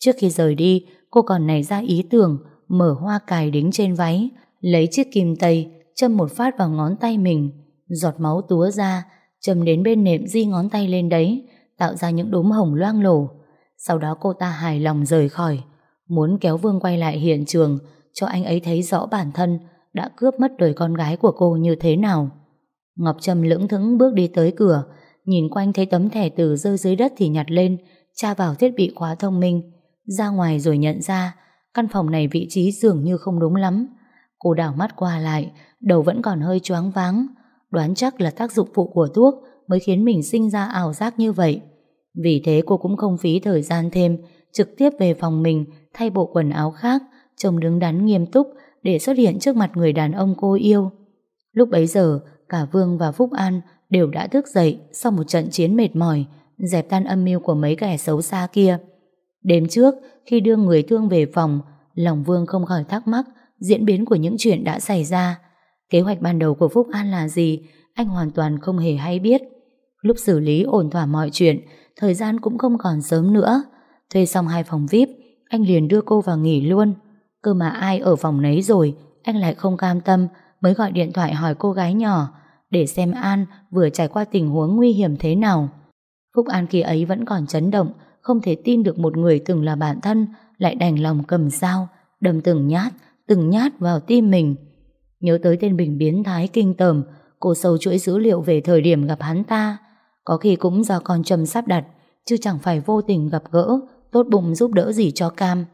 Trước khi rời đi, cô còn nảy ra ý tưởng mở hoa cài đính trên váy, lấy chiếc kim tây, châm một phát vào ngón tay mình, giọt máu túa ra, châm đến bên nệm di ngón tay lên đấy, tạo ra những đốm hồng loang lổ. Sau đó cô ta hài lòng rời khỏi, muốn kéo Vương quay lại hiện trường, cho anh ấy thấy rõ bản thân đã cướp mất đời con gái của cô như thế nào. Ngọc Trâm lững thững bước đi tới cửa, nhìn quanh thấy tấm thẻ từ rơi dưới đất thì nhặt lên, tra vào thiết bị khóa thông minh, ra ngoài rồi nhận ra căn phòng này vị trí dường như không đúng lắm. Cô đảo mắt qua lại, đầu vẫn còn hơi choáng váng, đoán chắc là tác dụng phụ của thuốc mới khiến mình sinh ra ảo giác như vậy. Vì thế cô cũng không phí thời gian thêm, trực tiếp về phòng mình thay bộ quần áo khác, trông đứng đắn nghiêm túc để xuất hiện trước mặt người đàn ông cô yêu. Lúc bấy giờ, cả Vương và Phúc An đều đã thức dậy sau một trận chiến mệt mỏi, dẹp tan âm mưu của mấy kẻ xấu xa kia. Đêm trước, khi đưa người thương về phòng, lòng Vương không khỏi thắc mắc diễn biến của những chuyện đã xảy ra. Kế hoạch ban đầu của Phúc An là gì, anh hoàn toàn không hề hay biết. Lúc xử lý ổn thỏa mọi chuyện, thời gian cũng không còn sớm nữa. Thuê xong hai phòng VIP, anh liền đưa cô vào nghỉ luôn. Cơ mà ai ở phòng nấy rồi, anh lại không cam tâm, mới gọi điện thoại hỏi cô gái nhỏ, để xem An vừa trải qua tình huống nguy hiểm thế nào. Phúc An kia ấy vẫn còn chấn động, không thể tin được một người từng là bạn thân lại đành lòng cầm dao, đâm từng nhát, từng nhát vào tim mình. Nhớ tới tên Bình biến thái kinh tởm, cô sâu chuỗi dữ liệu về thời điểm gặp hắn ta. Có khi cũng do con Trầm sắp đặt, chứ chẳng phải vô tình gặp gỡ, tốt bụng giúp đỡ gì cho Cam.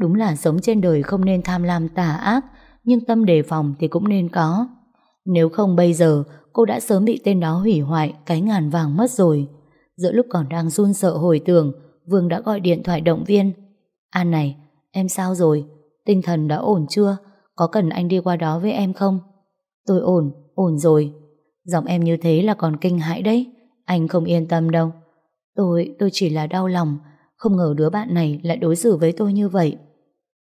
Đúng là sống trên đời không nên tham lam tà ác, nhưng tâm đề phòng thì cũng nên có. Nếu không bây giờ, cô đã sớm bị tên đó hủy hoại cái ngàn vàng mất rồi. Giữa lúc còn đang run sợ hồi tưởng, Vương đã gọi điện thoại động viên. An này, em sao rồi? Tinh thần đã ổn chưa? Có cần anh đi qua đó với em không? Tôi ổn, ổn rồi. Giọng em như thế là còn kinh hãi đấy. Anh không yên tâm đâu. Tôi, tôi chỉ là đau lòng. Không ngờ đứa bạn này lại đối xử với tôi như vậy.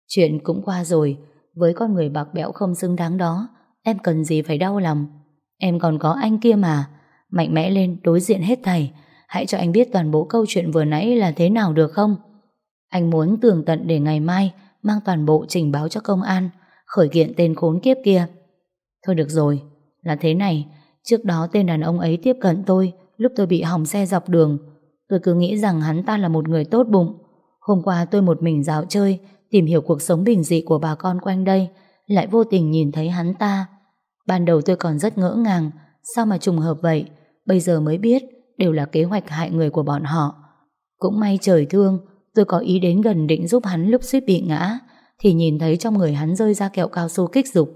Chuyện cũng qua rồi. Với con người bạc bẽo không xứng đáng đó, em cần gì phải đau lòng. Em còn có anh kia mà. Mạnh mẽ lên đối diện hết thầy. Hãy cho anh biết toàn bộ câu chuyện vừa nãy là thế nào được không? Anh muốn tường tận để ngày mai mang toàn bộ trình báo cho công an, khởi kiện tên khốn kiếp kia. Thôi được rồi, là thế này, trước đó tên đàn ông ấy tiếp cận tôi lúc tôi bị hỏng xe dọc đường. Tôi cứ nghĩ rằng hắn ta là một người tốt bụng. Hôm qua tôi một mình dạo chơi, tìm hiểu cuộc sống bình dị của bà con quanh đây, lại vô tình nhìn thấy hắn ta. Ban đầu tôi còn rất ngỡ ngàng, sao mà trùng hợp vậy, bây giờ mới biết đều là kế hoạch hại người của bọn họ. Cũng may trời thương, tôi có ý đến gần định giúp hắn lúc suýt bị ngã, thì nhìn thấy trong người hắn rơi ra kẹo cao su kích dục.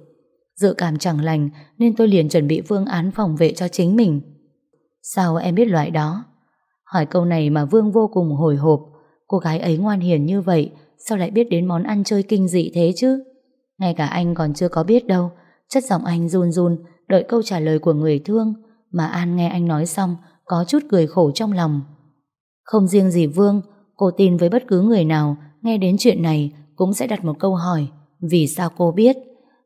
Dự cảm chẳng lành nên tôi liền chuẩn bị phương án phòng vệ cho chính mình. Sao em biết loại đó? Hỏi câu này mà Vương vô cùng hồi hộp. Cô gái ấy ngoan hiền như vậy, sao lại biết đến món ăn chơi kinh dị thế chứ? Ngay cả anh còn chưa có biết đâu. Chất giọng anh run run, đợi câu trả lời của người thương. Mà An nghe anh nói xong, có chút cười khổ trong lòng. Không riêng gì Vương, cô tin với bất cứ người nào nghe đến chuyện này cũng sẽ đặt một câu hỏi. Vì sao cô biết?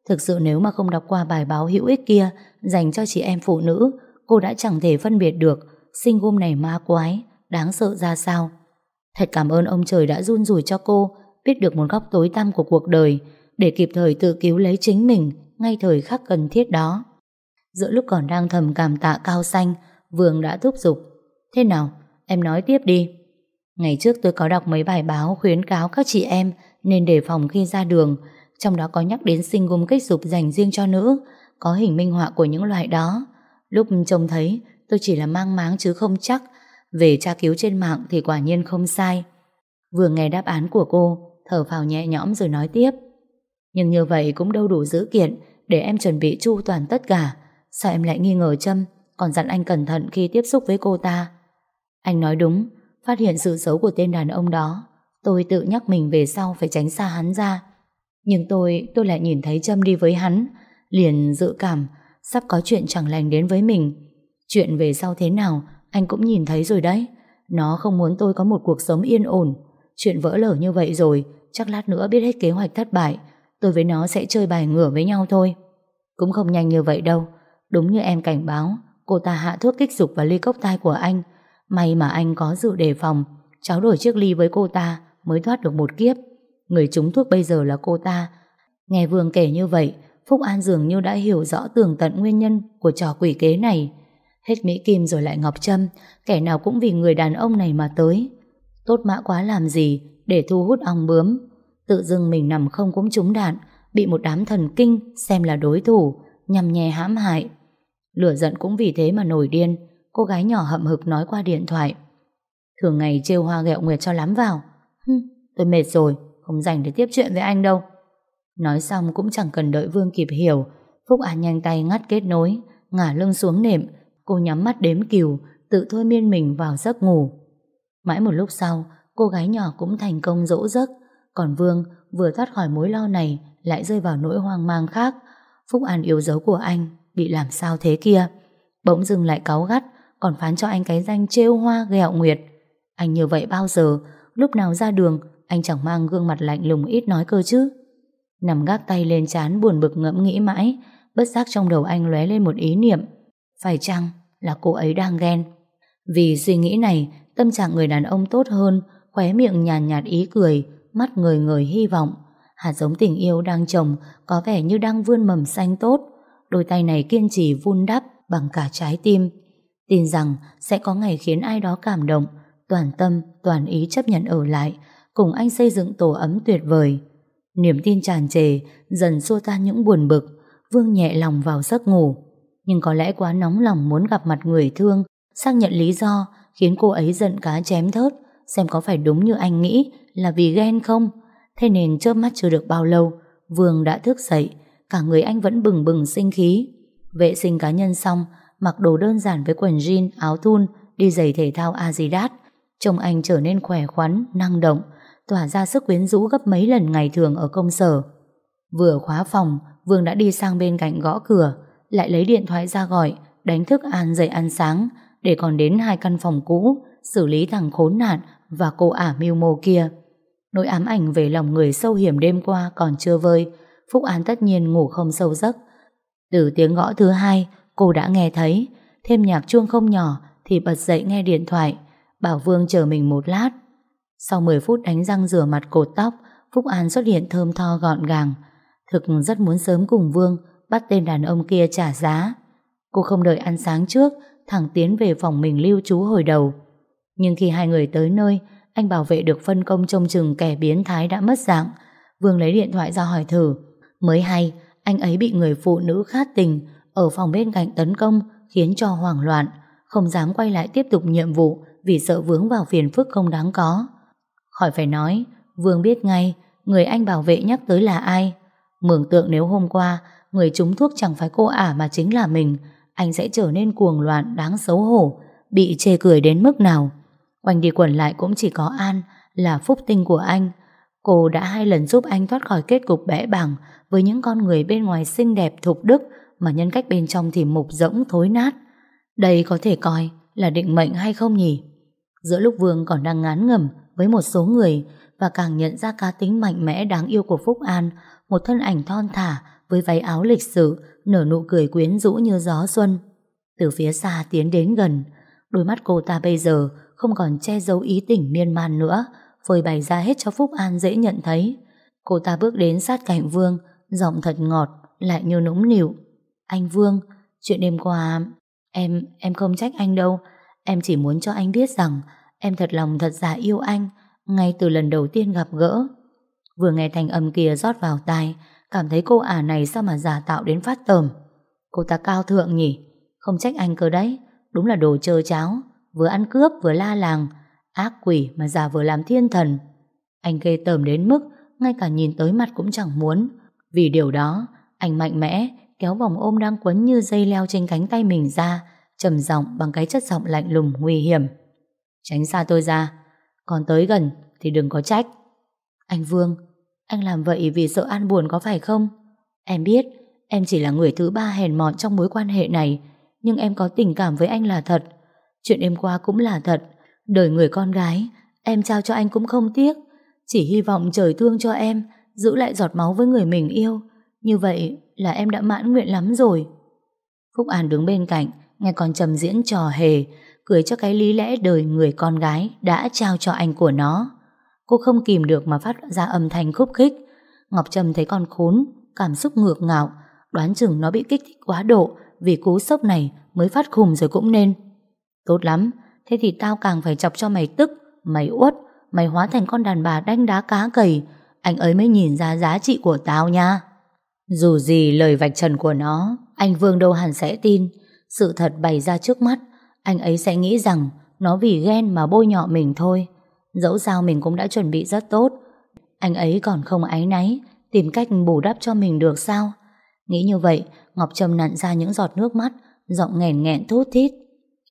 Thực sự nếu mà không đọc qua bài báo hữu ích kia dành cho chị em phụ nữ, cô đã chẳng thể phân biệt được sinh gôm này ma quái, đáng sợ ra sao. Thật cảm ơn ông trời đã run rủi cho cô biết được một góc tối tăm của cuộc đời để kịp thời tự cứu lấy chính mình ngay thời khắc cần thiết đó. Giữa lúc còn đang thầm cảm tạ cao xanh, Vương đã thúc giục. Thế nào? Em nói tiếp đi. Ngày trước tôi có đọc mấy bài báo khuyến cáo các chị em nên đề phòng khi ra đường, trong đó có nhắc đến sinh gôm kích dục dành riêng cho nữ, có hình minh họa của những loại đó. Lúc trông thấy, tôi chỉ là mang máng chứ không chắc. Về tra cứu trên mạng thì quả nhiên không sai. Vừa nghe đáp án của cô, thở phào nhẹ nhõm rồi nói tiếp. Nhưng như vậy cũng đâu đủ dữ kiện để em chuẩn bị chu toàn tất cả. Sao em lại nghi ngờ Trâm, còn dặn anh cẩn thận khi tiếp xúc với cô ta? Anh nói đúng, phát hiện sự xấu của tên đàn ông đó. Tôi tự nhắc mình về sau phải tránh xa hắn ra. Nhưng tôi, tôi lại nhìn thấy Trâm đi với hắn, liền dự cảm sắp có chuyện chẳng lành đến với mình. Chuyện về sau thế nào, anh cũng nhìn thấy rồi đấy. Nó không muốn tôi có một cuộc sống yên ổn. Chuyện vỡ lở như vậy rồi, chắc lát nữa biết hết kế hoạch thất bại, tôi với nó sẽ chơi bài ngửa với nhau thôi. Cũng không nhanh như vậy đâu. Đúng như em cảnh báo, cô ta hạ thuốc kích dục vào ly cốc tai của anh. May mà anh có dự đề phòng, cháu đổi chiếc ly với cô ta mới thoát được một kiếp. Người trúng thuốc bây giờ là cô ta. Nghe Vương kể như vậy, Phúc An dường như đã hiểu rõ tường tận nguyên nhân của trò quỷ kế này. Hết Mỹ Kim rồi lại Ngọc Trâm, kẻ nào cũng vì người đàn ông này mà tới. Tốt mã quá làm gì để thu hút ong bướm. Tự dưng mình nằm không cũng trúng đạn, bị một đám thần kinh xem là đối thủ, nhằm nhè hãm hại. Lửa giận cũng vì thế mà nổi điên, cô gái nhỏ hậm hực nói qua điện thoại. Thường ngày trêu hoa ghẹo nguyệt cho lắm vào. Hừm, tôi mệt rồi, không dành để tiếp chuyện với anh đâu. Nói xong cũng chẳng cần đợi Vương kịp hiểu, Phúc An nhanh tay ngắt kết nối, ngả lưng xuống nệm, cô nhắm mắt đếm cừu, tự thôi miên mình vào giấc ngủ. Mãi một lúc sau, cô gái nhỏ cũng thành công dỗ giấc, còn Vương vừa thoát khỏi mối lo này lại rơi vào nỗi hoang mang khác. Phúc An yếu dấu của anh bị làm sao thế kia? Bỗng dưng lại cáu gắt, còn phán cho anh cái danh trêu hoa ghẹo nguyệt. Anh như vậy bao giờ, lúc nào ra đường, anh chẳng mang gương mặt lạnh lùng ít nói cơ chứ. Nằm gác tay lên chán buồn bực ngẫm nghĩ mãi, bất giác trong đầu anh lóe lên một ý niệm. Phải chăng là cô ấy đang ghen? Vì suy nghĩ này, tâm trạng người đàn ông tốt hơn, khóe miệng nhàn nhạt, nhạt ý cười, mắt người người hy vọng. Hạt giống tình yêu đang trồng có vẻ như đang vươn mầm xanh tốt. Đôi tay này kiên trì vun đắp bằng cả trái tim. Tin rằng sẽ có ngày khiến ai đó cảm động, toàn tâm, toàn ý chấp nhận ở lại, cùng anh xây dựng tổ ấm tuyệt vời. Niềm tin tràn trề, dần xua tan những buồn bực, Vương nhẹ lòng vào giấc ngủ. Nhưng có lẽ quá nóng lòng muốn gặp mặt người thương, xác nhận lý do khiến cô ấy giận cá chém thớt, xem có phải đúng như anh nghĩ là vì ghen không. Thế nên chớp mắt chưa được bao lâu, Vương đã thức dậy, cả người anh vẫn bừng bừng sinh khí. Vệ sinh cá nhân xong, mặc đồ đơn giản với quần jean, áo thun, đi giày thể thao Adidas. Trông anh trở nên khỏe khoắn, năng động, tỏa ra sức quyến rũ gấp mấy lần ngày thường ở công sở. Vừa khóa phòng, Vương đã đi sang bên cạnh gõ cửa, lại lấy điện thoại ra gọi, đánh thức An dậy ăn sáng, để còn đến hai căn phòng cũ, xử lý thằng khốn nạn và cô ả mưu mô kia. Nỗi ám ảnh về lòng người sâu hiểm đêm qua còn chưa vơi, Phúc An tất nhiên ngủ không sâu giấc. Từ tiếng gõ thứ hai, cô đã nghe thấy, thêm nhạc chuông không nhỏ thì bật dậy nghe điện thoại, bảo Vương chờ mình một lát. Sau 10 phút đánh răng rửa mặt cột tóc, Phúc An xuất hiện thơm tho gọn gàng. Thực rất muốn sớm cùng Vương bắt tên đàn ông kia trả giá. Cô không đợi ăn sáng trước, thẳng tiến về phòng mình lưu trú hồi đầu. Nhưng khi hai người tới nơi, anh bảo vệ được phân công trông chừng kẻ biến thái đã mất dạng. Vương lấy điện thoại ra hỏi thử. Mới hay, anh ấy bị người phụ nữ khát tình ở phòng bên cạnh tấn công khiến cho hoảng loạn, không dám quay lại tiếp tục nhiệm vụ vì sợ vướng vào phiền phức không đáng có. Khỏi phải nói, Vương biết ngay người anh bảo vệ nhắc tới là ai. Mường tượng nếu hôm qua người trúng thuốc chẳng phải cô ả mà chính là mình, anh sẽ trở nên cuồng loạn đáng xấu hổ, bị chê cười đến mức nào. Quanh đi quẩn lại cũng chỉ có An là phúc tinh của anh. Cô đã hai lần giúp anh thoát khỏi kết cục bẽ bàng với những con người bên ngoài xinh đẹp thục đức mà nhân cách bên trong thì mục rỗng thối nát. Đây có thể coi là định mệnh hay không nhỉ? Giữa lúc Vương còn đang ngán ngẩm với một số người và càng nhận ra cá tính mạnh mẽ đáng yêu của Phúc An, một thân ảnh thon thả với váy áo lịch sự, nở nụ cười quyến rũ như gió xuân. Từ phía xa tiến đến gần, đôi mắt cô ta bây giờ không còn che giấu ý tình miên man nữa, phơi bày ra hết cho Phúc An dễ nhận thấy. Cô ta bước đến sát cạnh Vương, giọng thật ngọt, lại như nũng nịu. Anh Vương, chuyện đêm qua, em, em không trách anh đâu. Em chỉ muốn cho anh biết rằng em thật lòng thật giả yêu anh, ngay từ lần đầu tiên gặp gỡ. Vừa nghe thành âm kia rót vào tai, cảm thấy cô ả này sao mà giả tạo đến phát tờm Cô ta cao thượng nhỉ, không trách anh cơ đấy, đúng là đồ chơi cháo, vừa ăn cướp vừa la làng, ác quỷ mà già vừa làm thiên thần. Anh ghê tởm đến mức ngay cả nhìn tới mặt cũng chẳng muốn. Vì điều đó, anh mạnh mẽ kéo vòng ôm đang quấn như dây leo trên cánh tay mình ra, trầm giọng bằng cái chất giọng lạnh lùng nguy hiểm. Tránh xa tôi ra, còn tới gần thì đừng có trách. Anh Vương, anh làm vậy vì sợ An buồn có phải không? Em biết, em chỉ là người thứ ba hèn mọn trong mối quan hệ này, nhưng em có tình cảm với anh là thật. Chuyện em qua cũng là thật. Đời người con gái, em trao cho anh cũng không tiếc. Chỉ hy vọng trời thương cho em, giữ lại giọt máu với người mình yêu. Như vậy là em đã mãn nguyện lắm rồi. Phúc An đứng bên cạnh, nghe con trầm diễn trò hề, cười cho cái lý lẽ đời người con gái đã trao cho anh của nó. Cô không kìm được mà phát ra âm thanh khúc khích. Ngọc Trâm thấy con khốn, cảm xúc ngược ngạo, đoán chừng nó bị kích thích quá độ vì cú sốc này mới phát khùng rồi cũng nên. Tốt lắm, thế thì tao càng phải chọc cho mày tức, mày uất, mày hóa thành con đàn bà đánh đá cá cầy, anh ấy mới nhìn ra giá trị của tao nha. Dù gì lời vạch trần của nó, anh Vương đâu hẳn sẽ tin, sự thật bày ra trước mắt, anh ấy sẽ nghĩ rằng nó vì ghen mà bôi nhọ mình thôi. Dẫu sao mình cũng đã chuẩn bị rất tốt, anh ấy còn không áy náy, tìm cách bù đắp cho mình được sao? Nghĩ như vậy, Ngọc Trâm nặn ra những giọt nước mắt, giọng nghẹn nghẹn thốt thít.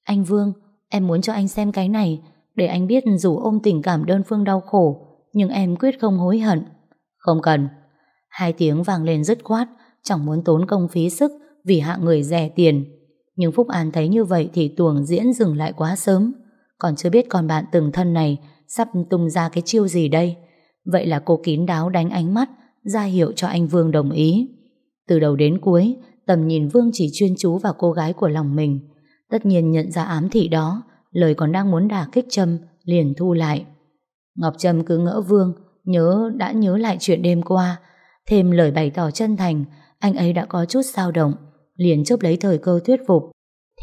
Anh Vương, em muốn cho anh xem cái này, để anh biết dù ôm tình cảm đơn phương đau khổ, nhưng em quyết không hối hận. Không cần. Hai tiếng vang lên dứt khoát, chẳng muốn tốn công phí sức vì hạ người rẻ tiền. Nhưng Phúc An thấy như vậy thì tuồng diễn dừng lại quá sớm. Còn chưa biết con bạn từng thân này sắp tung ra cái chiêu gì đây. Vậy là cô kín đáo đánh ánh mắt, ra hiệu cho anh Vương đồng ý. Từ đầu đến cuối, tầm nhìn Vương chỉ chuyên chú vào cô gái của lòng mình. Tất nhiên nhận ra ám thị đó, lời còn đang muốn đả kích Trâm, liền thu lại. Ngọc Trâm cứ ngỡ Vương, nhớ đã nhớ lại chuyện đêm qua, thêm lời bày tỏ chân thành, anh ấy đã có chút sao động, liền chớp lấy thời cơ thuyết phục.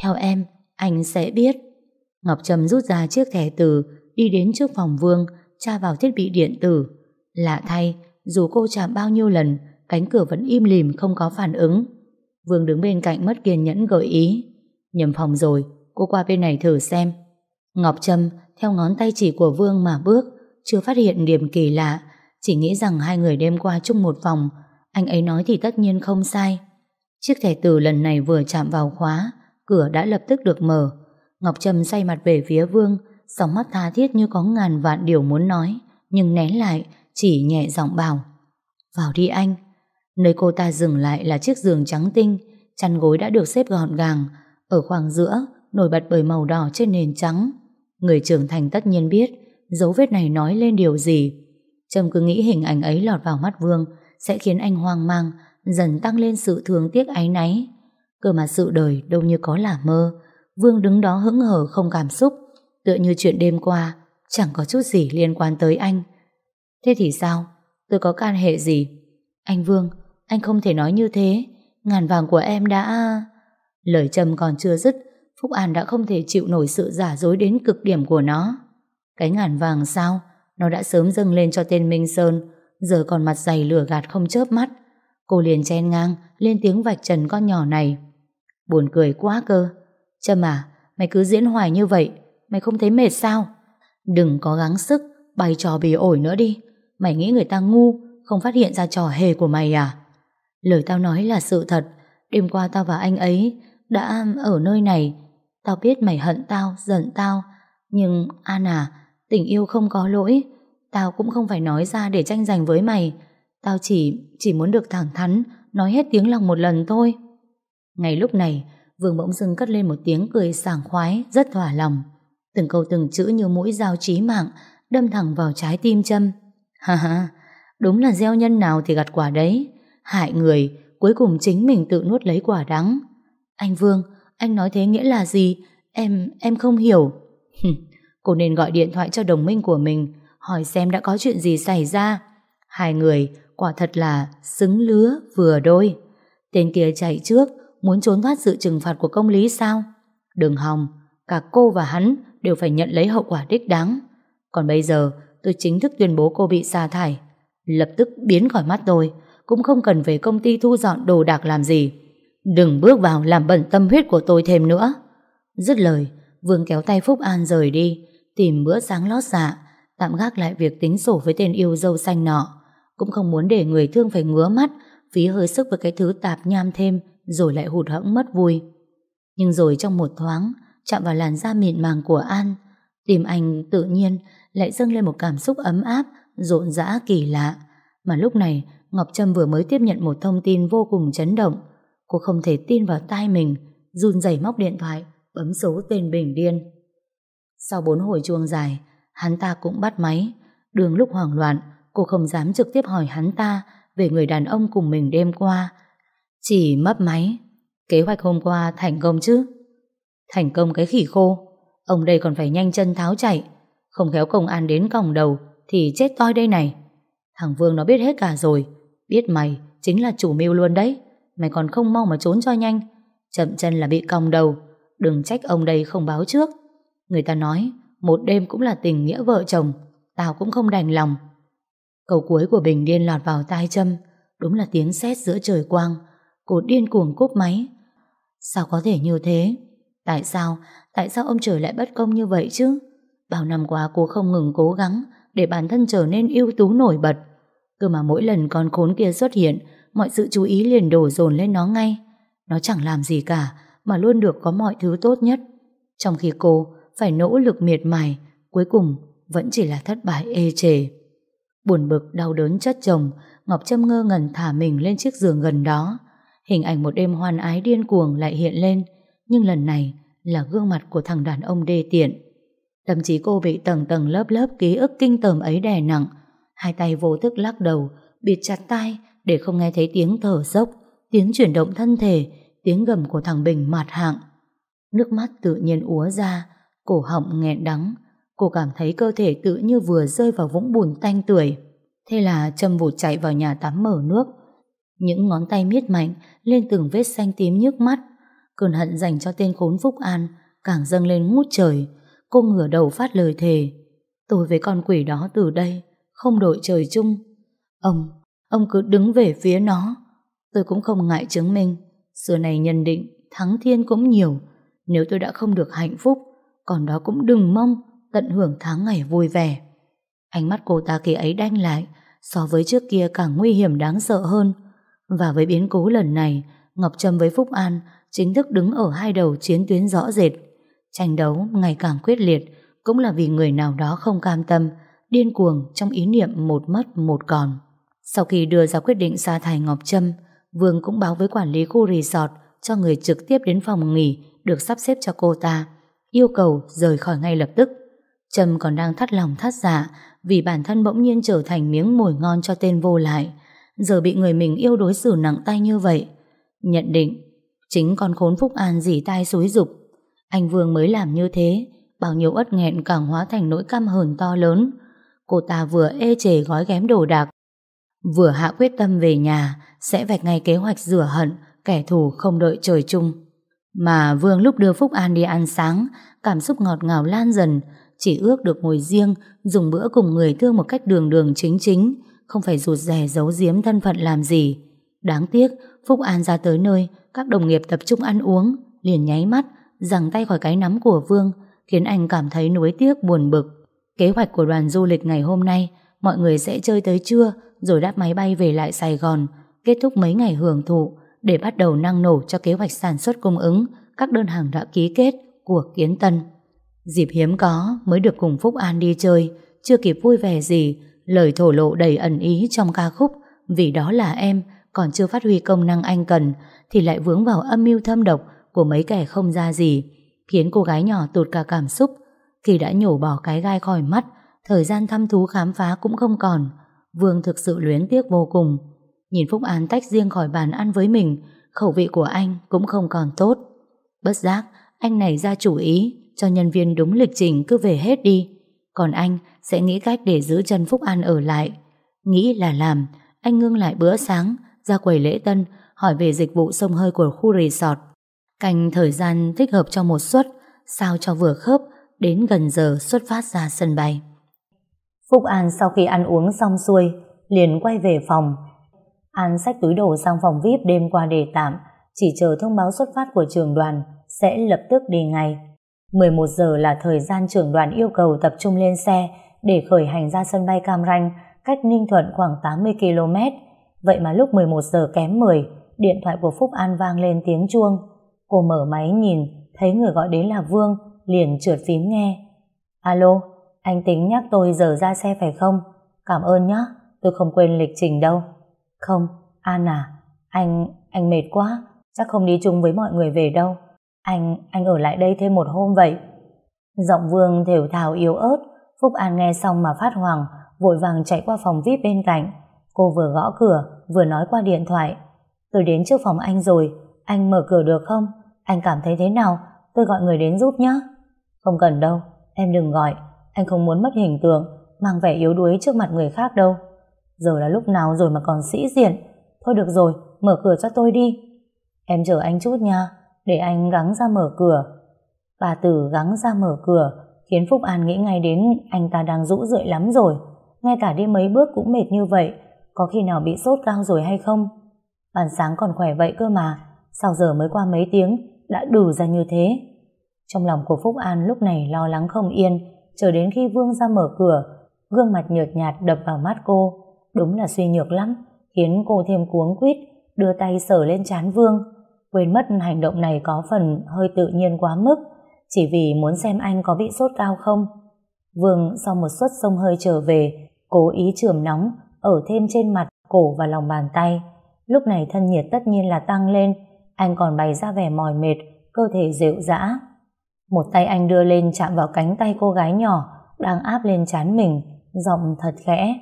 Theo em, anh sẽ biết. Ngọc Trâm rút ra chiếc thẻ từ, đi đến trước phòng Vương, tra vào thiết bị điện tử. Lạ thay, dù cô chạm bao nhiêu lần, cánh cửa vẫn im lìm không có phản ứng. Vương đứng bên cạnh mất kiên nhẫn gợi ý. Nhầm phòng rồi, cô qua bên này thử xem. Ngọc Trâm theo ngón tay chỉ của Vương mà bước, chưa phát hiện điểm kỳ lạ, chỉ nghĩ rằng hai người đêm qua chung một phòng, anh ấy nói thì tất nhiên không sai. Chiếc thẻ từ lần này vừa chạm vào khóa, cửa đã lập tức được mở. Ngọc Trâm xoay mặt về phía Vương, sóng mắt tha thiết như có ngàn vạn điều muốn nói, nhưng nén lại, chỉ nhẹ giọng bảo. Vào đi anh. Nơi cô ta dừng lại là chiếc giường trắng tinh, chăn gối đã được xếp gọn gàng, ở khoảng giữa, nổi bật bởi màu đỏ trên nền trắng. Người trưởng thành tất nhiên biết, dấu vết này nói lên điều gì. Trâm cứ nghĩ hình ảnh ấy lọt vào mắt Vương sẽ khiến anh hoang mang, dần tăng lên sự thương tiếc áy náy. Cơ mà sự đời đâu như có là mơ, Vương đứng đó hững hờ không cảm xúc, tựa như chuyện đêm qua, chẳng có chút gì liên quan tới anh. Thế thì sao? Tôi có can hệ gì? Anh Vương, anh không thể nói như thế, ngàn vàng của em đã... Lời Trâm còn chưa dứt, Phúc An đã không thể chịu nổi sự giả dối đến cực điểm của nó. Cái ngàn vàng sao? Nó đã sớm dâng lên cho tên Minh Sơn, giờ còn mặt dày lửa gạt không chớp mắt. Cô liền chen ngang, lên tiếng vạch trần con nhỏ này. Buồn cười quá cơ. Trâm à, mày cứ diễn hoài như vậy, mày không thấy mệt sao? Đừng có gắng sức, bày trò bì ổi nữa đi. Mày nghĩ người ta ngu, không phát hiện ra trò hề của mày à? Lời tao nói là sự thật. Đêm qua tao và anh ấy đã ở nơi này. Tao biết mày hận tao, giận tao. Nhưng An à, tình yêu không có lỗi. Tao cũng không phải nói ra để tranh giành với mày. Tao chỉ chỉ muốn được thẳng thắn, nói hết tiếng lòng một lần thôi. Ngay lúc này, Vương bỗng dưng cất lên một tiếng cười sảng khoái, rất thỏa lòng. Từng câu từng chữ như mũi dao chí mạng, đâm thẳng vào trái tim Trâm. Ha ha, đúng là gieo nhân nào thì gặt quả đấy. Hại người, cuối cùng chính mình tự nuốt lấy quả đắng. Anh Vương, anh nói thế nghĩa là gì? Em, em không hiểu. Cô nên gọi điện thoại cho đồng minh của mình, hỏi xem đã có chuyện gì xảy ra. Hai người quả thật là xứng lứa vừa đôi. Tên kia chạy trước, muốn trốn thoát sự trừng phạt của công lý sao? Đừng hòng, cả cô và hắn đều phải nhận lấy hậu quả đích đáng. Còn bây giờ, tôi chính thức tuyên bố cô bị sa thải. Lập tức biến khỏi mắt tôi, cũng không cần về công ty thu dọn đồ đạc làm gì. Đừng bước vào làm bẩn tâm huyết của tôi thêm nữa. Dứt lời, Vương kéo tay Phúc An rời đi, tìm bữa sáng lót dạ, tạm gác lại việc tính sổ với tên yêu dâu xanh nọ. Cũng không muốn để người thương phải ngứa mắt, phí hơi sức với cái thứ tạp nham thêm, rồi lại hụt hẫng mất vui. Nhưng rồi trong một thoáng, chạm vào làn da mịn màng của An, tìm anh tự nhiên lại dâng lên một cảm xúc ấm áp, rộn rã kỳ lạ. Mà lúc này, Ngọc Trâm vừa mới tiếp nhận một thông tin vô cùng chấn động. Cô không thể tin vào tai mình, run rẩy móc điện thoại, bấm số tên Bình Điên. Sau bốn hồi chuông dài, hắn ta cũng bắt máy. Đường lúc hoảng loạn, cô không dám trực tiếp hỏi hắn ta về người đàn ông cùng mình đêm qua. Chỉ mấp máy. Kế hoạch hôm qua thành công chứ? Thành công cái khỉ khô. Ông đây còn phải nhanh chân tháo chạy. Không khéo công an đến còng đầu thì chết toi đây này. Thằng Vương nó biết hết cả rồi. Biết mày chính là chủ mưu luôn đấy. Mày còn không mong mà trốn cho nhanh. Chậm chân là bị còng đầu. Đừng trách ông đây không báo trước. Người ta nói, một đêm cũng là tình nghĩa vợ chồng. Tao cũng không đành lòng. Câu cuối của Bình Điên lọt vào tai châm. Đúng là tiếng sét giữa trời quang. Cô điên cuồng cúp máy. Sao có thể như thế? Tại sao? Tại sao ông trời lại bất công như vậy chứ? Bao năm qua cô không ngừng cố gắng để bản thân trở nên ưu tú nổi bật. Cơ mà mỗi lần con khốn kia xuất hiện, mọi sự chú ý liền đổ dồn lên nó ngay. Nó chẳng làm gì cả, mà luôn được có mọi thứ tốt nhất. Trong khi cô phải nỗ lực miệt mài, cuối cùng vẫn chỉ là thất bại ê chề. Buồn bực, đau đớn chất chồng, Ngọc Trâm ngơ ngẩn thả mình lên chiếc giường gần đó. Hình ảnh một đêm hoan ái điên cuồng lại hiện lên, nhưng lần này là gương mặt của thằng đàn ông đê tiện. Thậm chí cô bị tầng tầng lớp lớp ký ức kinh tởm ấy đè nặng, hai tay vô thức lắc đầu, bịt chặt tai để không nghe thấy tiếng thở dốc, tiếng chuyển động thân thể, tiếng gầm của thằng Bình mạt hạng. Nước mắt tự nhiên úa ra, cổ họng nghẹn đắng, cô cảm thấy cơ thể tự như vừa rơi vào vũng bùn tanh tưởi. Thế là châm vụt chạy vào nhà tắm mở nước, những ngón tay miết mạnh lên từng vết xanh tím nhức mắt. Cơn hận dành cho tên khốn Phúc An càng dâng lên ngút trời. Cô ngửa đầu phát lời thề. Tôi với con quỷ đó từ đây không đội trời chung. Ông, ông cứ đứng về phía nó. Tôi cũng không ngại chứng minh. Xưa này nhận định thắng thiên cũng nhiều. Nếu tôi đã không được hạnh phúc, còn đó cũng đừng mong tận hưởng tháng ngày vui vẻ. Ánh mắt cô ta kia ấy đanh lại, so với trước kia càng nguy hiểm đáng sợ hơn. Và với biến cố lần này, Ngọc Trâm với Phúc An chính thức đứng ở hai đầu chiến tuyến rõ rệt. Tranh đấu ngày càng quyết liệt cũng là vì người nào đó không cam tâm, điên cuồng trong ý niệm một mất một còn. Sau khi đưa ra quyết định sa thải Ngọc Trâm, Vương cũng báo với quản lý khu resort cho người trực tiếp đến phòng nghỉ được sắp xếp cho cô ta, yêu cầu rời khỏi ngay lập tức. Trâm còn đang thắt lòng thắt dạ vì bản thân bỗng nhiên trở thành miếng mồi ngon cho tên vô lại giờ bị người mình yêu đối xử nặng tay như vậy. Nhận định, chính con khốn Phúc An dỉ tai xúi dục Anh Vương mới làm như thế, bao nhiêu ất nghẹn càng hóa thành nỗi căm hờn to lớn. Cô ta vừa ê chề gói ghém đồ đạc, vừa hạ quyết tâm về nhà, sẽ vạch ngay kế hoạch rửa hận, kẻ thù không đợi trời chung. Mà Vương lúc đưa Phúc An đi ăn sáng, cảm xúc ngọt ngào lan dần, chỉ ước được ngồi riêng, dùng bữa cùng người thương một cách đường đường chính chính, không phải rụt rè giấu giếm thân phận làm gì. Đáng tiếc, Phúc An ra tới nơi, các đồng nghiệp tập trung ăn uống, liền nháy mắt, giằng tay khỏi cái nắm của Vương, khiến anh cảm thấy nuối tiếc buồn bực. Kế hoạch của đoàn du lịch ngày hôm nay, mọi người sẽ chơi tới trưa, rồi đáp máy bay về lại Sài Gòn, kết thúc mấy ngày hưởng thụ, để bắt đầu năng nổ cho kế hoạch sản xuất cung ứng các đơn hàng đã ký kết của Kiến Tân. Dịp hiếm có mới được cùng Phúc An đi chơi, chưa kịp vui vẻ gì Lời thổ lộ đầy ẩn ý trong ca khúc Vì đó là em còn chưa phát huy công năng anh cần, Thì lại vướng vào âm mưu thâm độc của mấy kẻ không ra gì, khiến cô gái nhỏ tụt cả cảm xúc. Khi đã nhổ bỏ cái gai khỏi mắt, thời gian thăm thú khám phá cũng không còn. Vương thực sự luyến tiếc vô cùng. Nhìn Phúc An tách riêng khỏi bàn ăn với mình, khẩu vị của anh cũng không còn tốt. Bất giác, anh này ra chủ ý, cho nhân viên đúng lịch trình cứ về hết đi. Còn anh sẽ nghĩ cách để giữ chân Phúc An ở lại. Nghĩ là làm, anh ngưng lại bữa sáng ra quầy lễ tân hỏi về dịch vụ sông hơi của khu resort canh thời gian thích hợp cho một suất sao cho vừa khớp đến gần giờ xuất phát ra sân bay. Phúc An sau khi ăn uống xong xuôi, liền quay về phòng. An xách túi đồ sang phòng VIP đêm qua để tạm, chỉ chờ thông báo xuất phát của trường đoàn, sẽ lập tức đi ngay. 11 giờ là thời gian trưởng đoàn yêu cầu tập trung lên xe để khởi hành ra sân bay Cam Ranh, cách Ninh Thuận khoảng 80 km. Vậy mà lúc 11 giờ kém 10, điện thoại của Phúc An vang lên tiếng chuông. Cô mở máy nhìn, thấy người gọi đến là Vương, liền trượt phím nghe. Alo, anh tính nhắc tôi giờ ra xe phải không? Cảm ơn nhé, tôi không quên lịch trình đâu. Không, An à, anh, anh mệt quá, chắc không đi chung với mọi người về đâu. Anh, anh ở lại đây thêm một hôm vậy. Giọng Vương thều thào yếu ớt, Phúc An nghe xong mà phát hoàng, vội vàng chạy qua phòng VIP bên cạnh. Cô vừa gõ cửa, vừa nói qua điện thoại. Tôi đến trước phòng anh rồi, anh mở cửa được không? Anh cảm thấy thế nào? Tôi gọi người đến giúp nhé. Không cần đâu, em đừng gọi. Anh không muốn mất hình tượng, mang vẻ yếu đuối trước mặt người khác đâu. Giờ là lúc nào rồi mà còn sĩ diện. Thôi được rồi, mở cửa cho tôi đi. Em chờ anh chút nha, để anh gắng ra mở cửa. Bà Tử gắng ra mở cửa, khiến Phúc An nghĩ ngay đến anh ta đang rũ rượi lắm rồi. Ngay cả đi mấy bước cũng mệt như vậy, có khi nào bị sốt cao rồi hay không? Bạn sáng còn khỏe vậy cơ mà, sao giờ mới qua mấy tiếng, đã đủ ra như thế? Trong lòng của Phúc An lúc này lo lắng không yên, chờ đến khi Vương ra mở cửa, gương mặt nhợt nhạt đập vào mắt cô. Đúng là suy nhược lắm, khiến cô thêm cuống quýt, đưa tay sờ lên trán Vương. Quên mất hành động này có phần hơi tự nhiên quá mức, chỉ vì muốn xem anh có bị sốt cao không. Vương sau một suất sông hơi trở về, cố ý trường nóng, ở thêm trên mặt, cổ và lòng bàn tay. Lúc này thân nhiệt tất nhiên là tăng lên, anh còn bày ra vẻ mỏi mệt, cơ thể dịu dã. Một tay anh đưa lên chạm vào cánh tay cô gái nhỏ đang áp lên chán mình, giọng thật khẽ.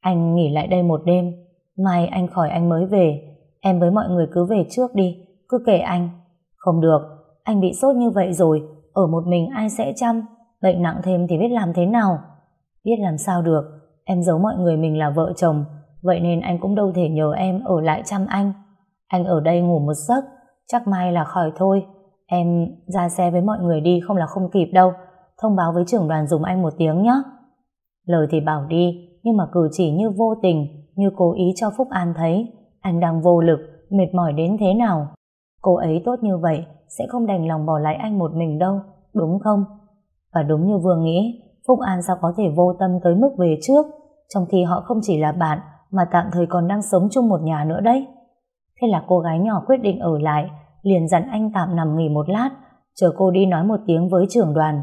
Anh nghỉ lại đây một đêm, mai anh khỏi anh mới về, em với mọi người cứ về trước đi, cứ kể anh. Không được, anh bị sốt như vậy rồi, ở một mình ai sẽ chăm, bệnh nặng thêm thì biết làm thế nào. Biết làm sao được, em giấu mọi người mình là vợ chồng, vậy nên anh cũng đâu thể nhờ em ở lại chăm anh. Anh ở đây ngủ một giấc, chắc mai là khỏi thôi. Em ra xe với mọi người đi không là không kịp đâu. Thông báo với trưởng đoàn dùng anh một tiếng nhé. Lời thì bảo đi, nhưng mà cử chỉ như vô tình, như cố ý cho Phúc An thấy. Anh đang vô lực, mệt mỏi đến thế nào. Cô ấy tốt như vậy, sẽ không đành lòng bỏ lại anh một mình đâu, đúng không? Và đúng như vừa nghĩ, Phúc An sao có thể vô tâm tới mức về trước, trong khi họ không chỉ là bạn, mà tạm thời còn đang sống chung một nhà nữa đấy. Thế là cô gái nhỏ quyết định ở lại, liền dặn anh tạm nằm nghỉ một lát, chờ cô đi nói một tiếng với trưởng đoàn.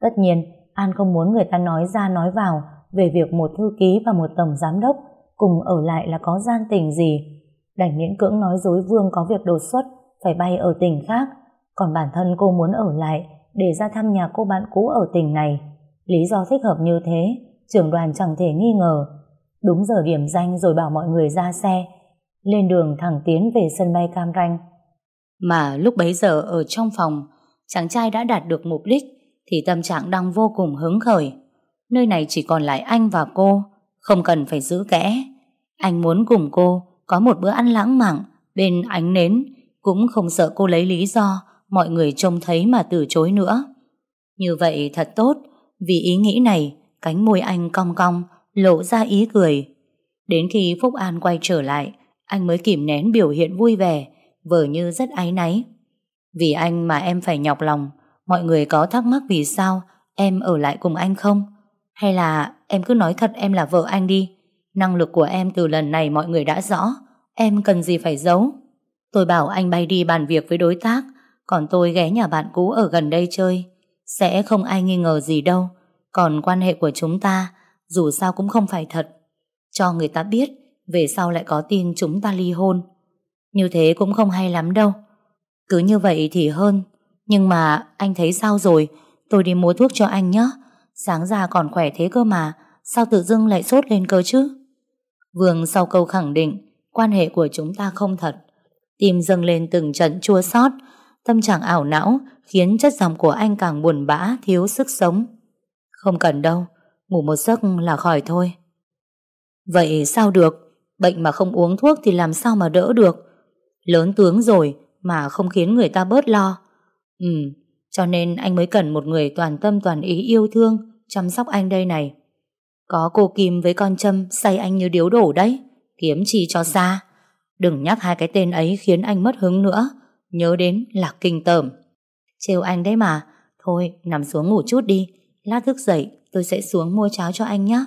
Tất nhiên, An không muốn người ta nói ra nói vào về việc một thư ký và một tổng giám đốc cùng ở lại là có gian tình gì. Đành miễn cưỡng nói dối Vương có việc đột xuất, phải bay ở tỉnh khác, còn bản thân cô muốn ở lại để ra thăm nhà cô bạn cũ ở tỉnh này. Lý do thích hợp như thế, trưởng đoàn chẳng thể nghi ngờ. Đúng giờ điểm danh rồi bảo mọi người ra xe, lên đường thẳng tiến về sân bay Cam Ranh. Mà lúc bấy giờ ở trong phòng, chàng trai đã đạt được mục đích thì tâm trạng đang vô cùng hứng khởi. Nơi này chỉ còn lại anh và cô, không cần phải giữ kẽ. Anh muốn cùng cô có một bữa ăn lãng mạn bên ánh nến, cũng không sợ cô lấy lý do mọi người trông thấy mà từ chối nữa. Như vậy thật tốt, vì ý nghĩ này, cánh môi anh cong cong, lộ ra ý cười. Đến khi Phúc An quay trở lại, anh mới kìm nén biểu hiện vui vẻ, vờ như rất áy náy. Vì anh mà em phải nhọc lòng, mọi người có thắc mắc vì sao em ở lại cùng anh không? Hay là em cứ nói thật em là vợ anh đi? Năng lực của em từ lần này mọi người đã rõ, em cần gì phải giấu? Tôi bảo anh bay đi bàn việc với đối tác, còn tôi ghé nhà bạn cũ ở gần đây chơi. Sẽ không ai nghi ngờ gì đâu, còn quan hệ của chúng ta dù sao cũng không phải thật. Cho người ta biết, về sau lại có tin chúng ta ly hôn. Như thế cũng không hay lắm đâu. Cứ như vậy thì hơn. Nhưng mà anh thấy sao rồi? Tôi đi mua thuốc cho anh nhé. Sáng ra còn khỏe thế cơ mà. Sao tự dưng lại sốt lên cơ chứ? Vương sau câu khẳng định quan hệ của chúng ta không thật. Tim dâng lên từng trận chua xót tâm trạng ảo não khiến chất giọng của anh càng buồn bã, thiếu sức sống. Không cần đâu, ngủ một giấc là khỏi thôi. Vậy sao được? Bệnh mà không uống thuốc thì làm sao mà đỡ được? Lớn tướng rồi mà không khiến người ta bớt lo. Ừ, cho nên anh mới cần một người toàn tâm toàn ý yêu thương, chăm sóc anh đây này. Có cô Kim với con Trâm say anh như điếu đổ đấy, kiếm chi cho xa. Đừng nhắc hai cái tên ấy khiến anh mất hứng nữa, nhớ đến là kinh tởm. Trêu anh đấy mà, thôi nằm xuống ngủ chút đi, lát thức dậy tôi sẽ xuống mua cháo cho anh nhé.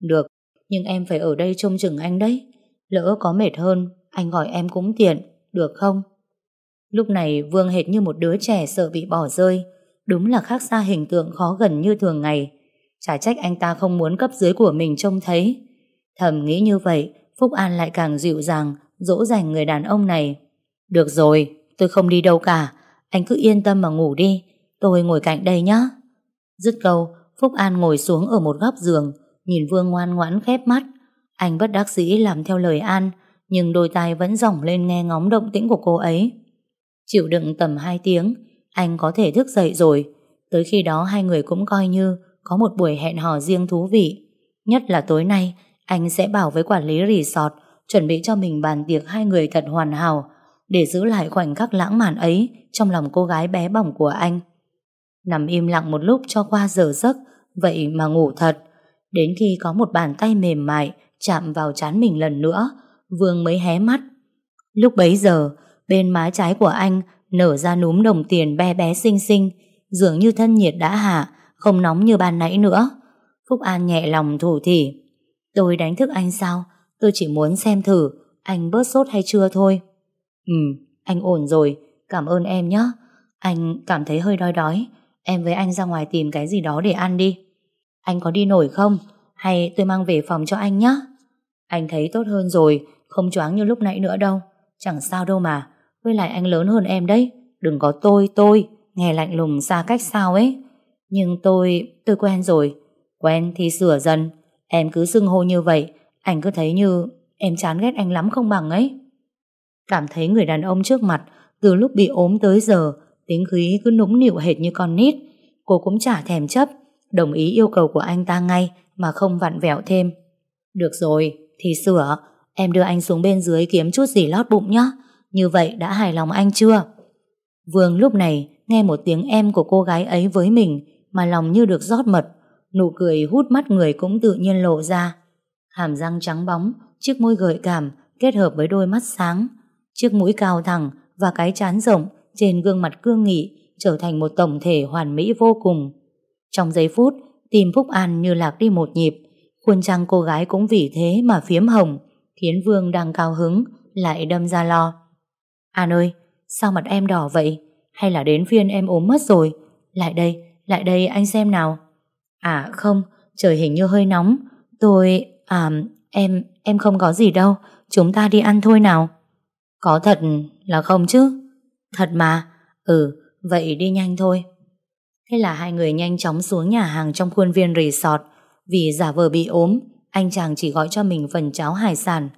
Được, nhưng em phải ở đây trông chừng anh đấy. Lỡ có mệt hơn, anh gọi em cũng tiện, được không? Lúc này Vương hệt như một đứa trẻ sợ bị bỏ rơi, đúng là khác xa hình tượng khó gần như thường ngày. Chả trách anh ta không muốn cấp dưới của mình trông thấy. Thầm nghĩ như vậy, Phúc An lại càng dịu dàng, dỗ dành người đàn ông này. Được rồi, tôi không đi đâu cả, anh cứ yên tâm mà ngủ đi, tôi ngồi cạnh đây nhé. Dứt câu, Phúc An ngồi xuống ở một góc giường, nhìn Vương ngoan ngoãn khép mắt. Anh bất đắc dĩ làm theo lời An, nhưng đôi tai vẫn rỏng lên nghe ngóng động tĩnh của cô ấy. Chịu đựng tầm 2 tiếng, anh có thể thức dậy rồi. Tới khi đó hai người cũng coi như có một buổi hẹn hò riêng thú vị. Nhất là tối nay, anh sẽ bảo với quản lý resort chuẩn bị cho mình bàn tiệc hai người thật hoàn hảo để giữ lại khoảnh khắc lãng mạn ấy trong lòng cô gái bé bỏng của anh. Nằm im lặng một lúc cho qua giờ giấc, vậy mà ngủ thật. Đến khi có một bàn tay mềm mại chạm vào trán mình lần nữa, Vương mới hé mắt. Lúc bấy giờ, bên má trái của anh nở ra núm đồng tiền bé bé xinh xinh, dường như thân nhiệt đã hạ, không nóng như ban nãy nữa. Phúc An nhẹ lòng thủ thỉ. Tôi đánh thức anh sao? Tôi chỉ muốn xem thử anh bớt sốt hay chưa thôi. Ừ, anh ổn rồi, cảm ơn em nhé. Anh cảm thấy hơi đói đói, em với anh ra ngoài tìm cái gì đó để ăn đi. Anh có đi nổi không? Hay tôi mang về phòng cho anh nhé? Anh thấy tốt hơn rồi, không choáng như lúc nãy nữa đâu. Chẳng sao đâu mà, với lại anh lớn hơn em đấy. Đừng có tôi, tôi, nghe lạnh lùng xa cách sao ấy. Nhưng tôi, tôi quen rồi. Quen thì sửa dần. Em cứ xưng hô như vậy, anh cứ thấy như em chán ghét anh lắm không bằng ấy. Cảm thấy người đàn ông trước mặt từ lúc bị ốm tới giờ tính khí cứ nũng nịu hệt như con nít. Cô cũng chả thèm chấp đồng ý yêu cầu của anh ta ngay mà không vặn vẹo thêm. Được rồi, thì sửa. Em đưa anh xuống bên dưới kiếm chút gì lót bụng nhé. Như vậy đã hài lòng anh chưa? Vương lúc này nghe một tiếng em của cô gái ấy với mình mà lòng như được rót mật. Nụ cười hút mắt người cũng tự nhiên lộ ra. Hàm răng trắng bóng, chiếc môi gợi cảm kết hợp với đôi mắt sáng. Chiếc mũi cao thẳng và cái chán rộng trên gương mặt cương nghị trở thành một tổng thể hoàn mỹ vô cùng. Trong giây phút, tim Phúc An như lạc đi một nhịp, khuôn trăng cô gái cũng vì thế mà phiếm hồng, khiến Vương đang cao hứng, lại đâm ra lo. An ơi, sao mặt em đỏ vậy? Hay là đến phiên em ốm mất rồi? Lại đây, lại đây anh xem nào. À không, trời hình như hơi nóng. Tôi, à, em, em không có gì đâu. Chúng ta đi ăn thôi nào. Có thật là không chứ? Thật mà. Ừ, vậy đi nhanh thôi. Thế là hai người nhanh chóng xuống nhà hàng trong khuôn viên resort. Vì giả vờ bị ốm, anh chàng chỉ gọi cho mình phần cháo hải sản.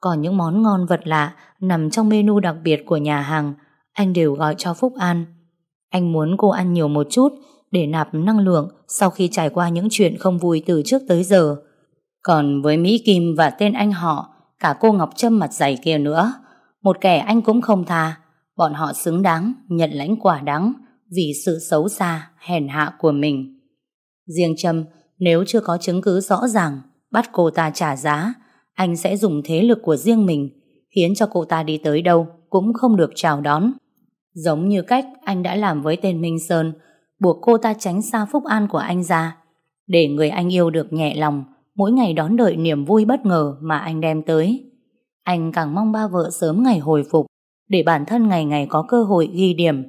Còn những món ngon vật lạ nằm trong menu đặc biệt của nhà hàng, anh đều gọi cho Phúc An. Anh muốn cô ăn nhiều một chút để nạp năng lượng sau khi trải qua những chuyện không vui từ trước tới giờ. Còn với Mỹ Kim và tên anh họ, cả cô Ngọc Trâm mặt dày kia nữa, một kẻ anh cũng không tha, bọn họ xứng đáng nhận lãnh quả đắng vì sự xấu xa, hèn hạ của mình. Riêng Trâm, nếu chưa có chứng cứ rõ ràng bắt cô ta trả giá, anh sẽ dùng thế lực của riêng mình khiến cho cô ta đi tới đâu cũng không được chào đón. Giống như cách anh đã làm với tên Minh Sơn, buộc cô ta tránh xa phúc an của anh ra, để người anh yêu được nhẹ lòng mỗi ngày đón đợi niềm vui bất ngờ mà anh đem tới. Anh càng mong ba vợ sớm ngày hồi phục, để bản thân ngày ngày có cơ hội ghi điểm,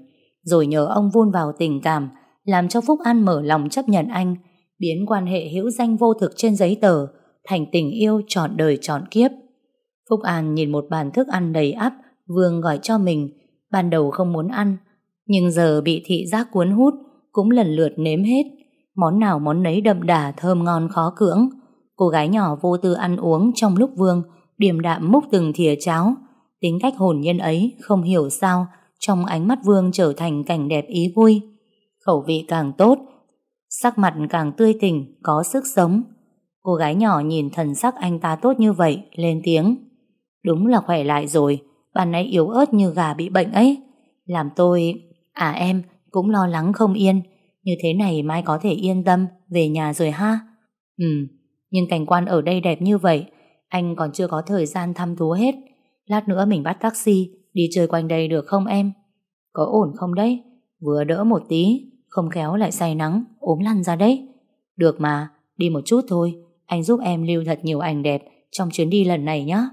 rồi nhờ ông vun vào tình cảm, làm cho Phúc An mở lòng chấp nhận anh, biến quan hệ hữu danh vô thực trên giấy tờ thành tình yêu trọn đời trọn kiếp. Phúc An nhìn một bàn thức ăn đầy ắp, Vương gọi cho mình, ban đầu không muốn ăn, nhưng giờ bị thị giác cuốn hút, cũng lần lượt nếm hết. Món nào món nấy đậm đà thơm ngon khó cưỡng. Cô gái nhỏ vô tư ăn uống trong lúc Vương điềm đạm múc từng thìa cháo. Tính cách hồn nhiên ấy không hiểu sao trong ánh mắt Vương trở thành cảnh đẹp ý vui. Khẩu vị càng tốt, sắc mặt càng tươi tỉnh, có sức sống. Cô gái nhỏ nhìn thần sắc anh ta tốt như vậy, lên tiếng. Đúng là khỏe lại rồi, bạn ấy yếu ớt như gà bị bệnh ấy. Làm tôi... À em, cũng lo lắng không yên. Như thế này mai có thể yên tâm, về nhà rồi ha. Ừ, nhưng cảnh quan ở đây đẹp như vậy, anh còn chưa có thời gian thăm thú hết. Lát nữa mình bắt taxi, đi chơi quanh đây được không em? Có ổn không đấy? Vừa đỡ một tí, không khéo lại say nắng, ốm lăn ra đấy. Được mà, đi một chút thôi, anh giúp em lưu thật nhiều ảnh đẹp trong chuyến đi lần này nhé.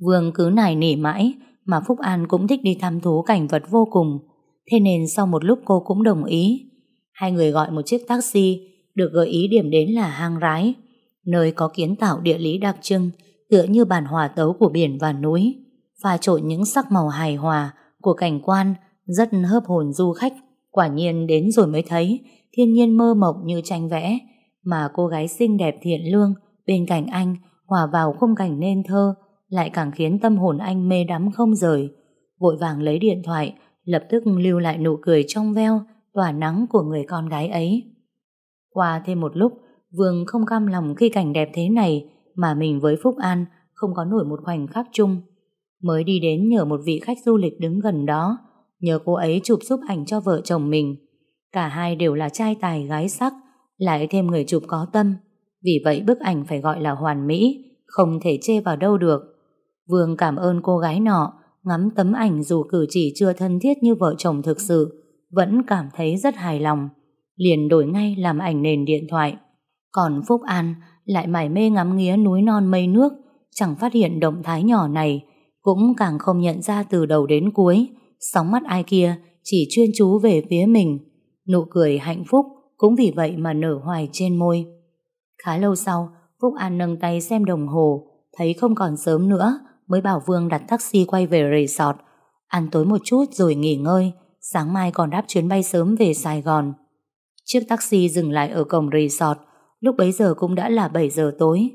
Vương cứ nài nỉ mãi, mà Phúc An cũng thích đi thăm thú cảnh vật vô cùng. Thế nên sau một lúc cô cũng đồng ý. Hai người gọi một chiếc taxi, được gợi ý điểm đến là hang rái, nơi có kiến tạo địa lý đặc trưng, tựa như bản hòa tấu của biển và núi, pha trộn những sắc màu hài hòa của cảnh quan rất hấp hồn du khách. Quả nhiên đến rồi mới thấy thiên nhiên mơ mộng như tranh vẽ, mà cô gái xinh đẹp thiện lương bên cạnh anh hòa vào khung cảnh nên thơ lại càng khiến tâm hồn anh mê đắm không rời. Vội vàng lấy điện thoại, lập tức lưu lại nụ cười trong veo, tỏa nắng của người con gái ấy. Qua thêm một lúc, Vương không cam lòng khi cảnh đẹp thế này mà mình với Phúc An không có nổi một khoảnh khắc chung. Mới đi đến nhờ một vị khách du lịch đứng gần đó, nhờ cô ấy chụp giúp ảnh cho vợ chồng mình. Cả hai đều là trai tài gái sắc, lại thêm người chụp có tâm. Vì vậy bức ảnh phải gọi là hoàn mỹ, không thể chê vào đâu được. Vương cảm ơn cô gái nọ, ngắm tấm ảnh dù cử chỉ chưa thân thiết như vợ chồng thực sự, vẫn cảm thấy rất hài lòng. Liền đổi ngay làm ảnh nền điện thoại. Còn Phúc An lại mải mê ngắm nghía núi non mây nước, chẳng phát hiện động thái nhỏ này, cũng càng không nhận ra từ đầu đến cuối, sóng mắt ai kia chỉ chuyên chú về phía mình. Nụ cười hạnh phúc cũng vì vậy mà nở hoài trên môi. Khá lâu sau, Phúc An nâng tay xem đồng hồ, thấy không còn sớm nữa, mới bảo Vương đặt taxi quay về resort, ăn tối một chút rồi nghỉ ngơi, sáng mai còn đáp chuyến bay sớm về Sài Gòn. Chiếc taxi dừng lại ở cổng resort, lúc bấy giờ cũng đã là 7 giờ tối.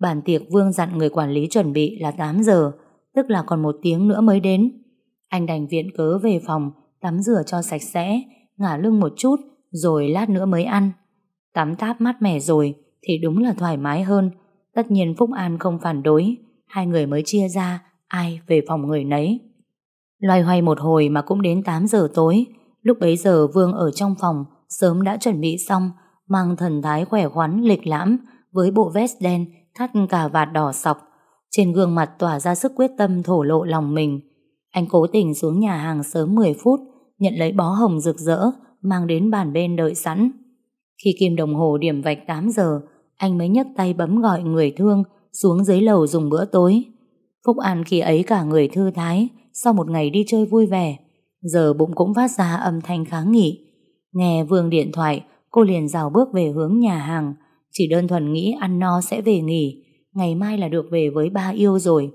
Bàn tiệc Vương dặn người quản lý chuẩn bị là 8 giờ, tức là còn một tiếng nữa mới đến. Anh đành viện cớ về phòng, tắm rửa cho sạch sẽ, ngả lưng một chút, rồi lát nữa mới ăn. Tắm táp mát mẻ rồi, thì đúng là thoải mái hơn. Tất nhiên Phúc An không phản đối, hai người mới chia ra, ai về phòng người nấy. Loay hoay một hồi mà cũng đến 8 giờ tối, lúc bấy giờ Vương ở trong phòng, sớm đã chuẩn bị xong, mang thần thái khỏe khoắn lịch lãm, với bộ vest đen, thắt cà vạt đỏ sọc. Trên gương mặt tỏa ra sức quyết tâm thổ lộ lòng mình. Anh cố tình xuống nhà hàng sớm 10 phút, nhận lấy bó hồng rực rỡ, mang đến bàn bên đợi sẵn. Khi kim đồng hồ điểm vạch 8 giờ, anh mới nhấc tay bấm gọi người thương xuống dưới lầu dùng bữa tối. Phúc An khi ấy cả người thư thái, sau một ngày đi chơi vui vẻ. Giờ bụng cũng phát ra âm thanh kháng nghị. Nghe Vương điện thoại, cô liền rào bước về hướng nhà hàng. Chỉ đơn thuần nghĩ ăn no sẽ về nghỉ, ngày mai là được về với ba yêu rồi.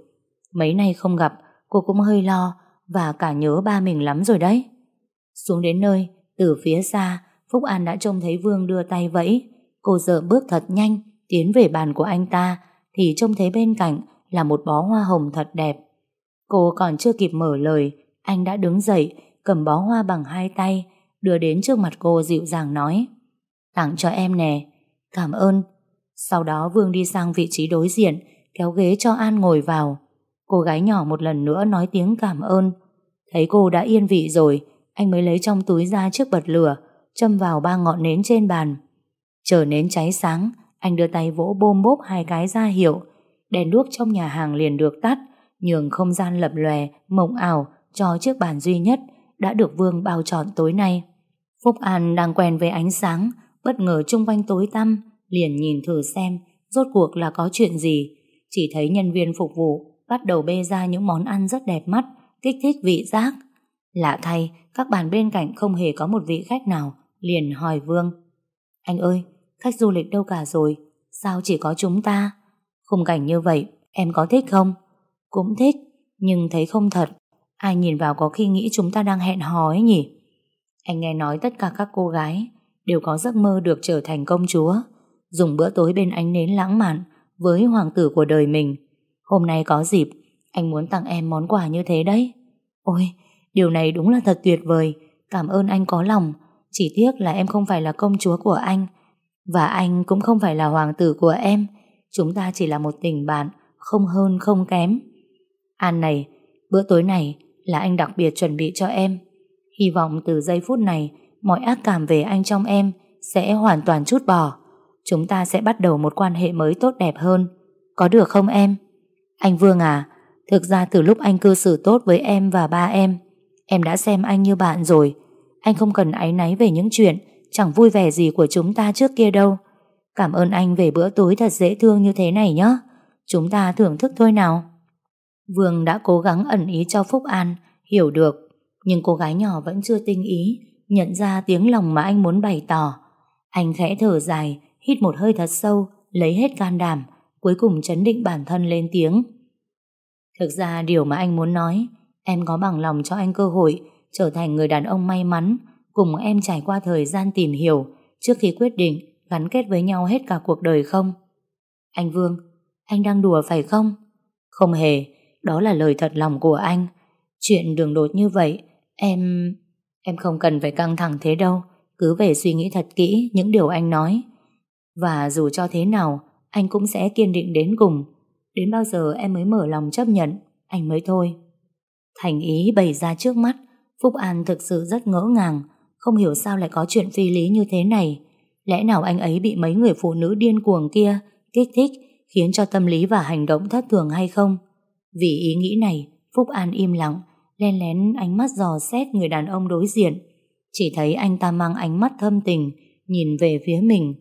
Mấy nay không gặp, cô cũng hơi lo và cả nhớ ba mình lắm rồi đấy. Xuống đến nơi, từ phía xa, Phúc An đã trông thấy Vương đưa tay vẫy. Cô dợ bước thật nhanh, tiến về bàn của anh ta, thì trông thấy bên cạnh là một bó hoa hồng thật đẹp. Cô còn chưa kịp mở lời, anh đã đứng dậy, cầm bó hoa bằng hai tay, đưa đến trước mặt cô dịu dàng nói Tặng cho em nè, cảm ơn. Sau đó Vương đi sang vị trí đối diện, kéo ghế cho An ngồi vào. Cô gái nhỏ một lần nữa nói tiếng cảm ơn. Thấy cô đã yên vị rồi, anh mới lấy trong túi ra chiếc bật lửa, châm vào ba ngọn nến trên bàn. Chờ nến cháy sáng, anh đưa tay vỗ bôm bốp hai cái ra hiệu. Đèn đuốc trong nhà hàng liền được tắt, nhường không gian lập lòe, mộng ảo cho chiếc bàn duy nhất đã được Vương bao trọn tối nay. Phúc An đang quen với ánh sáng, bất ngờ chung quanh tối tăm, liền nhìn thử xem rốt cuộc là có chuyện gì. Chỉ thấy nhân viên phục vụ bắt đầu bê ra những món ăn rất đẹp mắt, kích thích vị giác. Lạ thay, các bàn bên cạnh không hề có một vị khách nào, liền hỏi Vương. Anh ơi, khách du lịch đâu cả rồi, sao chỉ có chúng ta? Khung cảnh như vậy, em có thích không? Cũng thích, nhưng thấy không thật. Ai nhìn vào có khi nghĩ chúng ta đang hẹn hò ấy nhỉ? Anh nghe nói tất cả các cô gái đều có giấc mơ được trở thành công chúa, dùng bữa tối bên ánh nến lãng mạn với hoàng tử của đời mình. Hôm nay có dịp, anh muốn tặng em món quà như thế đấy. Ôi, điều này đúng là thật tuyệt vời. Cảm ơn anh có lòng. Chỉ tiếc là em không phải là công chúa của anh. Và anh cũng không phải là hoàng tử của em. Chúng ta chỉ là một tình bạn, không hơn không kém. An này, bữa tối này là anh đặc biệt chuẩn bị cho em. Hy vọng từ giây phút này, mọi ác cảm về anh trong em sẽ hoàn toàn chút bỏ. Chúng ta sẽ bắt đầu một quan hệ mới tốt đẹp hơn. Có được không em? Anh Vương à, thực ra từ lúc anh cư xử tốt với em và ba em, em đã xem anh như bạn rồi. Anh không cần áy náy về những chuyện chẳng vui vẻ gì của chúng ta trước kia đâu. Cảm ơn anh về bữa tối thật dễ thương như thế này nhé. Chúng ta thưởng thức thôi nào. Vương đã cố gắng ẩn ý cho Phúc An hiểu được, nhưng cô gái nhỏ vẫn chưa tinh ý nhận ra tiếng lòng mà anh muốn bày tỏ. Anh khẽ thở dài, hít một hơi thật sâu, lấy hết can đảm, cuối cùng chấn định bản thân lên tiếng. Thực ra điều mà anh muốn nói, em có bằng lòng cho anh cơ hội trở thành người đàn ông may mắn, cùng em trải qua thời gian tìm hiểu trước khi quyết định gắn kết với nhau hết cả cuộc đời không? Anh Vương, anh đang đùa phải không? Không hề, đó là lời thật lòng của anh. Chuyện đường đột như vậy, em... Em không cần phải căng thẳng thế đâu, cứ về suy nghĩ thật kỹ những điều anh nói. Và dù cho thế nào, anh cũng sẽ kiên định đến cùng. Đến bao giờ em mới mở lòng chấp nhận, anh mới thôi. Thành ý bày ra trước mắt, Phúc An thực sự rất ngỡ ngàng, không hiểu sao lại có chuyện phi lý như thế này. Lẽ nào anh ấy bị mấy người phụ nữ điên cuồng kia kích thích khiến cho tâm lý và hành động thất thường hay không? Vì ý nghĩ này, Phúc An im lặng, len lén ánh mắt dò xét người đàn ông đối diện. Chỉ thấy anh ta mang ánh mắt thâm tình, nhìn về phía mình.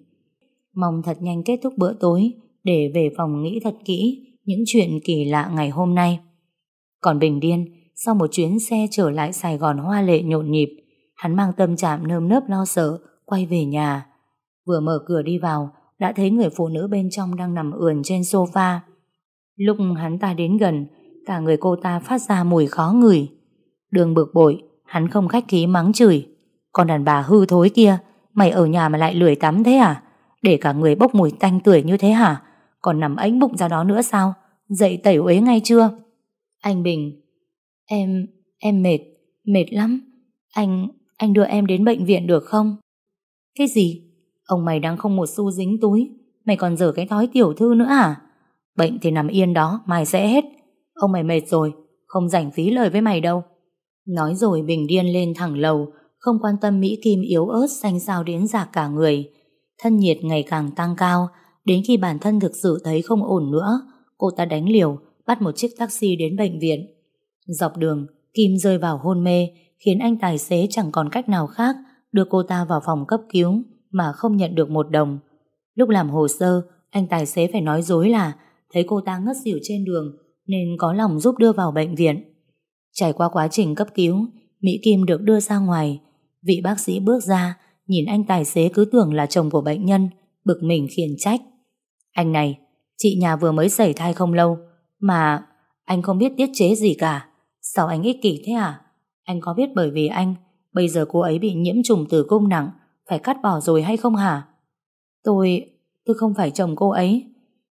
Mong thật nhanh kết thúc bữa tối, để về phòng nghĩ thật kỹ những chuyện kỳ lạ ngày hôm nay. Còn Bình Điên, sau một chuyến xe trở lại Sài Gòn hoa lệ nhộn nhịp, hắn mang tâm trạng nơm nớp lo sợ, quay về nhà. Vừa mở cửa đi vào, đã thấy người phụ nữ bên trong đang nằm ườn trên sofa. Lúc hắn ta đến gần, cả người cô ta phát ra mùi khó ngửi. Đường bực bội, hắn không khách khí mắng chửi. Con đàn bà hư thối kia, mày ở nhà mà lại lười tắm thế à? Để cả người bốc mùi tanh tưởi như thế hả? Còn nằm ánh bụng ra đó nữa sao? Dậy tẩy uế ngay chưa? Anh Bình, em, em mệt, mệt lắm. Anh, anh đưa em đến bệnh viện được không? Cái gì? Ông mày đang không một xu dính túi, mày còn dở cái thói tiểu thư nữa à? Bệnh thì nằm yên đó, mai sẽ hết. Ông mày mệt rồi, không rảnh phí lời với mày đâu. Nói rồi Bình điên lên thẳng lầu, không quan tâm Mỹ Kim yếu ớt xanh xao đến giạc cả người. Thân nhiệt ngày càng tăng cao, đến khi bản thân thực sự thấy không ổn nữa, cô ta đánh liều, bắt một chiếc taxi đến bệnh viện. Dọc đường, Kim rơi vào hôn mê, khiến anh tài xế chẳng còn cách nào khác đưa cô ta vào phòng cấp cứu mà không nhận được một đồng. Lúc làm hồ sơ, anh tài xế phải nói dối là thấy cô ta ngất xỉu trên đường nên có lòng giúp đưa vào bệnh viện. Trải qua quá trình cấp cứu, Mỹ Kim được đưa ra ngoài. Vị bác sĩ bước ra, nhìn anh tài xế cứ tưởng là chồng của bệnh nhân, bực mình khiển trách. Anh này, chị nhà vừa mới xảy thai không lâu, mà anh không biết tiết chế gì cả. Sao anh ích kỷ thế à? Anh có biết bởi vì anh, bây giờ cô ấy bị nhiễm trùng tử cung nặng, phải cắt bỏ rồi hay không hả? Tôi, tôi không phải chồng cô ấy.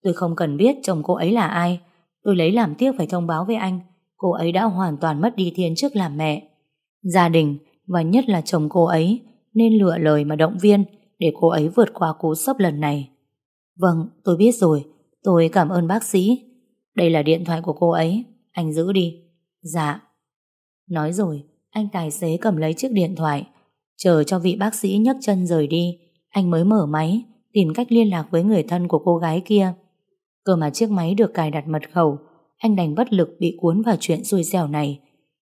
Tôi không cần biết chồng cô ấy là ai. Tôi lấy làm tiếc phải thông báo với anh. Cô ấy đã hoàn toàn mất đi thiên chức làm mẹ. Gia đình, và nhất là chồng cô ấy, nên lựa lời mà động viên để cô ấy vượt qua cú sốc lần này. Vâng, tôi biết rồi. Tôi cảm ơn bác sĩ. Đây là điện thoại của cô ấy. Anh giữ đi. Dạ. Nói rồi, anh tài xế cầm lấy chiếc điện thoại. Chờ cho vị bác sĩ nhấc chân rời đi, anh mới mở máy, tìm cách liên lạc với người thân của cô gái kia. Cơ mà chiếc máy được cài đặt mật khẩu, anh đành bất lực bị cuốn vào chuyện xui xẻo này.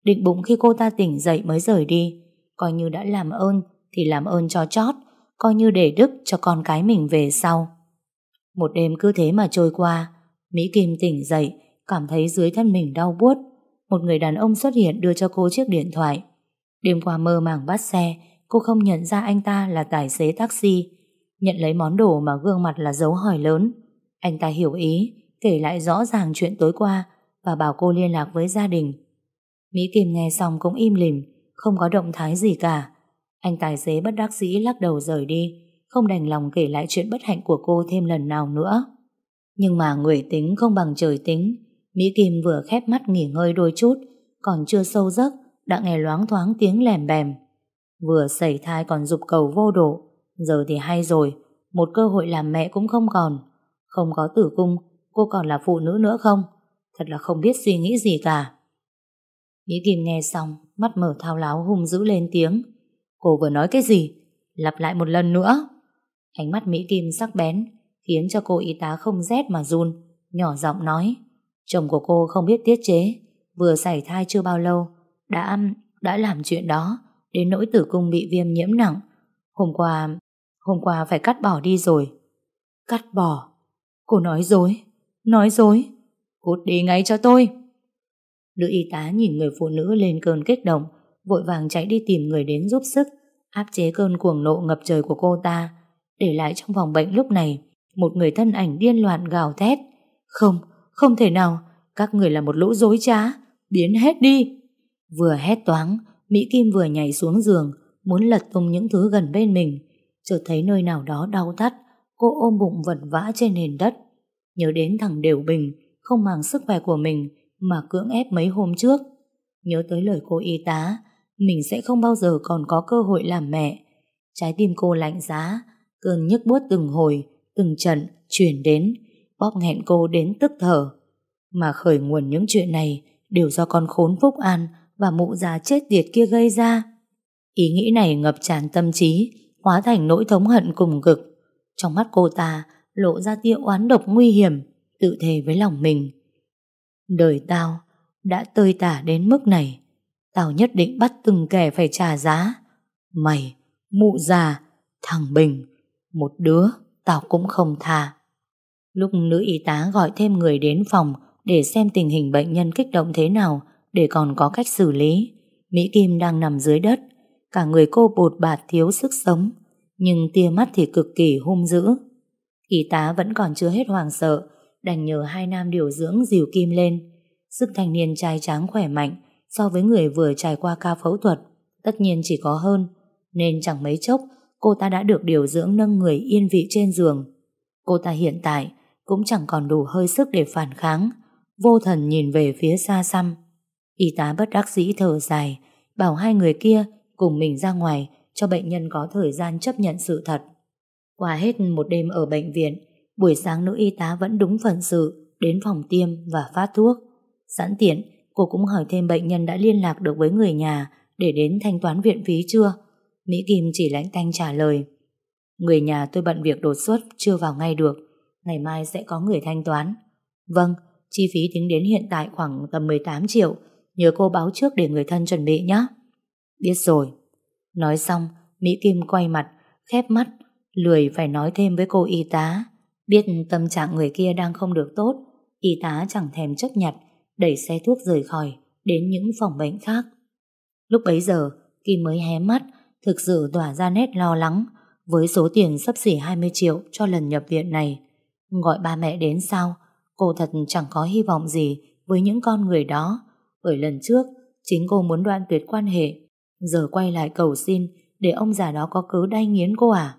Định bụng khi cô ta tỉnh dậy mới rời đi, coi như đã làm ơn thì làm ơn cho chót, coi như để đức cho con cái mình về sau. Một đêm cứ thế mà trôi qua, Mỹ Kim tỉnh dậy, cảm thấy dưới thân mình đau buốt. Một người đàn ông xuất hiện đưa cho cô chiếc điện thoại. Đêm qua mơ màng bắt xe, cô không nhận ra anh ta là tài xế taxi. Nhận lấy món đồ mà gương mặt là dấu hỏi lớn. Anh ta hiểu ý, kể lại rõ ràng chuyện tối qua và bảo cô liên lạc với gia đình. Mỹ Kim nghe xong cũng im lìm, không có động thái gì cả. Anh tài xế bất đắc dĩ lắc đầu rời đi, không đành lòng kể lại chuyện bất hạnh của cô thêm lần nào nữa. Nhưng mà người tính không bằng trời tính, Mỹ Kim vừa khép mắt nghỉ ngơi đôi chút, còn chưa sâu giấc, đã nghe loáng thoáng tiếng lèm bèm. Vừa xảy thai còn dục cầu vô độ, giờ thì hay rồi, một cơ hội làm mẹ cũng không còn. Không có tử cung, cô còn là phụ nữ nữa không? Thật là không biết suy nghĩ gì cả. Mỹ Kim nghe xong, mắt mở thao láo hung dữ lên tiếng. Cô vừa nói cái gì? Lặp lại một lần nữa. Ánh mắt Mỹ Kim sắc bén, khiến cho cô y tá không rét mà run, nhỏ giọng nói. Chồng của cô không biết tiết chế, vừa xảy thai chưa bao lâu, đã đã làm chuyện đó, đến nỗi tử cung bị viêm nhiễm nặng. Hôm qua, hôm qua phải cắt bỏ đi rồi. Cắt bỏ? Cô nói dối, nói dối. Cút đi ngay cho tôi. Nữ y tá nhìn người phụ nữ lên cơn kích động, vội vàng chạy đi tìm người đến giúp sức, áp chế cơn cuồng nộ ngập trời của cô ta, để lại trong phòng bệnh lúc này một người thân ảnh điên loạn gào thét. Không, không thể nào, các người là một lũ dối trá, biến hết đi. Vừa hét toáng, Mỹ Kim vừa nhảy xuống giường, muốn lật tung những thứ gần bên mình, chợt thấy nơi nào đó đau thắt, cô ôm bụng vật vã trên nền đất. Nhớ đến thằng Đều Bình, không màng sức khỏe của mình mà cưỡng ép mấy hôm trước. Nhớ tới lời cô y tá, mình sẽ không bao giờ còn có cơ hội làm mẹ. Trái tim cô lạnh giá, cơn nhức buốt từng hồi, từng trận chuyển đến, bóp nghẹn cô đến tức thở. Mà khởi nguồn những chuyện này đều do con khốn Phúc An và mụ già chết tiệt kia gây ra. Ý nghĩ này ngập tràn tâm trí, hóa thành nỗi thống hận cùng cực. Trong mắt cô ta lộ ra tia oán độc nguy hiểm, tự thề với lòng mình. Đời tao đã tơi tả đến mức này, tao nhất định bắt từng kẻ phải trả giá. Mày, mụ già, thằng Bình, một đứa tao cũng không tha. Lúc nữ y tá gọi thêm người đến phòng để xem tình hình bệnh nhân kích động thế nào để còn có cách xử lý, Mỹ Kim đang nằm dưới đất, cả người cô bột bạt thiếu sức sống, nhưng tia mắt thì cực kỳ hung dữ. Y tá vẫn còn chưa hết hoàng sợ, đành nhờ hai nam điều dưỡng dìu Kim lên. Sức thanh niên trai tráng khỏe mạnh so với người vừa trải qua ca phẫu thuật, tất nhiên chỉ có hơn, nên chẳng mấy chốc cô ta đã được điều dưỡng nâng người yên vị trên giường. Cô ta hiện tại cũng chẳng còn đủ hơi sức để phản kháng, vô thần nhìn về phía xa xăm. Y tá bất đắc dĩ thở dài, bảo hai người kia cùng mình ra ngoài cho bệnh nhân có thời gian chấp nhận sự thật. Qua hết một đêm ở bệnh viện, buổi sáng nữ y tá vẫn đúng phần sự đến phòng tiêm và phát thuốc. Sẵn tiện, cô cũng hỏi thêm bệnh nhân đã liên lạc được với người nhà để đến thanh toán viện phí chưa. Mỹ Kim chỉ lãnh tanh trả lời. Người nhà tôi bận việc đột xuất, chưa vào ngay được. Ngày mai sẽ có người thanh toán. Vâng, chi phí tính đến hiện tại khoảng tầm 18 triệu. Nhớ cô báo trước để người thân chuẩn bị nhé. Biết rồi. Nói xong, Mỹ Kim quay mặt, khép mắt, lười phải nói thêm với cô y tá. Biết tâm trạng người kia đang không được tốt, y tá chẳng thèm chấp nhặt, đẩy xe thuốc rời khỏi, đến những phòng bệnh khác. Lúc bấy giờ, Kim mới hé mắt, thực sự tỏa ra nét lo lắng, với số tiền sắp xỉ 20 triệu cho lần nhập viện này. Gọi ba mẹ đến sao? Cô thật chẳng có hy vọng gì với những con người đó, bởi lần trước, chính cô muốn đoạn tuyệt quan hệ, giờ quay lại cầu xin để ông già đó có cớ đay nghiến cô à?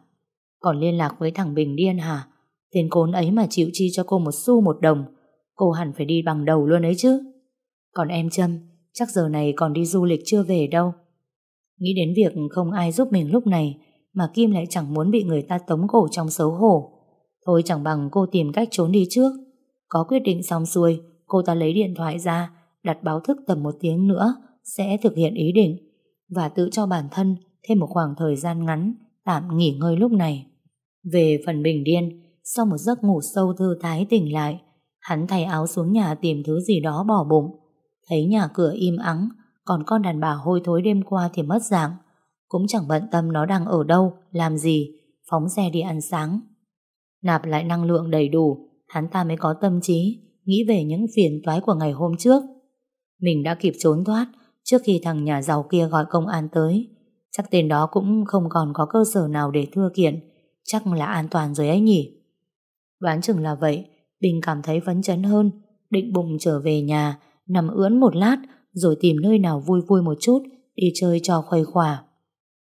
Còn liên lạc với thằng Bình điên hả? Tiền cốn ấy mà chịu chi cho cô một xu một đồng, cô hẳn phải đi bằng đầu luôn ấy chứ. Còn em Trâm, chắc giờ này còn đi du lịch chưa về đâu. Nghĩ đến việc không ai giúp mình lúc này, mà Kim lại chẳng muốn bị người ta tống cổ trong xấu hổ. Thôi chẳng bằng cô tìm cách trốn đi trước. Có quyết định xong xuôi, cô ta lấy điện thoại ra, đặt báo thức tầm một tiếng nữa, sẽ thực hiện ý định, và tự cho bản thân thêm một khoảng thời gian ngắn, tạm nghỉ ngơi lúc này. Về phần bình điên, sau một giấc ngủ sâu thư thái tỉnh lại, hắn thay áo xuống nhà tìm thứ gì đó bỏ bụng. Thấy nhà cửa im ắng, còn con đàn bà hôi thối đêm qua thì mất dạng. Cũng chẳng bận tâm nó đang ở đâu, làm gì, phóng xe đi ăn sáng. Nạp lại năng lượng đầy đủ, hắn ta mới có tâm trí, nghĩ về những phiền toái của ngày hôm trước. Mình đã kịp trốn thoát trước khi thằng nhà giàu kia gọi công an tới. Chắc tên đó cũng không còn có cơ sở nào để thưa kiện, chắc là an toàn rồi ấy nhỉ. Đoán chừng là vậy, Bình cảm thấy phấn chấn hơn, định bụng trở về nhà, nằm ướn một lát rồi tìm nơi nào vui vui một chút, đi chơi cho khuây khỏa.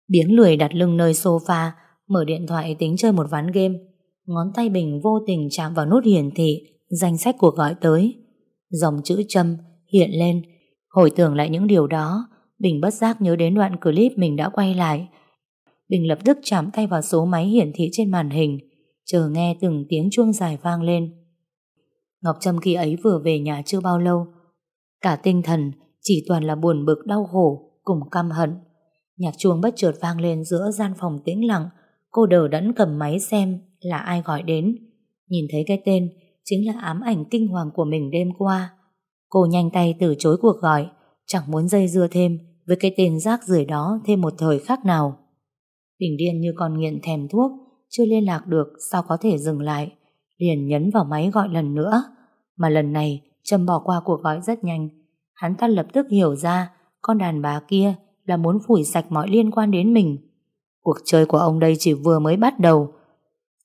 Biếng lười đặt lưng nơi sofa, mở điện thoại tính chơi một ván game. Ngón tay Bình vô tình chạm vào nút hiển thị, danh sách cuộc gọi tới. Dòng chữ châm hiện lên, hồi tưởng lại những điều đó, Bình bất giác nhớ đến đoạn clip mình đã quay lại. Bình lập tức chạm tay vào số máy hiển thị trên màn hình, chờ nghe từng tiếng chuông dài vang lên. Ngọc Trâm khi ấy vừa về nhà chưa bao lâu. Cả tinh thần chỉ toàn là buồn bực đau khổ cùng căm hận. Nhạc chuông bất chợt vang lên giữa gian phòng tĩnh lặng, cô đờ đẫn cầm máy xem là ai gọi đến. Nhìn thấy cái tên chính là ám ảnh kinh hoàng của mình đêm qua. Cô nhanh tay từ chối cuộc gọi, chẳng muốn dây dưa thêm với cái tên rác rưởi đó thêm một thời khắc nào. Bình điên như con nghiện thèm thuốc, chưa liên lạc được sao có thể dừng lại. Liền nhấn vào máy gọi lần nữa. Mà lần này, Trâm bỏ qua cuộc gọi rất nhanh. Hắn ta lập tức hiểu ra con đàn bà kia là muốn phủi sạch mọi liên quan đến mình. Cuộc chơi của ông đây chỉ vừa mới bắt đầu.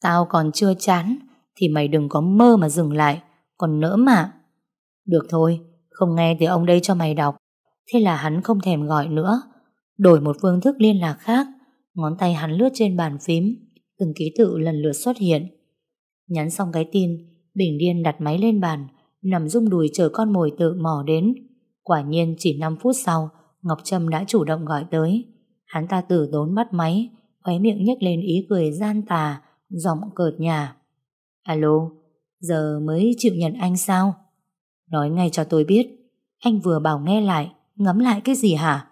Tao còn chưa chán, thì mày đừng có mơ mà dừng lại, còn nỡ mà. Được thôi, không nghe thì ông đây cho mày đọc. Thế là hắn không thèm gọi nữa, đổi một phương thức liên lạc khác. Ngón tay hắn lướt trên bàn phím, từng ký tự lần lượt xuất hiện. Nhắn xong cái tin, Bình Điên đặt máy lên bàn, nằm rung đùi chờ con mồi tự mò đến. Quả nhiên chỉ 5 phút sau, Ngọc Trâm đã chủ động gọi tới. Hắn ta tử tốn bắt máy, khóe miệng nhếch lên ý cười gian tà, giọng cợt nhà. Alo, giờ mới chịu nhận anh sao? Nói ngay cho tôi biết, anh vừa bảo nghe lại, ngắm lại cái gì hả?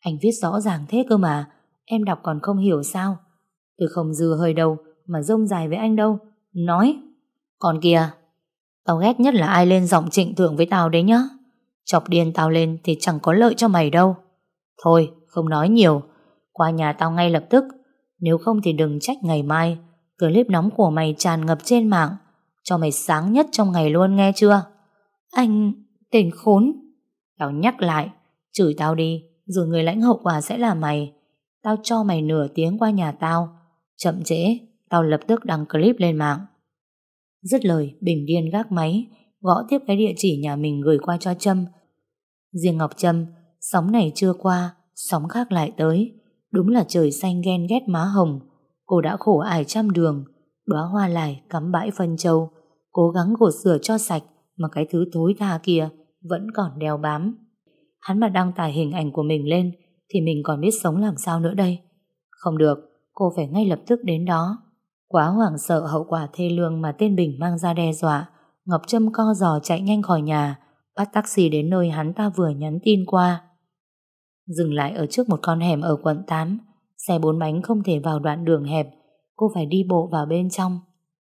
Anh viết rõ ràng thế cơ mà, em đọc còn không hiểu sao? Tôi không dừa hơi đâu, mà rông dài với anh đâu. Nói, còn kìa, tao ghét nhất là ai lên giọng trịnh thượng với tao đấy nhá. Chọc điên tao lên thì chẳng có lợi cho mày đâu. Thôi, không nói nhiều, qua nhà tao ngay lập tức. Nếu không thì đừng trách ngày mai, clip nóng của mày tràn ngập trên mạng, cho mày sáng nhất trong ngày luôn nghe chưa? Anh, tên khốn. Tao nhắc lại, chửi tao đi, rồi người lãnh hậu quả sẽ là mày. Tao cho mày nửa tiếng qua nhà tao. Chậm trễ, tao lập tức đăng clip lên mạng. Dứt lời, Bình Điên gác máy, gõ tiếp cái địa chỉ nhà mình gửi qua cho Trâm. Riêng Ngọc Trâm, sóng này chưa qua, sóng khác lại tới. Đúng là trời xanh ghen ghét má hồng. Cô đã khổ ải trăm đường, đóa hoa lại cắm bãi phân châu, cố gắng gột rửa cho sạch mà cái thứ thối tha kia vẫn còn đeo bám. Hắn mà đăng tải hình ảnh của mình lên thì mình còn biết sống làm sao nữa đây. Không được, cô phải ngay lập tức đến đó. Quá hoảng sợ hậu quả thê lương mà tên Bình mang ra đe dọa, Ngọc Trâm co giò chạy nhanh khỏi nhà, bắt taxi đến nơi hắn ta vừa nhắn tin qua. Dừng lại ở trước một con hẻm ở quận 8, xe bốn bánh không thể vào đoạn đường hẹp, cô phải đi bộ vào bên trong.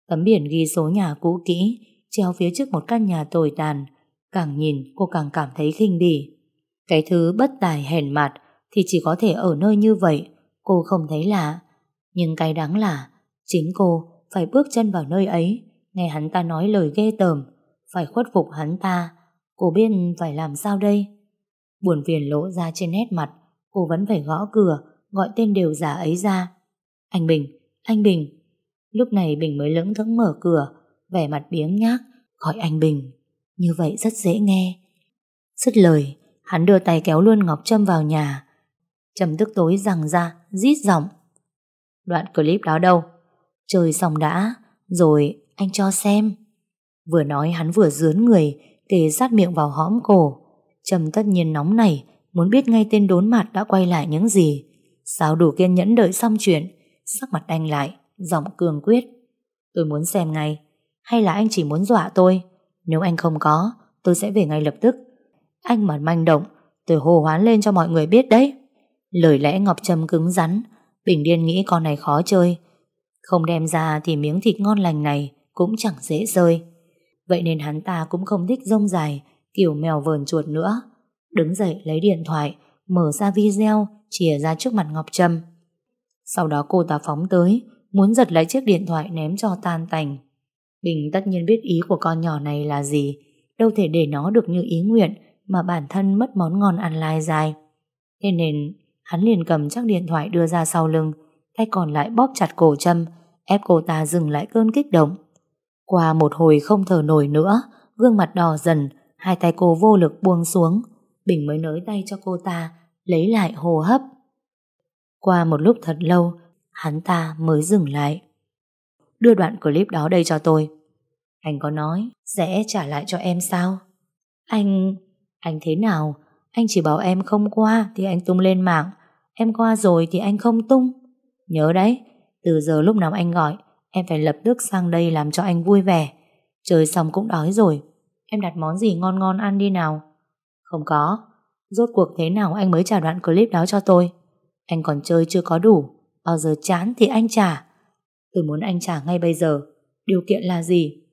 Tấm biển ghi số nhà cũ kỹ, treo phía trước một căn nhà tồi tàn, càng nhìn cô càng cảm thấy khinh bỉ. Cái thứ bất tài hèn mặt thì chỉ có thể ở nơi như vậy, cô không thấy lạ. Nhưng cái đáng là, chính cô phải bước chân vào nơi ấy, nghe hắn ta nói lời ghê tởm, phải khuất phục hắn ta. Cô biết phải làm sao đây? Buồn phiền lỗ ra trên nét mặt, cô vẫn phải gõ cửa, gọi tên đều giả ấy ra. Anh Bình, anh Bình. Lúc này Bình mới lững thững mở cửa, vẻ mặt biếng nhác, gọi anh Bình. Như vậy rất dễ nghe. Dứt lời, hắn đưa tay kéo luôn Ngọc Trâm vào nhà. Trầm tức tối rằng ra, rít giọng. Đoạn clip đó đâu? Chơi xong đã, rồi anh cho xem. Vừa nói hắn vừa dướn người, kề sát miệng vào hõm cổ. Trầm tất nhiên nóng này, muốn biết ngay tên đốn mặt đã quay lại những gì. Sao đủ kiên nhẫn đợi xong chuyện, sắc mặt đanh lại, giọng cường quyết. Tôi muốn xem ngay, hay là anh chỉ muốn dọa tôi? Nếu anh không có, tôi sẽ về ngay lập tức. Anh mà manh động, tôi hồ hoán lên cho mọi người biết đấy. Lời lẽ Ngọc Trâm cứng rắn, Bình Điên nghĩ con này khó chơi. Không đem ra thì miếng thịt ngon lành này cũng chẳng dễ rơi. Vậy nên hắn ta cũng không thích rông dài, kiểu mèo vờn chuột nữa. Đứng dậy lấy điện thoại, mở ra video, chìa ra trước mặt Ngọc Trâm. Sau đó cô ta phóng tới, muốn giật lấy chiếc điện thoại ném cho tan tành. Bình tất nhiên biết ý của con nhỏ này là gì, đâu thể để nó được như ý nguyện mà bản thân mất món ngon ăn lai dài. Thế nên hắn liền cầm chắc điện thoại đưa ra sau lưng, tay còn lại bóp chặt cổ Trâm, ép cô ta dừng lại cơn kích động. Qua một hồi không thở nổi nữa, gương mặt đỏ dần, hai tay cô vô lực buông xuống. Bình mới nới tay cho cô ta, lấy lại hô hấp. Qua một lúc thật lâu, hắn ta mới dừng lại. Đưa đoạn clip đó đây cho tôi. Anh có nói sẽ trả lại cho em sao? Anh... anh thế nào? Anh chỉ bảo em không qua thì anh tung lên mạng. Em qua rồi thì anh không tung. Nhớ đấy, từ giờ lúc nào anh gọi, em phải lập tức sang đây làm cho anh vui vẻ. Chơi xong cũng đói rồi. Em đặt món gì ngon ngon ăn đi nào. Không có. Rốt cuộc thế nào anh mới trả đoạn clip đó cho tôi. Anh còn chơi chưa có đủ. Bao giờ chán thì anh trả. Tôi muốn anh trả ngay bây giờ. Điều kiện là gì?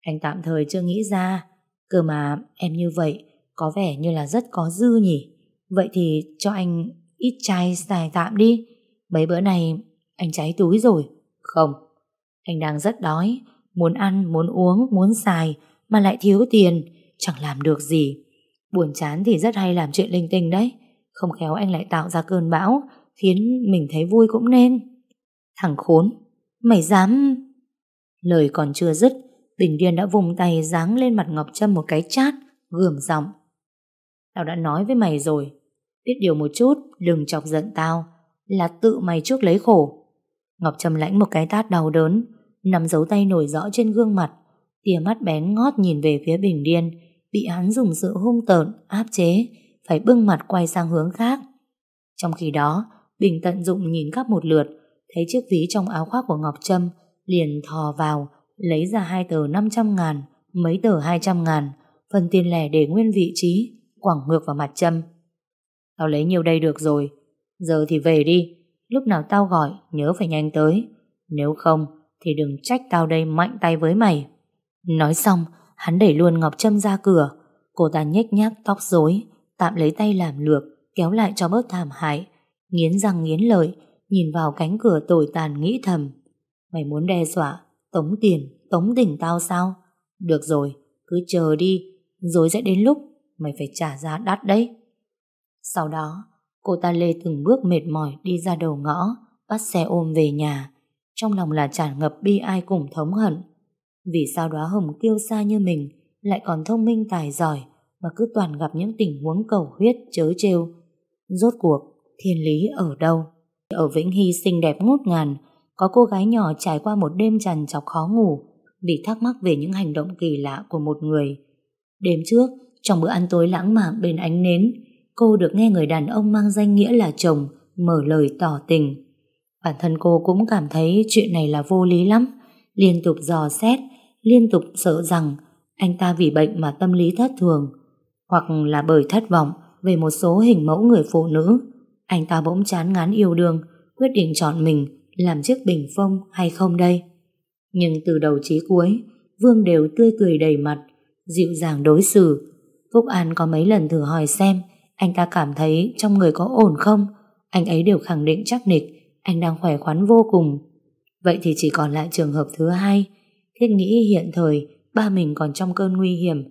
Anh tạm thời chưa nghĩ ra. Cơ mà em như vậy có vẻ như là rất có dư nhỉ. Vậy thì cho anh ít chai xài tạm đi. Mấy bữa này anh cháy túi rồi. Không. Anh đang rất đói. Muốn ăn, muốn uống, muốn xài mà lại thiếu tiền. Chẳng làm được gì. Buồn chán thì rất hay làm chuyện linh tinh đấy. Không khéo anh lại tạo ra cơn bão khiến mình thấy vui cũng nên. Thằng khốn, mày dám... Lời còn chưa dứt, Bình Điên đã vùng tay giáng lên mặt Ngọc Trâm một cái chát, gườm giọng. Tao đã nói với mày rồi, biết điều một chút, đừng chọc giận tao, là tự mày trước lấy khổ. Ngọc Trâm lãnh một cái tát đau đớn, nắm dấu tay nổi rõ trên gương mặt, tia mắt bén ngót nhìn về phía Bình Điên, bị hắn dùng sự hung tợn, áp chế, phải bưng mặt quay sang hướng khác. Trong khi đó, Bình tận dụng nhìn khắp một lượt, thấy chiếc ví trong áo khoác của Ngọc Trâm, liền thò vào, lấy ra hai tờ 500 ngàn, mấy tờ 200 ngàn, phần tiền lẻ để nguyên vị trí, quẳng ngược vào mặt Trâm. Tao lấy nhiều đây được rồi, giờ thì về đi, lúc nào tao gọi nhớ phải nhanh tới, nếu không thì đừng trách tao đây mạnh tay với mày. Nói xong, hắn đẩy luôn Ngọc Trâm ra cửa, cô ta nhếch nhác tóc rối, tạm lấy tay làm lược, kéo lại cho bớt thảm hại, nghiến răng nghiến lợi, nhìn vào cánh cửa tồi tàn nghĩ thầm. Mày muốn đe dọa, tống tiền, tống đỉnh tao sao? Được rồi, cứ chờ đi, rồi sẽ đến lúc mày phải trả giá đắt đấy. Sau đó, cô ta lê từng bước mệt mỏi đi ra đầu ngõ, bắt xe ôm về nhà. Trong lòng là tràn ngập bi ai cùng thống hận. Vì sao đóa hồng kiêu xa như mình lại còn thông minh tài giỏi mà cứ toàn gặp những tình huống cầu huyết chớ trêu. Rốt cuộc, thiên lý ở đâu? Ở Vĩnh Hy xinh đẹp ngút ngàn, có cô gái nhỏ trải qua một đêm trằn chọc khó ngủ vì thắc mắc về những hành động kỳ lạ của một người. Đêm trước, trong bữa ăn tối lãng mạn bên ánh nến, cô được nghe người đàn ông mang danh nghĩa là chồng mở lời tỏ tình. Bản thân cô cũng cảm thấy chuyện này là vô lý lắm, liên tục dò xét, liên tục sợ rằng anh ta vì bệnh mà tâm lý thất thường, hoặc là bởi thất vọng về một số hình mẫu người phụ nữ. Anh ta bỗng chán ngán yêu đương, quyết định chọn mình làm chiếc bình phong hay không đây? Nhưng từ đầu chí cuối, Vương đều tươi cười đầy mặt, dịu dàng đối xử. Phúc An có mấy lần thử hỏi xem anh ta cảm thấy trong người có ổn không? Anh ấy đều khẳng định chắc nịch, anh đang khỏe khoắn vô cùng. Vậy thì chỉ còn lại trường hợp thứ hai. Thiết nghĩ hiện thời ba mình còn trong cơn nguy hiểm.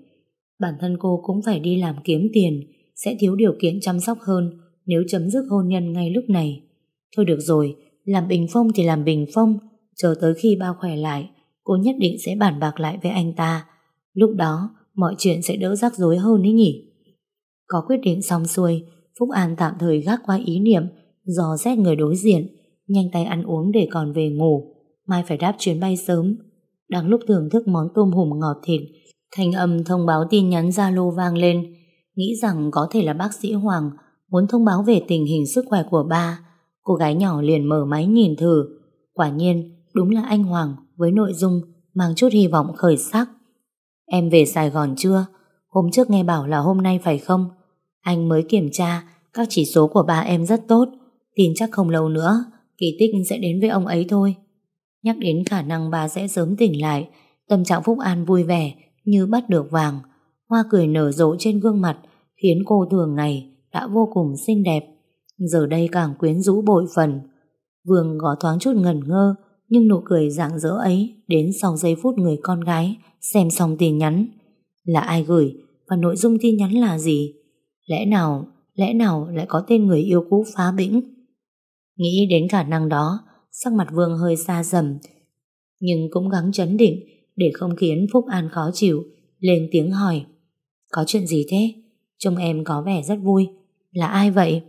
Bản thân cô cũng phải đi làm kiếm tiền, sẽ thiếu điều kiện chăm sóc hơn nếu chấm dứt hôn nhân ngay lúc này. Thôi được rồi, làm bình phong thì làm bình phong, chờ tới khi ba khỏe lại, cô nhất định sẽ bàn bạc lại với anh ta. Lúc đó, mọi chuyện sẽ đỡ rắc rối hơn ấy nhỉ. Có quyết định xong xuôi, Phúc An tạm thời gác qua ý niệm, dò xét người đối diện, nhanh tay ăn uống để còn về ngủ. Mai phải đáp chuyến bay sớm. Đang lúc thưởng thức món tôm hùm ngọt thịt, thành âm thông báo tin nhắn Zalo vang lên, nghĩ rằng có thể là bác sĩ Hoàng muốn thông báo về tình hình sức khỏe của ba. Cô gái nhỏ liền mở máy nhìn thử. Quả nhiên, đúng là anh Hoàng với nội dung mang chút hy vọng khởi sắc. Em về Sài Gòn chưa? Hôm trước nghe bảo là hôm nay phải không? Anh mới kiểm tra, các chỉ số của ba em rất tốt. Tin chắc không lâu nữa, kỳ tích sẽ đến với ông ấy thôi. Nhắc đến khả năng bà sẽ sớm tỉnh lại, tâm trạng Phúc An vui vẻ như bắt được vàng. Hoa cười nở rộ trên gương mặt khiến cô thường ngày đã vô cùng xinh đẹp. Giờ đây càng quyến rũ bội phần. Vương có thoáng chút ngẩn ngơ nhưng nụ cười rạng rỡ ấy đến sau giây phút người con gái xem xong tin nhắn. Là ai gửi và nội dung tin nhắn là gì? Lẽ nào, lẽ nào lại có tên người yêu cũ phá bĩnh? Nghĩ đến khả năng đó, sắc mặt Vương hơi xa dầm, nhưng cũng gắng chấn định để không khiến Phúc An khó chịu, lên tiếng hỏi. Có chuyện gì thế? Trông em có vẻ rất vui. Là ai vậy?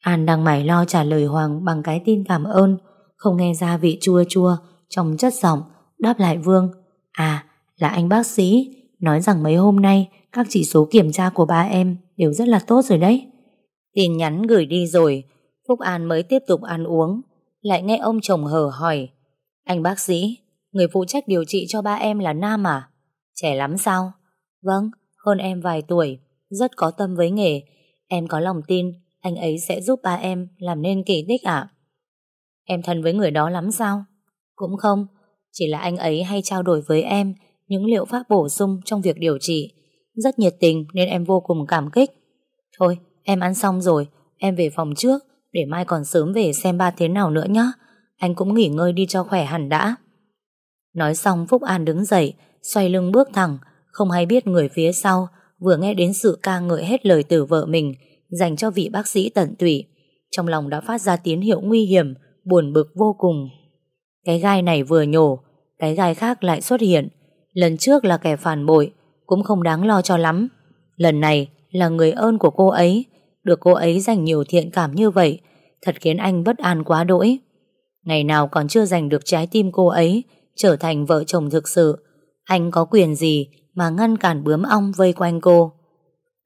An đang mải lo trả lời Hoàng bằng cái tin cảm ơn, không nghe ra vị chua chua trong chất giọng, đáp lại Vương. À, là anh bác sĩ, nói rằng mấy hôm nay các chỉ số kiểm tra của ba em đều rất là tốt rồi đấy. Tin nhắn gửi đi rồi, Phúc An mới tiếp tục ăn uống, lại nghe ông chồng hờ hỏi. Anh bác sĩ, người phụ trách điều trị cho ba em là Nam à? Trẻ lắm sao? Vâng, hơn em vài tuổi, rất có tâm với nghề. Em có lòng tin anh ấy sẽ giúp ba em làm nên kỳ tích ạ. Em thân với người đó lắm sao? Cũng không, chỉ là anh ấy hay trao đổi với em những liệu pháp bổ sung trong việc điều trị. Rất nhiệt tình nên em vô cùng cảm kích. Thôi, em ăn xong rồi, em về phòng trước để mai còn sớm về xem ba thế nào nữa nhé. Anh cũng nghỉ ngơi đi cho khỏe hẳn đã. Nói xong Phúc An đứng dậy, xoay lưng bước thẳng, không hay biết người phía sau vừa nghe đến sự ca ngợi hết lời từ vợ mình dành cho vị bác sĩ tận tụy. Trong lòng đã phát ra tín hiệu nguy hiểm, buồn bực vô cùng. Cái gai này vừa nhổ, cái gai khác lại xuất hiện. Lần trước là kẻ phản bội, cũng không đáng lo cho lắm. Lần này là người ơn của cô ấy, được cô ấy dành nhiều thiện cảm như vậy, thật khiến anh bất an quá đỗi. Ngày nào còn chưa giành được trái tim cô ấy, trở thành vợ chồng thực sự, anh có quyền gì mà ngăn cản bướm ong vây quanh cô.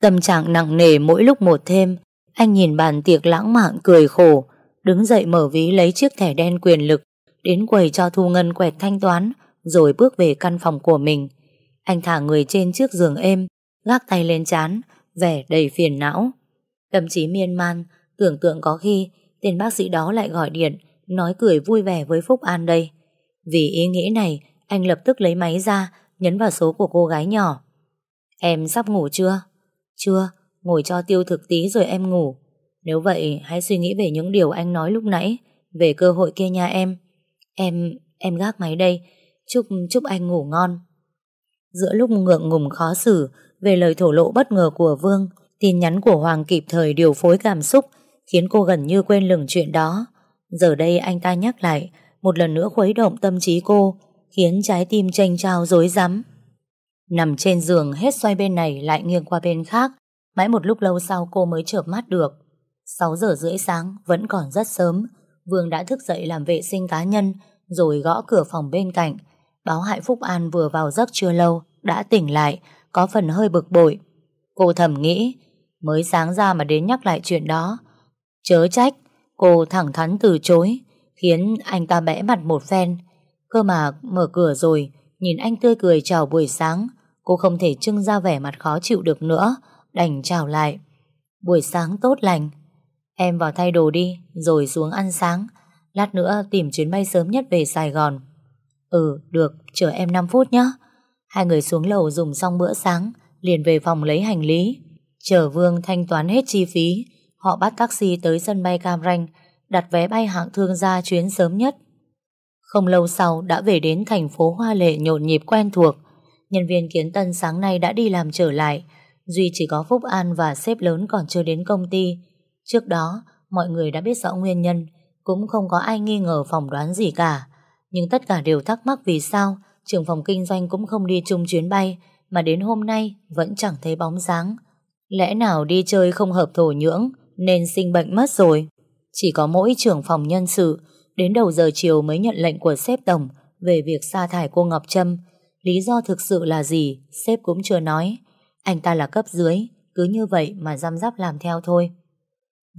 Tâm trạng nặng nề mỗi lúc một thêm, anh nhìn bàn tiệc lãng mạn cười khổ, đứng dậy mở ví lấy chiếc thẻ đen quyền lực, đến quầy cho Thu Ngân quẹt thanh toán, rồi bước về căn phòng của mình. Anh thả người trên chiếc giường êm, gác tay lên chán, vẻ đầy phiền não. Tâm trí miên man, tưởng tượng có khi tên bác sĩ đó lại gọi điện, nói cười vui vẻ với Phúc An đây. Vì ý nghĩ này, anh lập tức lấy máy ra, nhấn vào số của cô gái nhỏ. Em sắp ngủ chưa? Chưa, ngồi cho tiêu thực tí rồi em ngủ. Nếu vậy, hãy suy nghĩ về những điều anh nói lúc nãy, về cơ hội kia nha em. Em, em gác máy đây, chúc chúc anh ngủ ngon. Giữa lúc ngượng ngùng khó xử về lời thổ lộ bất ngờ của Vương, tin nhắn của Hoàng kịp thời điều phối cảm xúc, khiến cô gần như quên lửng chuyện đó. Giờ đây anh ta nhắc lại, một lần nữa khuấy động tâm trí cô, khiến trái tim tranh trao dối rắm Nằm trên giường hết xoay bên này lại nghiêng qua bên khác, mãi một lúc lâu sau cô mới chợp mắt được. 6 giờ rưỡi sáng, vẫn còn rất sớm, Vương đã thức dậy làm vệ sinh cá nhân, rồi gõ cửa phòng bên cạnh. Báo hại Phúc An vừa vào giấc chưa lâu, đã tỉnh lại, có phần hơi bực bội. Cô thầm nghĩ, mới sáng ra mà đến nhắc lại chuyện đó. Chớ trách, cô thẳng thắn từ chối, khiến anh ta bẽ mặt một phen. Cơ mà mở cửa rồi, nhìn anh tươi cười chào buổi sáng, cô không thể trưng ra vẻ mặt khó chịu được nữa, đành chào lại. Buổi sáng tốt lành. Em vào thay đồ đi, rồi xuống ăn sáng. Lát nữa tìm chuyến bay sớm nhất về Sài Gòn. Ừ, được, chờ em 5 phút nhé. Hai người xuống lầu dùng xong bữa sáng, liền về phòng lấy hành lý. Chờ Vương thanh toán hết chi phí, họ bắt taxi tới sân bay Cam Ranh, đặt vé bay hạng thương gia chuyến sớm nhất. Không lâu sau đã về đến thành phố Hoa Lệ nhộn nhịp quen thuộc. Nhân viên kiến tân sáng nay đã đi làm trở lại. Duy chỉ có Phúc An và sếp lớn còn chưa đến công ty. Trước đó, mọi người đã biết rõ nguyên nhân, cũng không có ai nghi ngờ phỏng đoán gì cả. Nhưng tất cả đều thắc mắc vì sao trưởng phòng kinh doanh cũng không đi chung chuyến bay, mà đến hôm nay vẫn chẳng thấy bóng dáng. Lẽ nào đi chơi không hợp thổ nhưỡng, nên sinh bệnh mất rồi? Chỉ có mỗi trưởng phòng nhân sự Đến đầu giờ chiều mới nhận lệnh của sếp tổng về việc sa thải cô Ngọc Trâm. Lý do thực sự là gì, sếp cũng chưa nói. Anh ta là cấp dưới, cứ như vậy mà giam giáp làm theo thôi.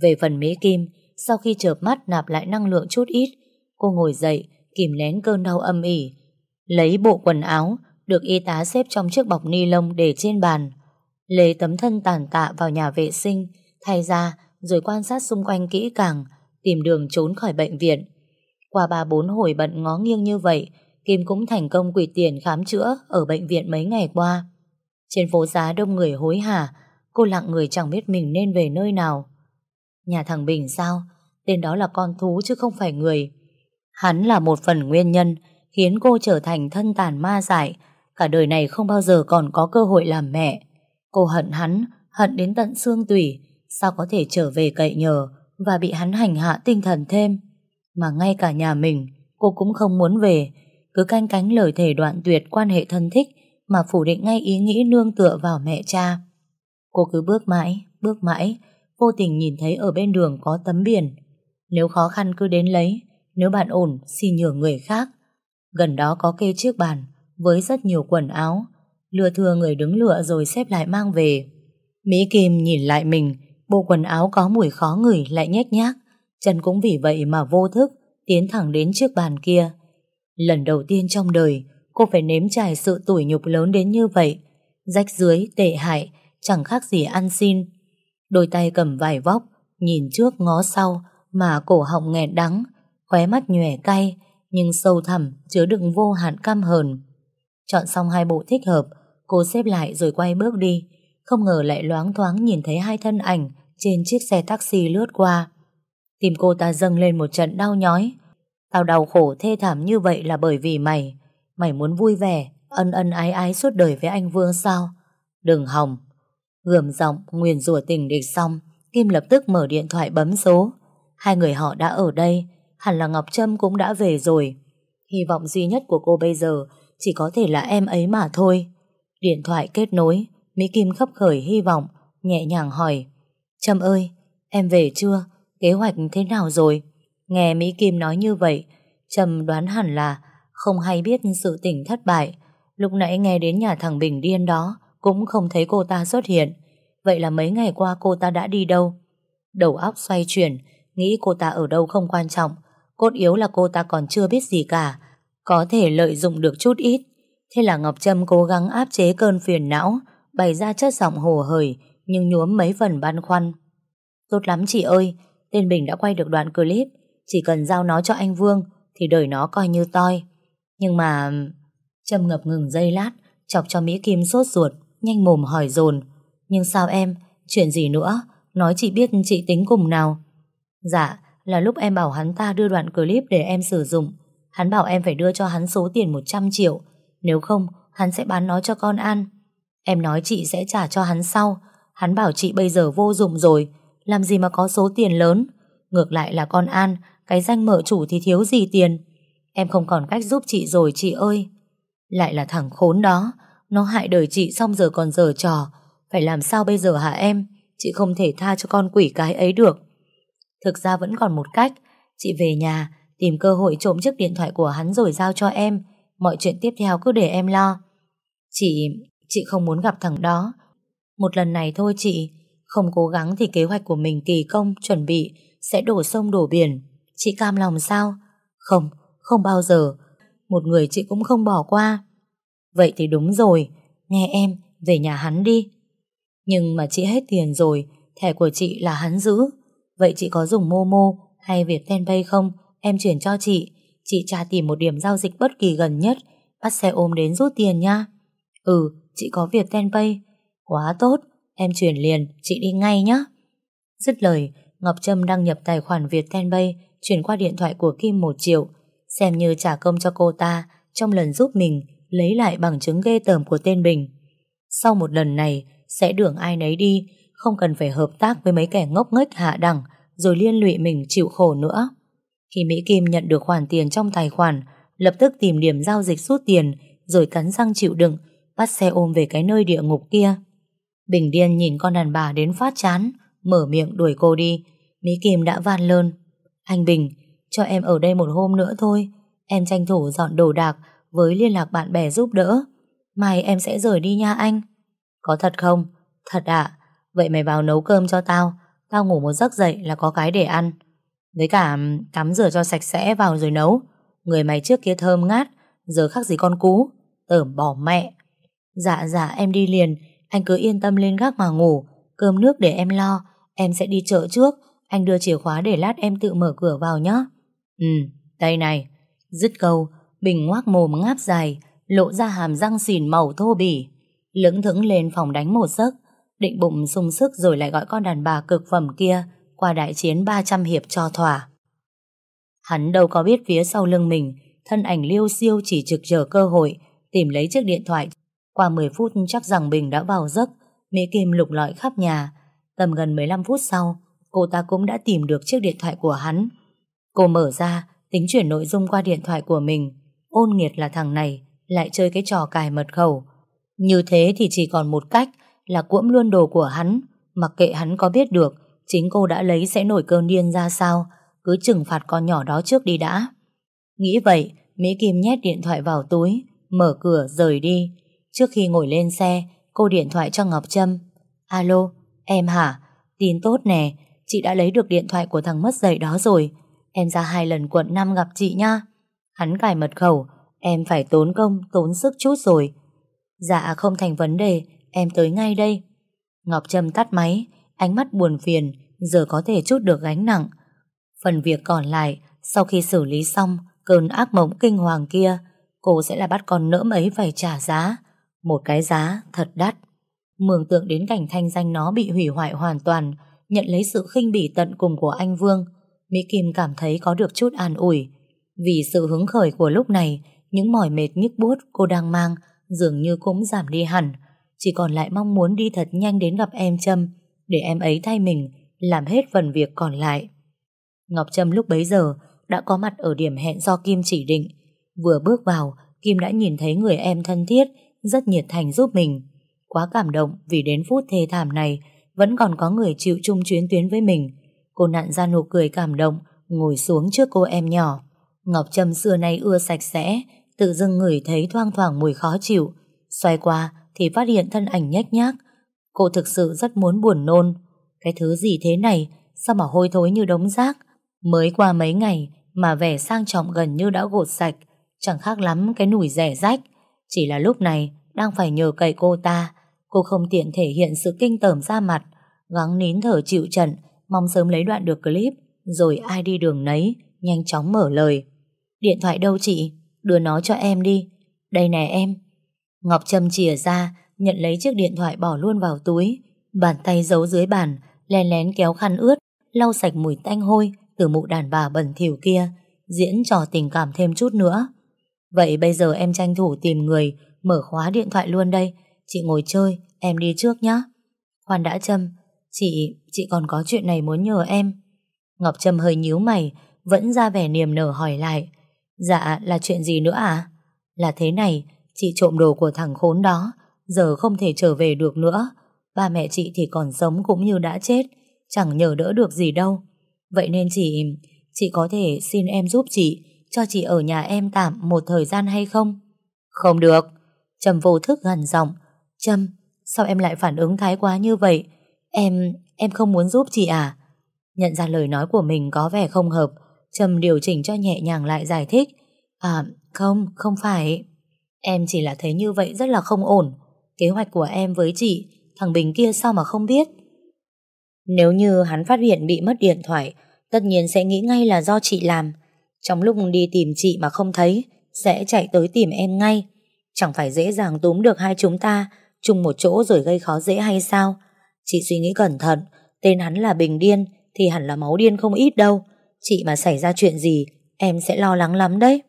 Về phần Mỹ Kim, sau khi chợp mắt nạp lại năng lượng chút ít, cô ngồi dậy, kìm nén cơn đau âm ỉ. Lấy bộ quần áo, được y tá xếp trong chiếc bọc ni lông để trên bàn. Lấy tấm thân tàn tạ vào nhà vệ sinh, thay ra rồi quan sát xung quanh kỹ càng, tìm đường trốn khỏi bệnh viện. Qua ba bốn hồi bận ngó nghiêng như vậy, Kim cũng thành công quỷ tiền khám chữa ở bệnh viện mấy ngày qua. Trên phố giá đông người hối hả, cô lặng người chẳng biết mình nên về nơi nào. Nhà thằng Bình sao? Tên đó là con thú chứ không phải người. Hắn là một phần nguyên nhân khiến cô trở thành thân tàn ma dại, cả đời này không bao giờ còn có cơ hội làm mẹ. Cô hận hắn, hận đến tận xương tủy, sao có thể trở về cậy nhờ và bị hắn hành hạ tinh thần thêm. Mà ngay cả nhà mình Cô cũng không muốn về Cứ canh cánh lời thề đoạn tuyệt quan hệ thân thích Mà phủ định ngay ý nghĩ nương tựa vào mẹ cha Cô cứ bước mãi, bước mãi, vô tình nhìn thấy ở bên đường có tấm biển. Nếu khó khăn cứ đến lấy, nếu bạn ổn xin nhường người khác. Gần đó có kê chiếc bàn với rất nhiều quần áo, lừa thừa người đứng lựa rồi xếp lại mang về. Mỹ Kim nhìn lại mình, bộ quần áo có mùi khó ngửi lại nhét nhác, chân cũng vì vậy mà vô thức tiến thẳng đến chiếc bàn kia. Lần đầu tiên trong đời, cô phải nếm trải sự tủi nhục lớn đến như vậy. Rách dưới, tệ hại, chẳng khác gì ăn xin. Đôi tay cầm vải vóc, nhìn trước ngó sau mà cổ họng nghẹn đắng, khóe mắt nhòe cay, nhưng sâu thẳm chứa đựng vô hạn cam hờn. Chọn xong hai bộ thích hợp, cô xếp lại rồi quay bước đi, không ngờ lại loáng thoáng nhìn thấy hai thân ảnh trên chiếc xe taxi lướt qua. Tim cô ta dâng lên một trận đau nhói. Tao đau khổ thê thảm như vậy là bởi vì mày. Mày muốn vui vẻ, ân ân ái ái suốt đời với anh Vương sao? Đừng hòng. Gườm giọng, nguyền rủa tình địch xong, Kim lập tức mở điện thoại bấm số. Hai người họ đã ở đây, hẳn là Ngọc Trâm cũng đã về rồi. Hy vọng duy nhất của cô bây giờ chỉ có thể là em ấy mà thôi. Điện thoại kết nối, Mỹ Kim khấp khởi hy vọng, nhẹ nhàng hỏi. Trâm ơi, em về chưa? Kế hoạch thế nào rồi? Nghe Mỹ Kim nói như vậy, trầm đoán hẳn là không hay biết sự tình thất bại. Lúc nãy nghe đến nhà thằng Bình điên đó, cũng không thấy cô ta xuất hiện. Vậy là mấy ngày qua cô ta đã đi đâu? Đầu óc xoay chuyển, nghĩ cô ta ở đâu không quan trọng. Cốt yếu là cô ta còn chưa biết gì cả, có thể lợi dụng được chút ít. Thế là Ngọc Trâm cố gắng áp chế cơn phiền não, bày ra chất giọng hồ hởi, nhưng nhuốm mấy phần băn khoăn. Tốt lắm chị ơi, tên Bình đã quay được đoạn clip, chỉ cần giao nó cho anh Vương thì đời nó coi như toi. Nhưng mà... Trâm ngập ngừng giây lát, chọc cho Mỹ Kim sốt ruột, nhanh mồm hỏi dồn Nhưng sao em, chuyện gì nữa, nói chị biết chị tính cùng nào. Dạ, là lúc em bảo hắn ta đưa đoạn clip để em sử dụng. Hắn bảo em phải đưa cho hắn số tiền 100 triệu, nếu không, hắn sẽ bán nó cho con ăn. Em nói chị sẽ trả cho hắn sau, hắn bảo chị bây giờ vô dụng rồi, làm gì mà có số tiền lớn. Ngược lại là con An, cái danh mở chủ thì thiếu gì tiền. Em không còn cách giúp chị rồi chị ơi. Lại là thằng khốn đó, nó hại đời chị xong giờ còn giờ trò. Phải làm sao bây giờ hả em? Chị không thể tha cho con quỷ cái ấy được. Thực ra vẫn còn một cách. Chị về nhà, tìm cơ hội trộm chiếc điện thoại của hắn rồi giao cho em. Mọi chuyện tiếp theo cứ để em lo. Chị, chị không muốn gặp thằng đó. Một lần này thôi chị, không cố gắng thì kế hoạch của mình kỳ công, chuẩn bị, sẽ đổ sông đổ biển. Chị cam lòng sao? Không, không bao giờ. Một người chị cũng không bỏ qua. Vậy thì đúng rồi, nghe em, về nhà hắn đi. Nhưng mà chị hết tiền rồi, thẻ của chị là hắn giữ. Vậy chị có dùng Momo hay Viettelpay không? Em chuyển cho chị. Chị tra tìm một điểm giao dịch bất kỳ gần nhất, bắt xe ôm đến rút tiền nha. Ừ, chị có Viettelpay. Quá tốt, em chuyển liền, chị đi ngay nhé. Dứt lời, Ngọc Trâm đăng nhập tài khoản Viettelpay, chuyển qua điện thoại của Kim 1 triệu, xem như trả công cho cô ta trong lần giúp mình lấy lại bằng chứng ghê tởm của tên Bình. Sau một lần này, sẽ đường ai nấy đi, không cần phải hợp tác với mấy kẻ ngốc nghếch hạ đẳng, rồi liên lụy mình chịu khổ nữa. Khi Mỹ Kim nhận được khoản tiền trong tài khoản, lập tức tìm điểm giao dịch rút tiền, rồi cắn răng chịu đựng, bắt xe ôm về cái nơi địa ngục kia. Bình điên nhìn con đàn bà đến phát chán, mở miệng đuổi cô đi. Mỹ Kim đã van lơn. Anh Bình, cho em ở đây một hôm nữa thôi. Em tranh thủ dọn đồ đạc với liên lạc bạn bè giúp đỡ. Mai em sẽ rời đi nha anh. Có thật không? Thật ạ. Vậy mày vào nấu cơm cho tao. Tao ngủ một giấc dậy là có cái để ăn. Với cả tắm rửa cho sạch sẽ vào rồi nấu. Người mày trước kia thơm ngát, giờ khác gì con cú. Tởm bỏ mẹ. Dạ dạ em đi liền, anh cứ yên tâm lên gác mà ngủ. Cơm nước để em lo, em sẽ đi chợ trước. Anh đưa chìa khóa để lát em tự mở cửa vào nhé. Ừ, đây này. Dứt câu, Bình ngoác mồm ngáp dài, lộ ra hàm răng xỉn màu thô bỉ. Lững thững lên phòng đánh một giấc, định bụng sung sức rồi lại gọi con đàn bà cực phẩm kia qua đại chiến 300 hiệp cho thỏa. Hắn đâu có biết phía sau lưng mình, thân ảnh liêu siêu chỉ trực chờ cơ hội, tìm lấy chiếc điện thoại. Qua 10 phút chắc rằng Bình đã vào giấc, Mỹ Kim lục lọi khắp nhà. Tầm gần 15 phút sau, cô ta cũng đã tìm được chiếc điện thoại của hắn. Cô mở ra, tính chuyển nội dung qua điện thoại của mình. Ôn nghiệt là thằng này, lại chơi cái trò cài mật khẩu. Như thế thì chỉ còn một cách là cuỗm luôn đồ của hắn, mặc kệ hắn có biết được chính cô đã lấy sẽ nổi cơn điên ra sao, cứ trừng phạt con nhỏ đó trước đi đã. Nghĩ vậy, Mỹ Kim nhét điện thoại vào túi, mở cửa rời đi. Trước khi ngồi lên xe, cô điện thoại cho Ngọc Trâm. Alo, em hả? Tin tốt nè, chị đã lấy được điện thoại của thằng mất dạy đó rồi. Em ra hai lần quận 5 gặp chị nha. Hắn cài mật khẩu, em phải tốn công, tốn sức chút rồi. Dạ không thành vấn đề, em tới ngay đây. Ngọc Trâm tắt máy, ánh mắt buồn phiền, giờ có thể chút được gánh nặng. Phần việc còn lại, sau khi xử lý xong cơn ác mộng kinh hoàng kia, cô sẽ là bắt con nỡ ấy phải trả giá. Một cái giá thật đắt. Mường tượng đến cảnh thanh danh nó bị hủy hoại hoàn toàn, nhận lấy sự khinh bỉ tận cùng của anh Vương, Mỹ Kim cảm thấy có được chút an ủi. Vì sự hứng khởi của lúc này, những mỏi mệt nhức buốt cô đang mang dường như cũng giảm đi hẳn. Chỉ còn lại mong muốn đi thật nhanh đến gặp em Trâm, để em ấy thay mình làm hết phần việc còn lại. Ngọc Trâm lúc bấy giờ đã có mặt ở điểm hẹn do Kim chỉ định. Vừa bước vào, Kim đã nhìn thấy người em thân thiết, rất nhiệt thành giúp mình. Quá cảm động vì đến phút thê thảm này vẫn còn có người chịu chung chuyến tuyến với mình. Cô nặn ra nụ cười cảm động, ngồi xuống trước cô em nhỏ. Ngọc Trâm xưa nay ưa sạch sẽ, tự dưng ngửi thấy thoang thoảng mùi khó chịu. Xoay qua thì phát hiện thân ảnh nhách nhác. Cô thực sự rất muốn buồn nôn. Cái thứ gì thế này, sao mà hôi thối như đống rác. Mới qua mấy ngày mà vẻ sang trọng gần như đã gột sạch, chẳng khác lắm cái nủi rẻ rách. Chỉ là lúc này đang phải nhờ cậy cô ta, cô không tiện thể hiện sự kinh tởm ra mặt, gắng nín thở chịu trận, mong sớm lấy đoạn được clip, rồi ai đi đường nấy, nhanh chóng mở lời. Điện thoại đâu chị? Đưa nó cho em đi. Đây nè em. Ngọc Trâm chìa ra, nhận lấy chiếc điện thoại bỏ luôn vào túi, bàn tay giấu dưới bàn, lén lén kéo khăn ướt, lau sạch mùi tanh hôi từ mụ đàn bà bẩn thỉu kia, diễn trò tình cảm thêm chút nữa. Vậy bây giờ em tranh thủ tìm người, mở khóa điện thoại luôn đây. Chị ngồi chơi, em đi trước nhá Khoan đã Trâm, chị, chị còn có chuyện này muốn nhờ em. Ngọc Trâm hơi nhíu mày, vẫn ra vẻ niềm nở hỏi lại. Dạ, là chuyện gì nữa à? Là thế này, chị trộm đồ của thằng khốn đó, giờ không thể trở về được nữa. Ba mẹ chị thì còn sống cũng như đã chết, chẳng nhờ đỡ được gì đâu. Vậy nên chị, chị có thể xin em giúp chị, cho chị ở nhà em tạm một thời gian hay không? Không được. Trầm vô thức gần giọng. Trầm, sao em lại phản ứng thái quá như vậy? Em, em không muốn giúp chị à? Nhận ra lời nói của mình có vẻ không hợp, Trầm điều chỉnh cho nhẹ nhàng lại giải thích. À, không, không phải. Em chỉ là thấy như vậy rất là không ổn. Kế hoạch của em với chị, thằng Bình kia sao mà không biết? Nếu như hắn phát hiện bị mất điện thoại, tất nhiên sẽ nghĩ ngay là do chị làm. Trong lúc đi tìm chị mà không thấy, sẽ chạy tới tìm em ngay. Chẳng phải dễ dàng túm được hai chúng ta chung một chỗ rồi gây khó dễ hay sao? Chị suy nghĩ cẩn thận, tên hắn là Bình Điên thì hẳn là máu điên không ít đâu. Chị mà xảy ra chuyện gì, em sẽ lo lắng lắm đấy.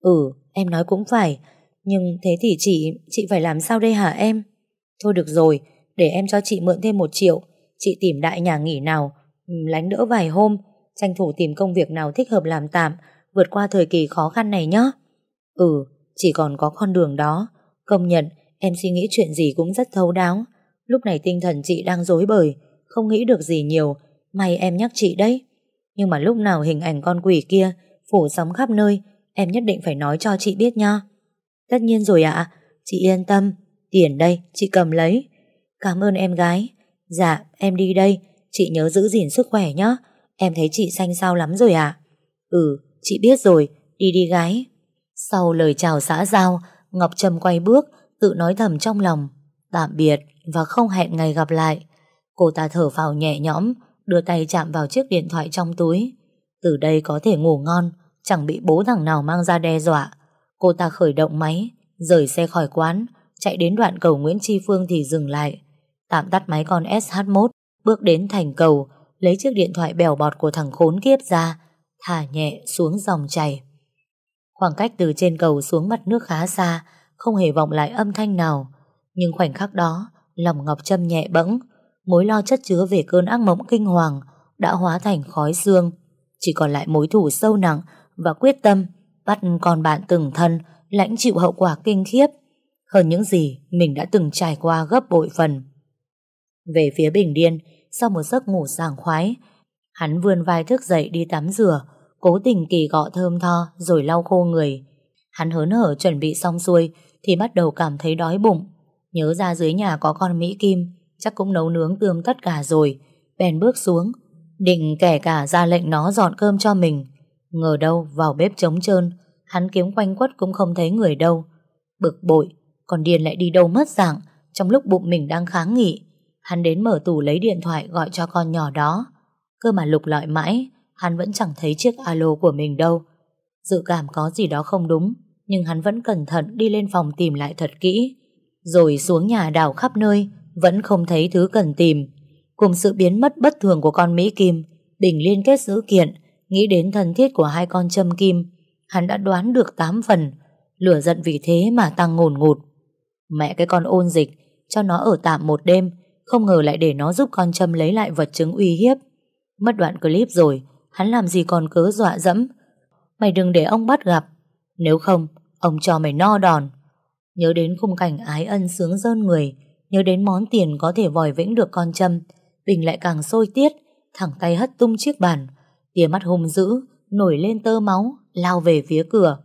Ừ, em nói cũng phải, nhưng thế thì chị, chị phải làm sao đây hả em? Thôi được rồi, để em cho chị mượn thêm một triệu, chị tìm đại nhà nghỉ nào, ừ, lánh đỡ vài hôm, tranh thủ tìm công việc nào thích hợp làm tạm, vượt qua thời kỳ khó khăn này nhé. Ừ, chỉ còn có con đường đó. Công nhận, em suy nghĩ chuyện gì cũng rất thấu đáo. Lúc này tinh thần chị đang dối bời, không nghĩ được gì nhiều, may em nhắc chị đấy. Nhưng mà lúc nào hình ảnh con quỷ kia phủ sóng khắp nơi, em nhất định phải nói cho chị biết nha. Tất nhiên rồi ạ, chị yên tâm, tiền đây, chị cầm lấy. Cảm ơn em gái. Dạ, em đi đây, chị nhớ giữ gìn sức khỏe nhé. Em thấy chị xanh sao lắm rồi ạ. Ừ, chị biết rồi, đi đi gái. Sau lời chào xã giao, Ngọc Trâm quay bước, tự nói thầm trong lòng. Tạm biệt và không hẹn ngày gặp lại. Cô ta thở phào nhẹ nhõm, đưa tay chạm vào chiếc điện thoại trong túi. Từ đây có thể ngủ ngon, chẳng bị bố thằng nào mang ra đe dọa. Cô ta khởi động máy, rời xe khỏi quán, chạy đến đoạn cầu Nguyễn Tri Phương thì dừng lại. Tạm tắt máy con SH1, bước đến thành cầu, lấy chiếc điện thoại bèo bọt của thằng khốn kiếp ra, thả nhẹ xuống dòng chảy. Khoảng cách từ trên cầu xuống mặt nước khá xa, không hề vọng lại âm thanh nào. Nhưng khoảnh khắc đó, lòng Ngọc Trâm nhẹ bẫng, mối lo chất chứa về cơn ác mộng kinh hoàng đã hóa thành khói xương. Chỉ còn lại mối thủ sâu nặng và quyết tâm bắt con bạn từng thân lãnh chịu hậu quả kinh khiếp hơn những gì mình đã từng trải qua gấp bội phần. Về phía Bình Điên, sau một giấc ngủ sảng khoái, hắn vươn vai thức dậy đi tắm rửa, cố tình kỳ gọ thơm tho rồi lau khô người. Hắn hớn hở chuẩn bị xong xuôi thì bắt đầu cảm thấy đói bụng. Nhớ ra dưới nhà có con Mỹ Kim, chắc cũng nấu nướng tươm tất cả rồi. Bèn bước xuống, định kẻ cả ra lệnh nó dọn cơm cho mình. Ngờ đâu vào bếp trống trơn, hắn kiếm quanh quất cũng không thấy người đâu. Bực bội, còn Điền lại đi đâu mất dạng trong lúc bụng mình đang kháng nghị. Hắn đến mở tủ lấy điện thoại gọi cho con nhỏ đó. Cơ mà lục lọi mãi, hắn vẫn chẳng thấy chiếc alo của mình đâu. Dự cảm có gì đó không đúng, nhưng hắn vẫn cẩn thận đi lên phòng tìm lại thật kỹ. Rồi xuống nhà đào khắp nơi, vẫn không thấy thứ cần tìm. Cùng sự biến mất bất thường của con Mỹ Kim, Bình liên kết dữ kiện, nghĩ đến thân thiết của hai con châm kim, hắn đã đoán được 8 phần, lửa giận vì thế mà tăng ngồn ngụt. Mẹ cái con ôn dịch, cho nó ở tạm một đêm, không ngờ lại để nó giúp con châm lấy lại vật chứng uy hiếp. Mất đoạn clip rồi, hắn làm gì còn cớ dọa dẫm. Mày đừng để ông bắt gặp, nếu không, ông cho mày no đòn. Nhớ đến khung cảnh ái ân sướng rơn người, nhớ đến món tiền có thể vòi vĩnh được con châm, Bình lại càng sôi tiết, thẳng tay hất tung chiếc bàn, tia mắt hung dữ, nổi lên tơ máu, lao về phía cửa.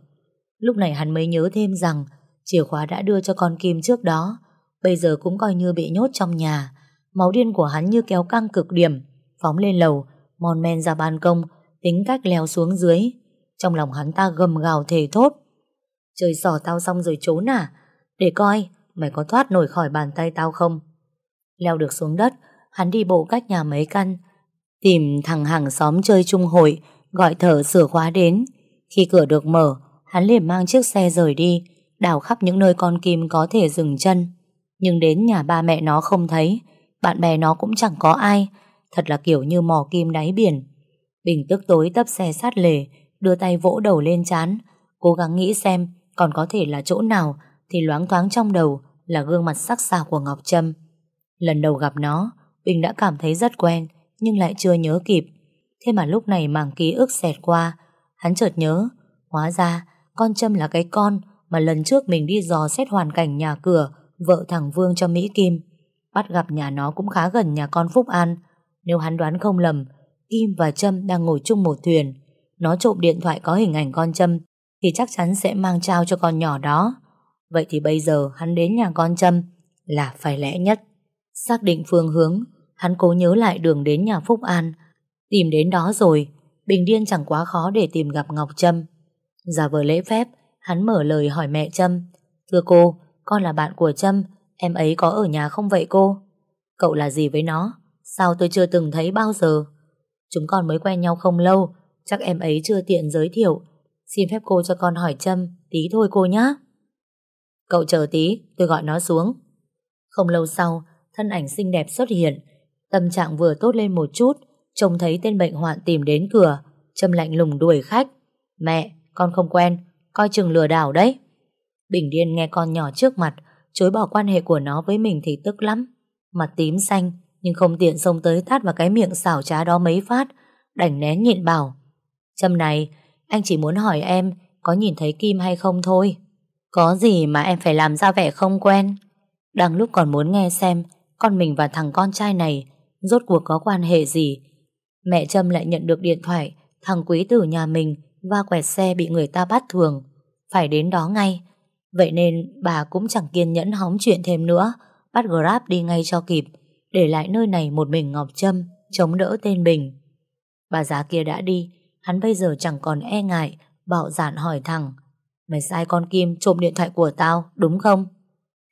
Lúc này hắn mới nhớ thêm rằng chìa khóa đã đưa cho con Kim trước đó, bây giờ cũng coi như bị nhốt trong nhà. Máu điên của hắn như kéo căng cực điểm, phóng lên lầu, mòn men ra ban công, tính cách leo xuống dưới. Trong lòng hắn ta gầm gào thề thốt. Chơi sò tao xong rồi trốn à? Để coi, mày có thoát nổi khỏi bàn tay tao không? Leo được xuống đất, hắn đi bộ cách nhà mấy căn, tìm thằng hàng xóm chơi chung hội, gọi thở sửa khóa đến. Khi cửa được mở, hắn liền mang chiếc xe rời đi, đào khắp những nơi con Kim có thể dừng chân. Nhưng đến nhà ba mẹ nó không thấy, bạn bè nó cũng chẳng có ai, thật là kiểu như mò kim đáy biển. Bình tức tối tấp xe sát lề, đưa tay vỗ đầu lên chán, cố gắng nghĩ xem còn có thể là chỗ nào thì loáng thoáng trong đầu là gương mặt sắc sảo của Ngọc Trâm. Lần đầu gặp nó, Bình đã cảm thấy rất quen, nhưng lại chưa nhớ kịp. Thế mà lúc này màng ký ức xẹt qua, hắn chợt nhớ, hóa ra con Trâm là cái con mà lần trước mình đi dò xét hoàn cảnh nhà cửa vợ thằng Vương cho Mỹ Kim. Bắt gặp nhà nó cũng khá gần nhà con Phúc An. Nếu hắn đoán không lầm, Kim và Trâm đang ngồi chung một thuyền. Nó trộm điện thoại có hình ảnh con Trâm thì chắc chắn sẽ mang trao cho con nhỏ đó. Vậy thì bây giờ hắn đến nhà con Trâm là phải lẽ nhất. Xác định phương hướng, hắn cố nhớ lại đường đến nhà Phúc An. Tìm đến đó rồi, Bình Điên chẳng quá khó để tìm gặp Ngọc Trâm. Giả vờ lễ phép, hắn mở lời hỏi mẹ Trâm. Thưa cô, con là bạn của Trâm, em ấy có ở nhà không vậy cô? Cậu là gì với nó? Sao tôi chưa từng thấy bao giờ? Chúng con mới quen nhau không lâu, chắc em ấy chưa tiện giới thiệu. Xin phép cô cho con hỏi Trâm, tí thôi cô nhá Cậu chờ tí, tôi gọi nó xuống. Không lâu sau, thân ảnh xinh đẹp xuất hiện. Tâm trạng vừa tốt lên một chút, trông thấy tên bệnh hoạn tìm đến cửa, Trâm lạnh lùng đuổi khách. Mẹ, con không quen, coi chừng lừa đảo đấy. Bình Điên nghe con nhỏ trước mặt, chối bỏ quan hệ của nó với mình thì tức lắm. Mặt tím xanh, nhưng không tiện xông tới tát vào cái miệng xảo trá đó mấy phát, đành nén nhịn bảo. Trâm này, anh chỉ muốn hỏi em có nhìn thấy Kim hay không thôi. Có gì mà em phải làm ra vẻ không quen. Đang lúc còn muốn nghe xem con mình và thằng con trai này rốt cuộc có quan hệ gì. Mẹ Trâm lại nhận được điện thoại thằng quý tử nhà mình va quẹt xe bị người ta bắt thường. Phải đến đó ngay. Vậy nên bà cũng chẳng kiên nhẫn hóng chuyện thêm nữa bắt Grab đi ngay cho kịp để lại nơi này một mình Ngọc Trâm, chống đỡ tên Bình. Bà già kia đã đi, hắn bây giờ chẳng còn e ngại, bạo dạn hỏi thẳng, Mày sai con Kim trộm điện thoại của tao, đúng không?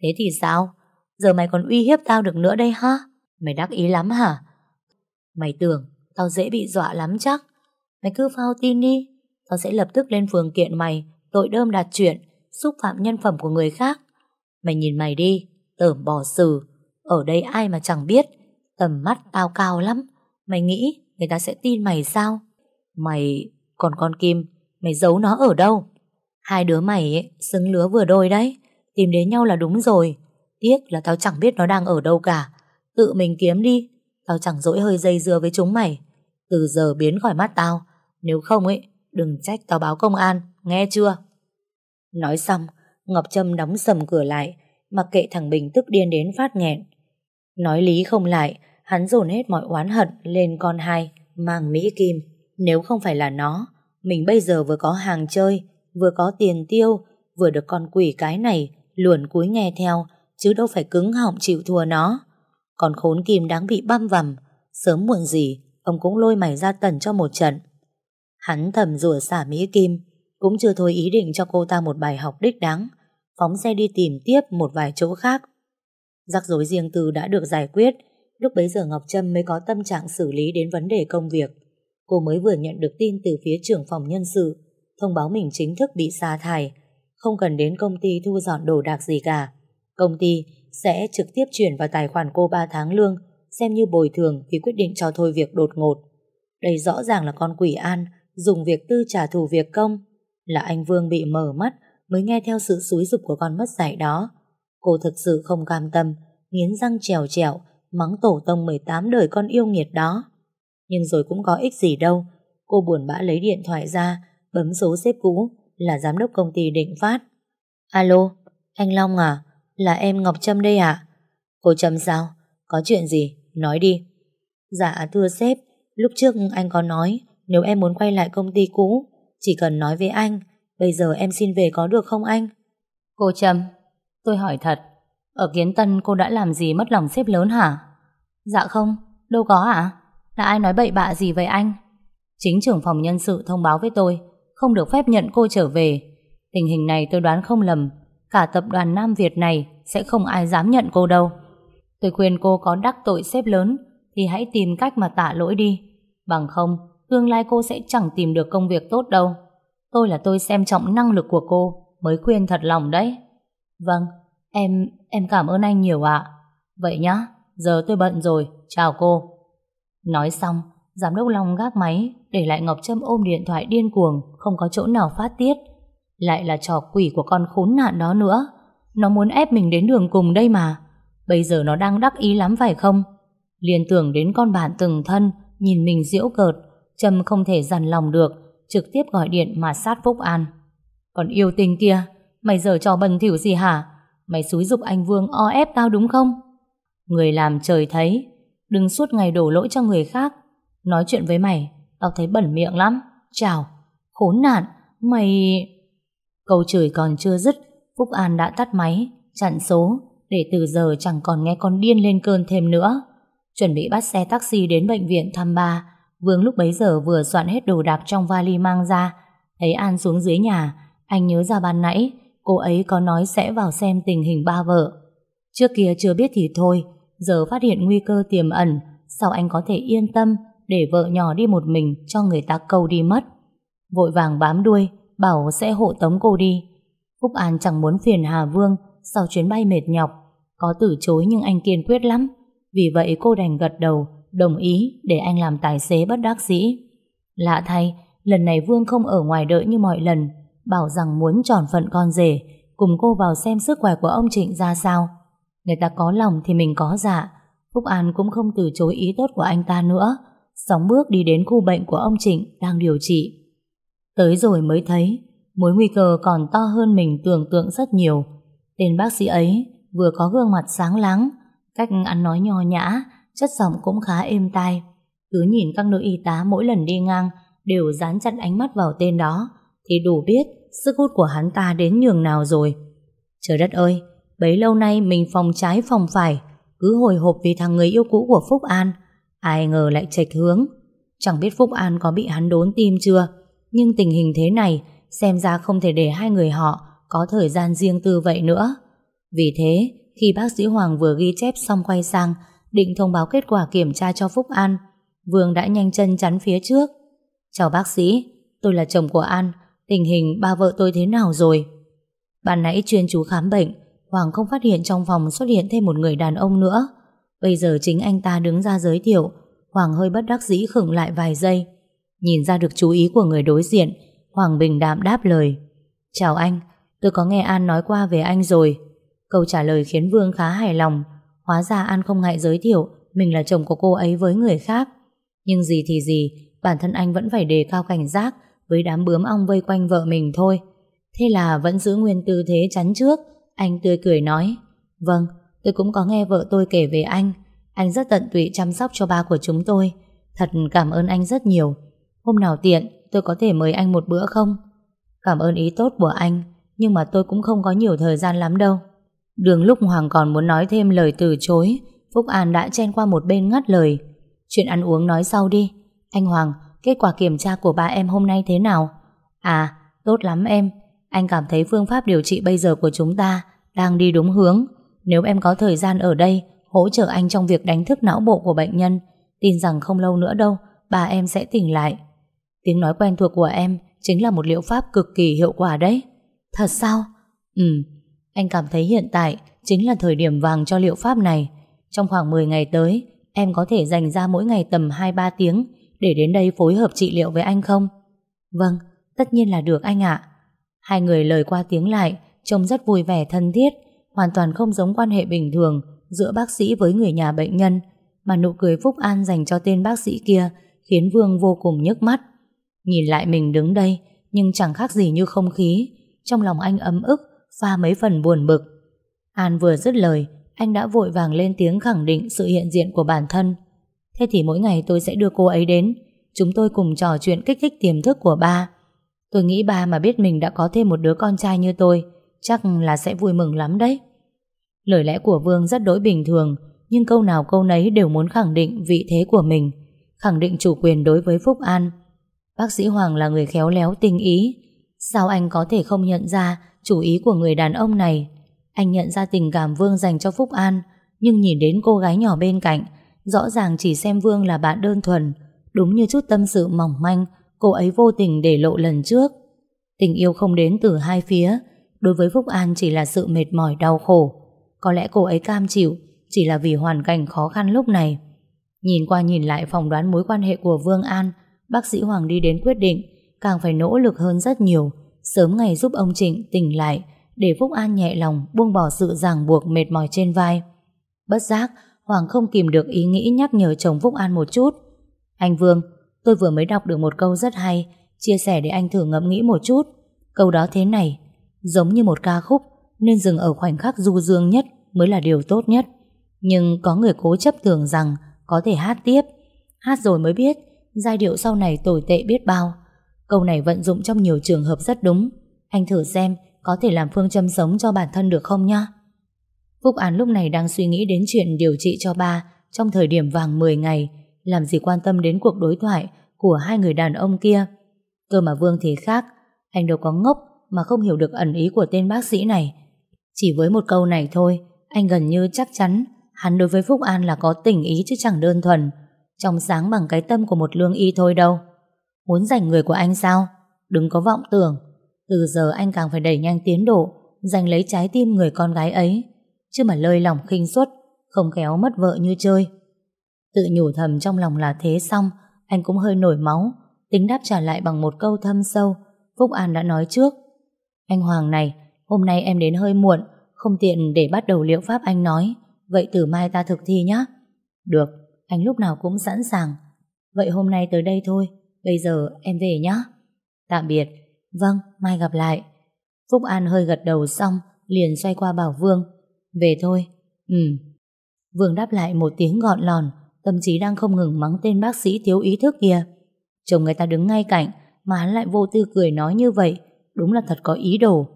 Thế thì sao? Giờ mày còn uy hiếp tao được nữa đây ha? Mày đắc ý lắm hả? Mày tưởng tao dễ bị dọa lắm chắc Mày cứ phao tin đi, Tao sẽ lập tức lên phường kiện mày, Tội đơm đạt chuyện, Xúc phạm nhân phẩm của người khác Mày nhìn mày đi, Tởm bỏ xử ở đây ai mà chẳng biết. Tầm mắt tao cao lắm. Mày nghĩ người ta sẽ tin mày sao? Mày Còn con Kim Mày giấu nó ở đâu? Hai đứa mày ấy, xứng lứa vừa đôi đấy. Tìm đến nhau là đúng rồi. Tiếc là tao chẳng biết nó đang ở đâu cả. Tự mình kiếm đi. Tao chẳng dỗi hơi dây dưa với chúng mày. Từ giờ biến khỏi mắt tao. Nếu không ấy Đừng trách tao báo công an. Nghe chưa? Nói xong Ngọc Trâm đóng sầm cửa lại Mặc kệ thằng Bình tức điên đến phát nghẹn. Nói lý không lại, hắn dồn hết mọi oán hận lên con hai, mang Mỹ Kim. Nếu không phải là nó, mình bây giờ vừa có hàng chơi, vừa có tiền tiêu, vừa được con quỷ cái này luồn cúi nghe theo, chứ đâu phải cứng họng chịu thua nó. Còn khốn Kim đáng bị băm vằm, sớm muộn gì, ông cũng lôi mày ra tần cho một trận. Hắn thầm rủa xả Mỹ Kim, cũng chưa thôi ý định cho cô ta một bài học đích đáng, phóng xe đi tìm tiếp một vài chỗ khác. Rắc rối riêng tư đã được giải quyết, lúc bấy giờ Ngọc Trâm mới có tâm trạng xử lý đến vấn đề công việc. Cô mới vừa nhận được tin từ phía trưởng phòng nhân sự, thông báo mình chính thức bị sa thải, không cần đến công ty thu dọn đồ đạc gì cả. Công ty sẽ trực tiếp chuyển vào tài khoản cô 3 tháng lương, xem như bồi thường vì quyết định cho thôi việc đột ngột. Đây rõ ràng là con quỷ an, dùng việc tư trả thù việc công. Là anh Vương bị mở mắt mới nghe theo sự xúi dục của con mất dạy đó. Cô thực sự không cam tâm, nghiến răng trèo trèo, mắng tổ tông 18 đời con yêu nghiệt đó. Nhưng rồi cũng có ích gì đâu. Cô buồn bã lấy điện thoại ra, bấm số xếp cũ, là giám đốc công ty Định Phát. Alo, anh Long à? Là em Ngọc Trâm đây à? Cô Trâm sao? Có chuyện gì? Nói đi. Dạ thưa sếp, lúc trước anh có nói nếu em muốn quay lại công ty cũ, chỉ cần nói với anh, bây giờ em xin về có được không anh? Cô Trâm, tôi hỏi thật, ở Kiến Tân cô đã làm gì mất lòng xếp lớn hả? Dạ không, đâu có ạ. À? Là ai nói bậy bạ gì với anh? Chính trưởng phòng nhân sự thông báo với tôi, không được phép nhận cô trở về. Tình hình này tôi đoán không lầm, cả tập đoàn Nam Việt này sẽ không ai dám nhận cô đâu. Tôi khuyên cô có đắc tội xếp lớn thì hãy tìm cách mà tạ lỗi đi. Bằng không, tương lai cô sẽ chẳng tìm được công việc tốt đâu. Tôi là tôi xem trọng năng lực của cô mới khuyên thật lòng đấy. Vâng, em em cảm ơn anh nhiều ạ. Vậy nhá, giờ tôi bận rồi, chào cô. Nói xong, giám đốc Long gác máy, để lại Ngọc Trâm ôm điện thoại điên cuồng, không có chỗ nào phát tiết. Lại là trò quỷ của con khốn nạn đó nữa. Nó muốn ép mình đến đường cùng đây mà. Bây giờ nó đang đắc ý lắm phải không? Liên tưởng đến con bạn từng thân, nhìn mình diễu cợt, Trâm không thể dằn lòng được, trực tiếp gọi điện mà sát Phúc An. Còn yêu tình kia, mày giờ trò bần thỉu gì hả? Mày xúi dục anh Vương o ép tao đúng không? Người làm trời thấy, đừng suốt ngày đổ lỗi cho người khác. Nói chuyện với mày, tao thấy bẩn miệng lắm. Chào, khốn nạn, mày... Câu chửi còn chưa dứt, Phúc An đã tắt máy, chặn số, để từ giờ chẳng còn nghe con điên lên cơn thêm nữa. Chuẩn bị bắt xe taxi đến bệnh viện thăm ba, Vương lúc bấy giờ vừa soạn hết đồ đạc trong vali mang ra. Thấy An xuống dưới nhà, anh nhớ ra ban nãy, cô ấy có nói sẽ vào xem tình hình ba vợ. Trước kia chưa biết thì thôi, giờ phát hiện nguy cơ tiềm ẩn, sao anh có thể yên tâm để vợ nhỏ đi một mình cho người ta câu đi mất. Vội vàng bám đuôi, bảo sẽ hộ tống cô đi. Phúc An chẳng muốn phiền Hà Vương sau chuyến bay mệt nhọc, có từ chối nhưng anh kiên quyết lắm. Vì vậy cô đành gật đầu, đồng ý để anh làm tài xế bất đắc dĩ. Lạ thay, lần này Vương không ở ngoài đợi như mọi lần, bảo rằng muốn tròn phận con rể, cùng cô vào xem sức khỏe của ông Trịnh ra sao. Người ta có lòng thì mình có dạ. Phúc An cũng không từ chối ý tốt của anh ta nữa, sóng bước đi đến khu bệnh của ông Trịnh đang điều trị. Tới rồi mới thấy, mối nguy cơ còn to hơn mình tưởng tượng rất nhiều. Tên bác sĩ ấy vừa có gương mặt sáng láng, cách ăn nói nho nhã, chất giọng cũng khá êm tai. Cứ nhìn các nữ y tá mỗi lần đi ngang đều dán chặt ánh mắt vào tên đó thì đủ biết sức hút của hắn ta đến nhường nào rồi. Trời đất ơi, bấy lâu nay mình phòng trái phòng phải, cứ hồi hộp vì thằng người yêu cũ của Phúc An. Ai ngờ lại chệch hướng. Chẳng biết Phúc An có bị hắn đốn tim chưa, nhưng tình hình thế này xem ra không thể để hai người họ có thời gian riêng tư vậy nữa. Vì thế, khi bác sĩ Hoàng vừa ghi chép xong quay sang, định thông báo kết quả kiểm tra cho Phúc An, Vương đã nhanh chân chắn phía trước. Chào bác sĩ, tôi là chồng của An, tình hình ba vợ tôi thế nào rồi? Ban nãy chuyên chú khám bệnh, Hoàng không phát hiện trong phòng xuất hiện thêm một người đàn ông nữa. Bây giờ chính anh ta đứng ra giới thiệu, Hoàng hơi bất đắc dĩ khựng lại vài giây. Nhìn ra được chú ý của người đối diện, Hoàng bình đạm đáp lời. Chào anh, tôi có nghe An nói qua về anh rồi. Câu trả lời khiến Vương khá hài lòng. Hóa ra An không ngại giới thiệu mình là chồng của cô ấy với người khác. Nhưng gì thì gì, bản thân anh vẫn phải đề cao cảnh giác với đám bướm ong vây quanh vợ mình thôi. Thế là vẫn giữ nguyên tư thế chắn trước, anh tươi cười nói Vâng, tôi cũng có nghe vợ tôi kể về anh, Anh rất tận tụy chăm sóc cho ba của chúng tôi. Thật cảm ơn anh rất nhiều. Hôm nào tiện, tôi có thể mời anh một bữa không? Cảm ơn ý tốt của anh, nhưng mà tôi cũng không có nhiều thời gian lắm đâu. Đường lúc Hoàng còn muốn nói thêm lời từ chối, Phúc An đã chen qua một bên ngắt lời. Chuyện ăn uống nói sau đi. Anh Hoàng, kết quả kiểm tra của ba em hôm nay thế nào? À, tốt lắm em. Anh cảm thấy phương pháp điều trị bây giờ của chúng ta đang đi đúng hướng. Nếu em có thời gian ở đây, hỗ trợ anh trong việc đánh thức não bộ của bệnh nhân, tin rằng không lâu nữa đâu, bà em sẽ tỉnh lại. Tiếng nói quen thuộc của em chính là một liệu pháp cực kỳ hiệu quả đấy. Thật sao? Ừ, anh cảm thấy hiện tại chính là thời điểm vàng cho liệu pháp này. Trong khoảng 10 ngày tới, em có thể dành ra mỗi ngày tầm 2-3 tiếng để đến đây phối hợp trị liệu với anh không? Vâng, tất nhiên là được anh ạ. Hai người lời qua tiếng lại, trông rất vui vẻ thân thiết, hoàn toàn không giống quan hệ bình thường giữa bác sĩ với người nhà bệnh nhân, mà nụ cười phúc an dành cho tên bác sĩ kia khiến Vương vô cùng nhức mắt. Nhìn lại mình đứng đây, nhưng chẳng khác gì như không khí, trong lòng anh ấm ức, pha mấy phần buồn bực. An vừa dứt lời, anh đã vội vàng lên tiếng khẳng định sự hiện diện của bản thân. Thế thì mỗi ngày tôi sẽ đưa cô ấy đến, chúng tôi cùng trò chuyện kích thích tiềm thức của ba. Tôi nghĩ ba mà biết mình đã có thêm một đứa con trai như tôi, chắc là sẽ vui mừng lắm đấy. Lời lẽ của Vương rất đối bình thường, nhưng câu nào câu nấy đều muốn khẳng định vị thế của mình, khẳng định chủ quyền đối với Phúc An. Bác sĩ Hoàng là người khéo léo tinh ý, sao anh có thể không nhận ra chủ ý của người đàn ông này? Anh nhận ra tình cảm Vương dành cho Phúc An, nhưng nhìn đến cô gái nhỏ bên cạnh, rõ ràng chỉ xem Vương là bạn đơn thuần, đúng như chút tâm sự mỏng manh cô ấy vô tình để lộ lần trước. Tình yêu không đến từ hai phía, đối với Phúc An chỉ là sự mệt mỏi đau khổ. Có lẽ cô ấy cam chịu chỉ là vì hoàn cảnh khó khăn lúc này. Nhìn qua nhìn lại phỏng đoán mối quan hệ của Vương An, bác sĩ Hoàng đi đến quyết định càng phải nỗ lực hơn rất nhiều, sớm ngày giúp ông Trịnh tỉnh lại để Phúc An nhẹ lòng buông bỏ sự ràng buộc mệt mỏi trên vai. Bất giác, Hoàng không kìm được ý nghĩ nhắc nhở chồng Phúc An một chút. Anh Vương, tôi vừa mới đọc được một câu rất hay, chia sẻ để anh thử ngẫm nghĩ một chút. Câu đó thế này, giống như một ca khúc, nên dừng ở khoảnh khắc du dương nhất mới là điều tốt nhất. Nhưng có người cố chấp tưởng rằng có thể hát tiếp. Hát rồi mới biết, giai điệu sau này tồi tệ biết bao. Câu này vận dụng trong nhiều trường hợp rất đúng. Anh thử xem có thể làm phương châm sống cho bản thân được không nhá? Phúc An lúc này đang suy nghĩ đến chuyện điều trị cho ba trong thời điểm vàng 10 ngày, làm gì quan tâm đến cuộc đối thoại của hai người đàn ông kia. Cơ mà Vương thì khác, anh đâu có ngốc mà không hiểu được ẩn ý của tên bác sĩ này. Chỉ với một câu này thôi, anh gần như chắc chắn hắn đối với Phúc An là có tình ý chứ chẳng đơn thuần, trong sáng bằng cái tâm của một lương y thôi đâu. Muốn giành người của anh sao? Đừng có vọng tưởng. Từ giờ anh càng phải đẩy nhanh tiến độ, giành lấy trái tim người con gái ấy, chứ mà lơi lòng khinh suất, không khéo mất vợ như chơi. Tự nhủ thầm trong lòng là thế xong, anh cũng hơi nổi máu, tính đáp trả lại bằng một câu thâm sâu. Phúc An đã nói trước. Anh Hoàng này, hôm nay em đến hơi muộn, không tiện để bắt đầu liệu pháp anh nói, vậy từ mai ta thực thi nhé. Được, anh lúc nào cũng sẵn sàng. Vậy hôm nay tới đây thôi, bây giờ em về nhé. Tạm biệt. Vâng, mai gặp lại. Phúc An hơi gật đầu xong, liền xoay qua bảo Vương. Về thôi. Ừ. Vương đáp lại một tiếng gọn lòn, tâm trí đang không ngừng mắng tên bác sĩ thiếu ý thức kia. Chồng người ta đứng ngay cạnh, mà hắn lại vô tư cười nói như vậy, đúng là thật có ý đồ.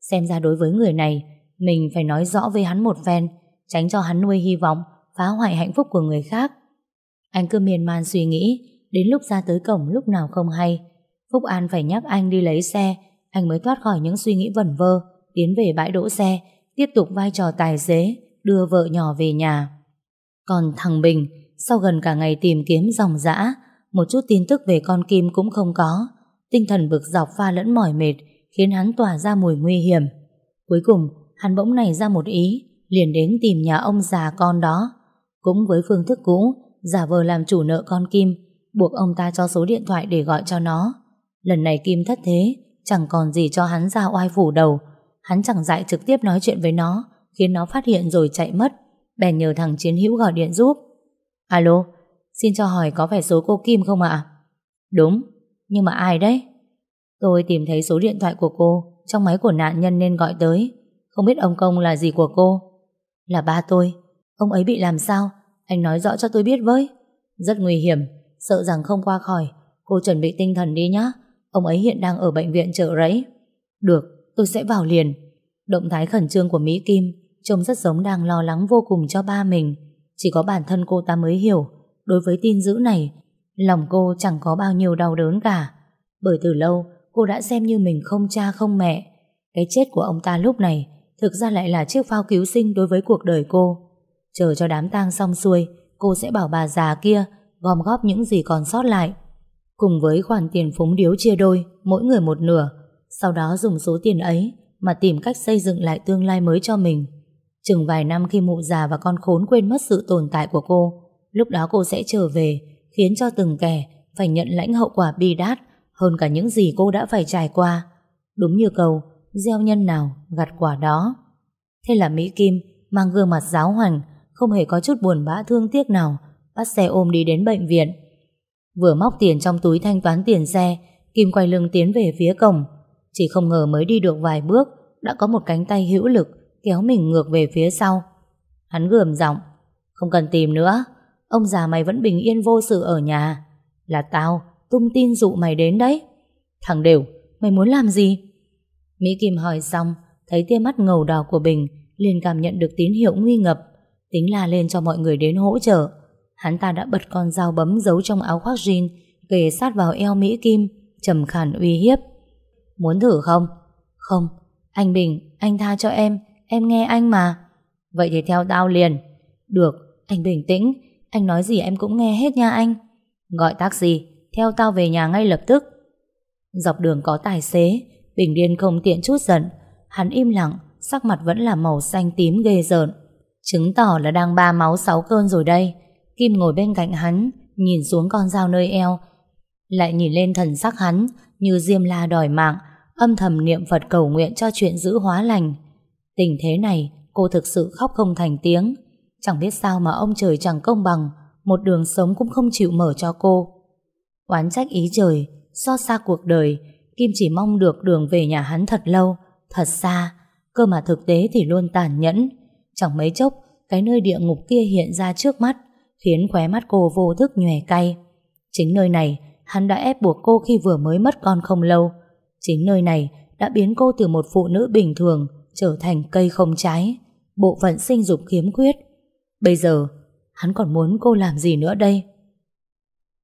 Xem ra đối với người này, mình phải nói rõ với hắn một phen, tránh cho hắn nuôi hy vọng, phá hoại hạnh phúc của người khác. Anh cứ miên man suy nghĩ, đến lúc ra tới cổng lúc nào không hay. Phúc An phải nhắc anh đi lấy xe, anh mới thoát khỏi những suy nghĩ vẩn vơ, tiến về bãi đỗ xe, tiếp tục vai trò tài xế, đưa vợ nhỏ về nhà. Còn thằng Bình, sau gần cả ngày tìm kiếm dòng dã, một chút tin tức về con Kim cũng không có. Tinh thần bực dọc pha lẫn mỏi mệt, khiến hắn tỏa ra mùi nguy hiểm. Cuối cùng, hắn bỗng nảy ra một ý, liền đến tìm nhà ông già con đó. Cũng với phương thức cũ, giả vờ làm chủ nợ con Kim, buộc ông ta cho số điện thoại để gọi cho nó. Lần này Kim thất thế, chẳng còn gì cho hắn ra oai phủ đầu. Hắn chẳng dại trực tiếp nói chuyện với nó, khiến nó phát hiện rồi chạy mất. Bèn nhờ thằng Chiến Hữu gọi điện giúp. Alo, xin cho hỏi có phải số cô Kim không ạ? Đúng, nhưng mà ai đấy? Tôi tìm thấy số điện thoại của cô trong máy của nạn nhân nên gọi tới. Không biết ông Công là gì của cô? Là ba tôi. Ông ấy bị làm sao? Anh nói rõ cho tôi biết với. Rất nguy hiểm, sợ rằng không qua khỏi. Cô chuẩn bị tinh thần đi nhá. Ông ấy hiện đang ở bệnh viện chợ rẫy. Được, tôi sẽ vào liền. Động thái khẩn trương của Mỹ Kim trông rất giống đang lo lắng vô cùng cho ba mình. Chỉ có bản thân cô ta mới hiểu. Đối với tin dữ này, lòng cô chẳng có bao nhiêu đau đớn cả. Bởi từ lâu, cô đã xem như mình không cha không mẹ. Cái chết của ông ta lúc này thực ra lại là chiếc phao cứu sinh đối với cuộc đời cô. Chờ cho đám tang xong xuôi, cô sẽ bảo bà già kia gom góp những gì còn sót lại. Cùng với khoản tiền phúng điếu chia đôi, mỗi người một nửa, sau đó dùng số tiền ấy mà tìm cách xây dựng lại tương lai mới cho mình. Chừng vài năm khi mụ già và con khốn quên mất sự tồn tại của cô, lúc đó cô sẽ trở về, khiến cho từng kẻ phải nhận lãnh hậu quả bi đát hơn cả những gì cô đã phải trải qua. Đúng như câu, gieo nhân nào, gặt quả đó. Thế là Mỹ Kim mang gương mặt giáo hoành, không hề có chút buồn bã thương tiếc nào, bắt xe ôm đi đến bệnh viện. Vừa móc tiền trong túi thanh toán tiền xe, Kim quay lưng tiến về phía cổng. Chỉ không ngờ mới đi được vài bước, đã có một cánh tay hữu lực kéo mình ngược về phía sau. Hắn gườm giọng, không cần tìm nữa, ông già mày vẫn bình yên vô sự ở nhà. Là tao, tung tin dụ mày đến đấy. Thằng Đều, mày muốn làm gì? Mỹ Kim hỏi xong, thấy tia mắt ngầu đỏ của Bình, liền cảm nhận được tín hiệu nguy ngập, tính la lên cho mọi người đến hỗ trợ. Hắn ta đã bật con dao bấm giấu trong áo khoác jean, kề sát vào eo Mỹ Kim, trầm khàn uy hiếp. Muốn thử không? Không, anh Bình, anh tha cho em, em nghe anh mà. Vậy thì theo tao liền. Được, anh bình tĩnh, anh nói gì em cũng nghe hết nha anh. Gọi taxi, theo tao về nhà ngay lập tức. Dọc đường có tài xế, Bình Điên không tiện chút giận. Hắn im lặng, sắc mặt vẫn là màu xanh tím ghê rợn. Chứng tỏ là đang ba máu sáu cơn rồi đây. Kim ngồi bên cạnh hắn, nhìn xuống con dao nơi eo. Lại nhìn lên thần sắc hắn, như diêm la đòi mạng, âm thầm niệm Phật cầu nguyện cho chuyện giữ hóa lành. Tình thế này, cô thực sự khóc không thành tiếng. Chẳng biết sao mà ông trời chẳng công bằng, một đường sống cũng không chịu mở cho cô. Oán trách ý trời, so xa cuộc đời, Kim chỉ mong được đường về nhà hắn thật lâu, thật xa, cơ mà thực tế thì luôn tàn nhẫn. Chẳng mấy chốc, cái nơi địa ngục kia hiện ra trước mắt, khiến khóe mắt cô vô thức nhòe cay. Chính nơi này, hắn đã ép buộc cô khi vừa mới mất con không lâu. Chính nơi này đã biến cô từ một phụ nữ bình thường trở thành cây không trái, bộ phận sinh dục khiếm khuyết. Bây giờ, hắn còn muốn cô làm gì nữa đây?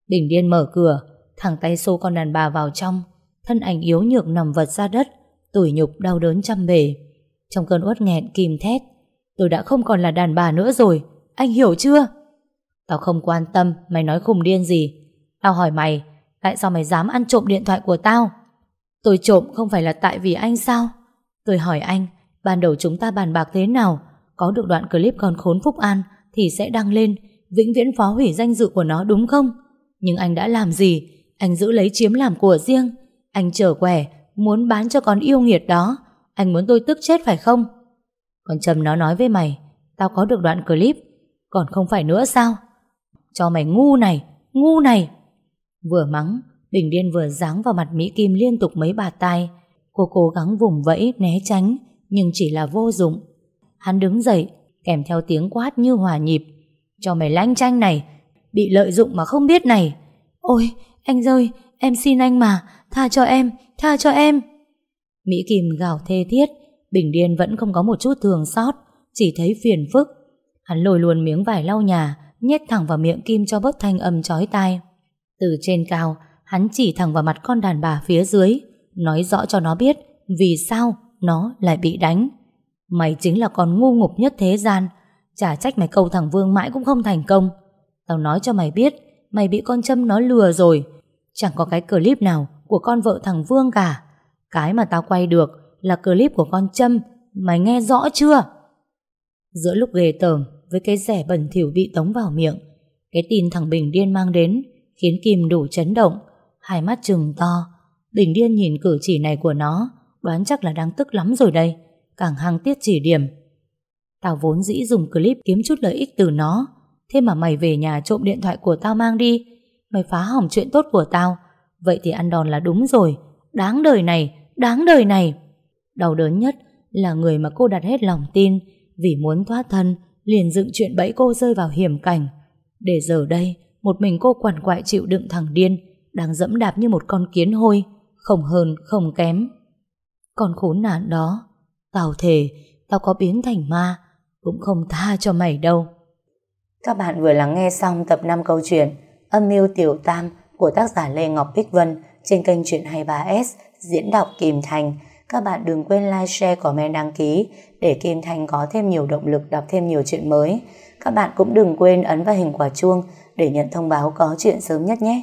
Bình điên mở cửa, thẳng tay xô con đàn bà vào trong, thân ảnh yếu nhược nằm vật ra đất, tủi nhục đau đớn trăm bề. Trong cơn uất nghẹn kìm thét, tôi đã không còn là đàn bà nữa rồi, anh hiểu chưa? Tao không quan tâm mày nói khùng điên gì. Tao hỏi mày, tại sao mày dám ăn trộm điện thoại của tao? Tôi trộm không phải là tại vì anh sao? Tôi hỏi anh, ban đầu chúng ta bàn bạc thế nào? Có được đoạn clip còn khốn Phúc An thì sẽ đăng lên, vĩnh viễn phá hủy danh dự của nó đúng không? Nhưng anh đã làm gì? Anh giữ lấy chiếm làm của riêng. Anh trở quẻ, muốn bán cho con yêu nghiệt đó. Anh muốn tôi tức chết phải không? Còn Trầm nó nói với mày, tao có được đoạn clip, còn không phải nữa sao? Cho mày ngu này, ngu này. Vừa mắng, Bình Điên vừa giáng vào mặt Mỹ Kim liên tục mấy bà tai. Cô cố gắng vùng vẫy, né tránh, nhưng chỉ là vô dụng. Hắn đứng dậy, kèm theo tiếng quát như hòa nhịp. Cho mày lanh tranh này, bị lợi dụng mà không biết này. Ôi, anh rơi, em xin anh mà, tha cho em, tha cho em. Mỹ Kim gào thê thiết, Bình Điên vẫn không có một chút thường xót, chỉ thấy phiền phức. Hắn lồi luồn miếng vải lau nhà, nhét thẳng vào miệng Kim cho bớt thanh âm chói tai. Từ trên cao, hắn chỉ thẳng vào mặt con đàn bà phía dưới, nói rõ cho nó biết vì sao nó lại bị đánh. Mày chính là con ngu ngục nhất thế gian, chả trách mày câu thằng Vương mãi cũng không thành công. Tao nói cho mày biết, mày bị con châm nó lừa rồi. Chẳng có cái clip nào của con vợ thằng Vương cả. Cái mà tao quay được là clip của con châm, mày nghe rõ chưa? Giữa lúc ghê tởm với cái rẻ bẩn thỉu bị tống vào miệng, cái tin thằng Bình Điên mang đến khiến Kim đủ chấn động, hai mắt trừng to. Bình Điên nhìn cử chỉ này của nó, đoán chắc là đang tức lắm rồi đây, càng hăng tiết chỉ điểm. Tao vốn dĩ dùng clip kiếm chút lợi ích từ nó, thế mà mày về nhà trộm điện thoại của tao mang đi, mày phá hỏng chuyện tốt của tao, vậy thì ăn đòn là đúng rồi, đáng đời này, đáng đời này. Đau đớn nhất là người mà cô đặt hết lòng tin, vì muốn thoát thân liền dựng chuyện bẫy cô rơi vào hiểm cảnh. Để giờ đây, một mình cô quằn quại chịu đựng thằng điên, đang dẫm đạp như một con kiến hôi, không hơn không kém. Con khốn nạn đó, tao thề, tao có biến thành ma, cũng không tha cho mày đâu. Các bạn vừa lắng nghe xong tập 5 câu chuyện Âm mưu tiểu tam của tác giả Lê Ngọc Bích Vân trên kênh Chuyện 23S diễn đọc Kim Thành. Các bạn đừng quên like, share, comment, đăng ký để Kim Thành có thêm nhiều động lực đọc thêm nhiều chuyện mới. Các bạn cũng đừng quên ấn vào hình quả chuông để nhận thông báo có chuyện sớm nhất nhé.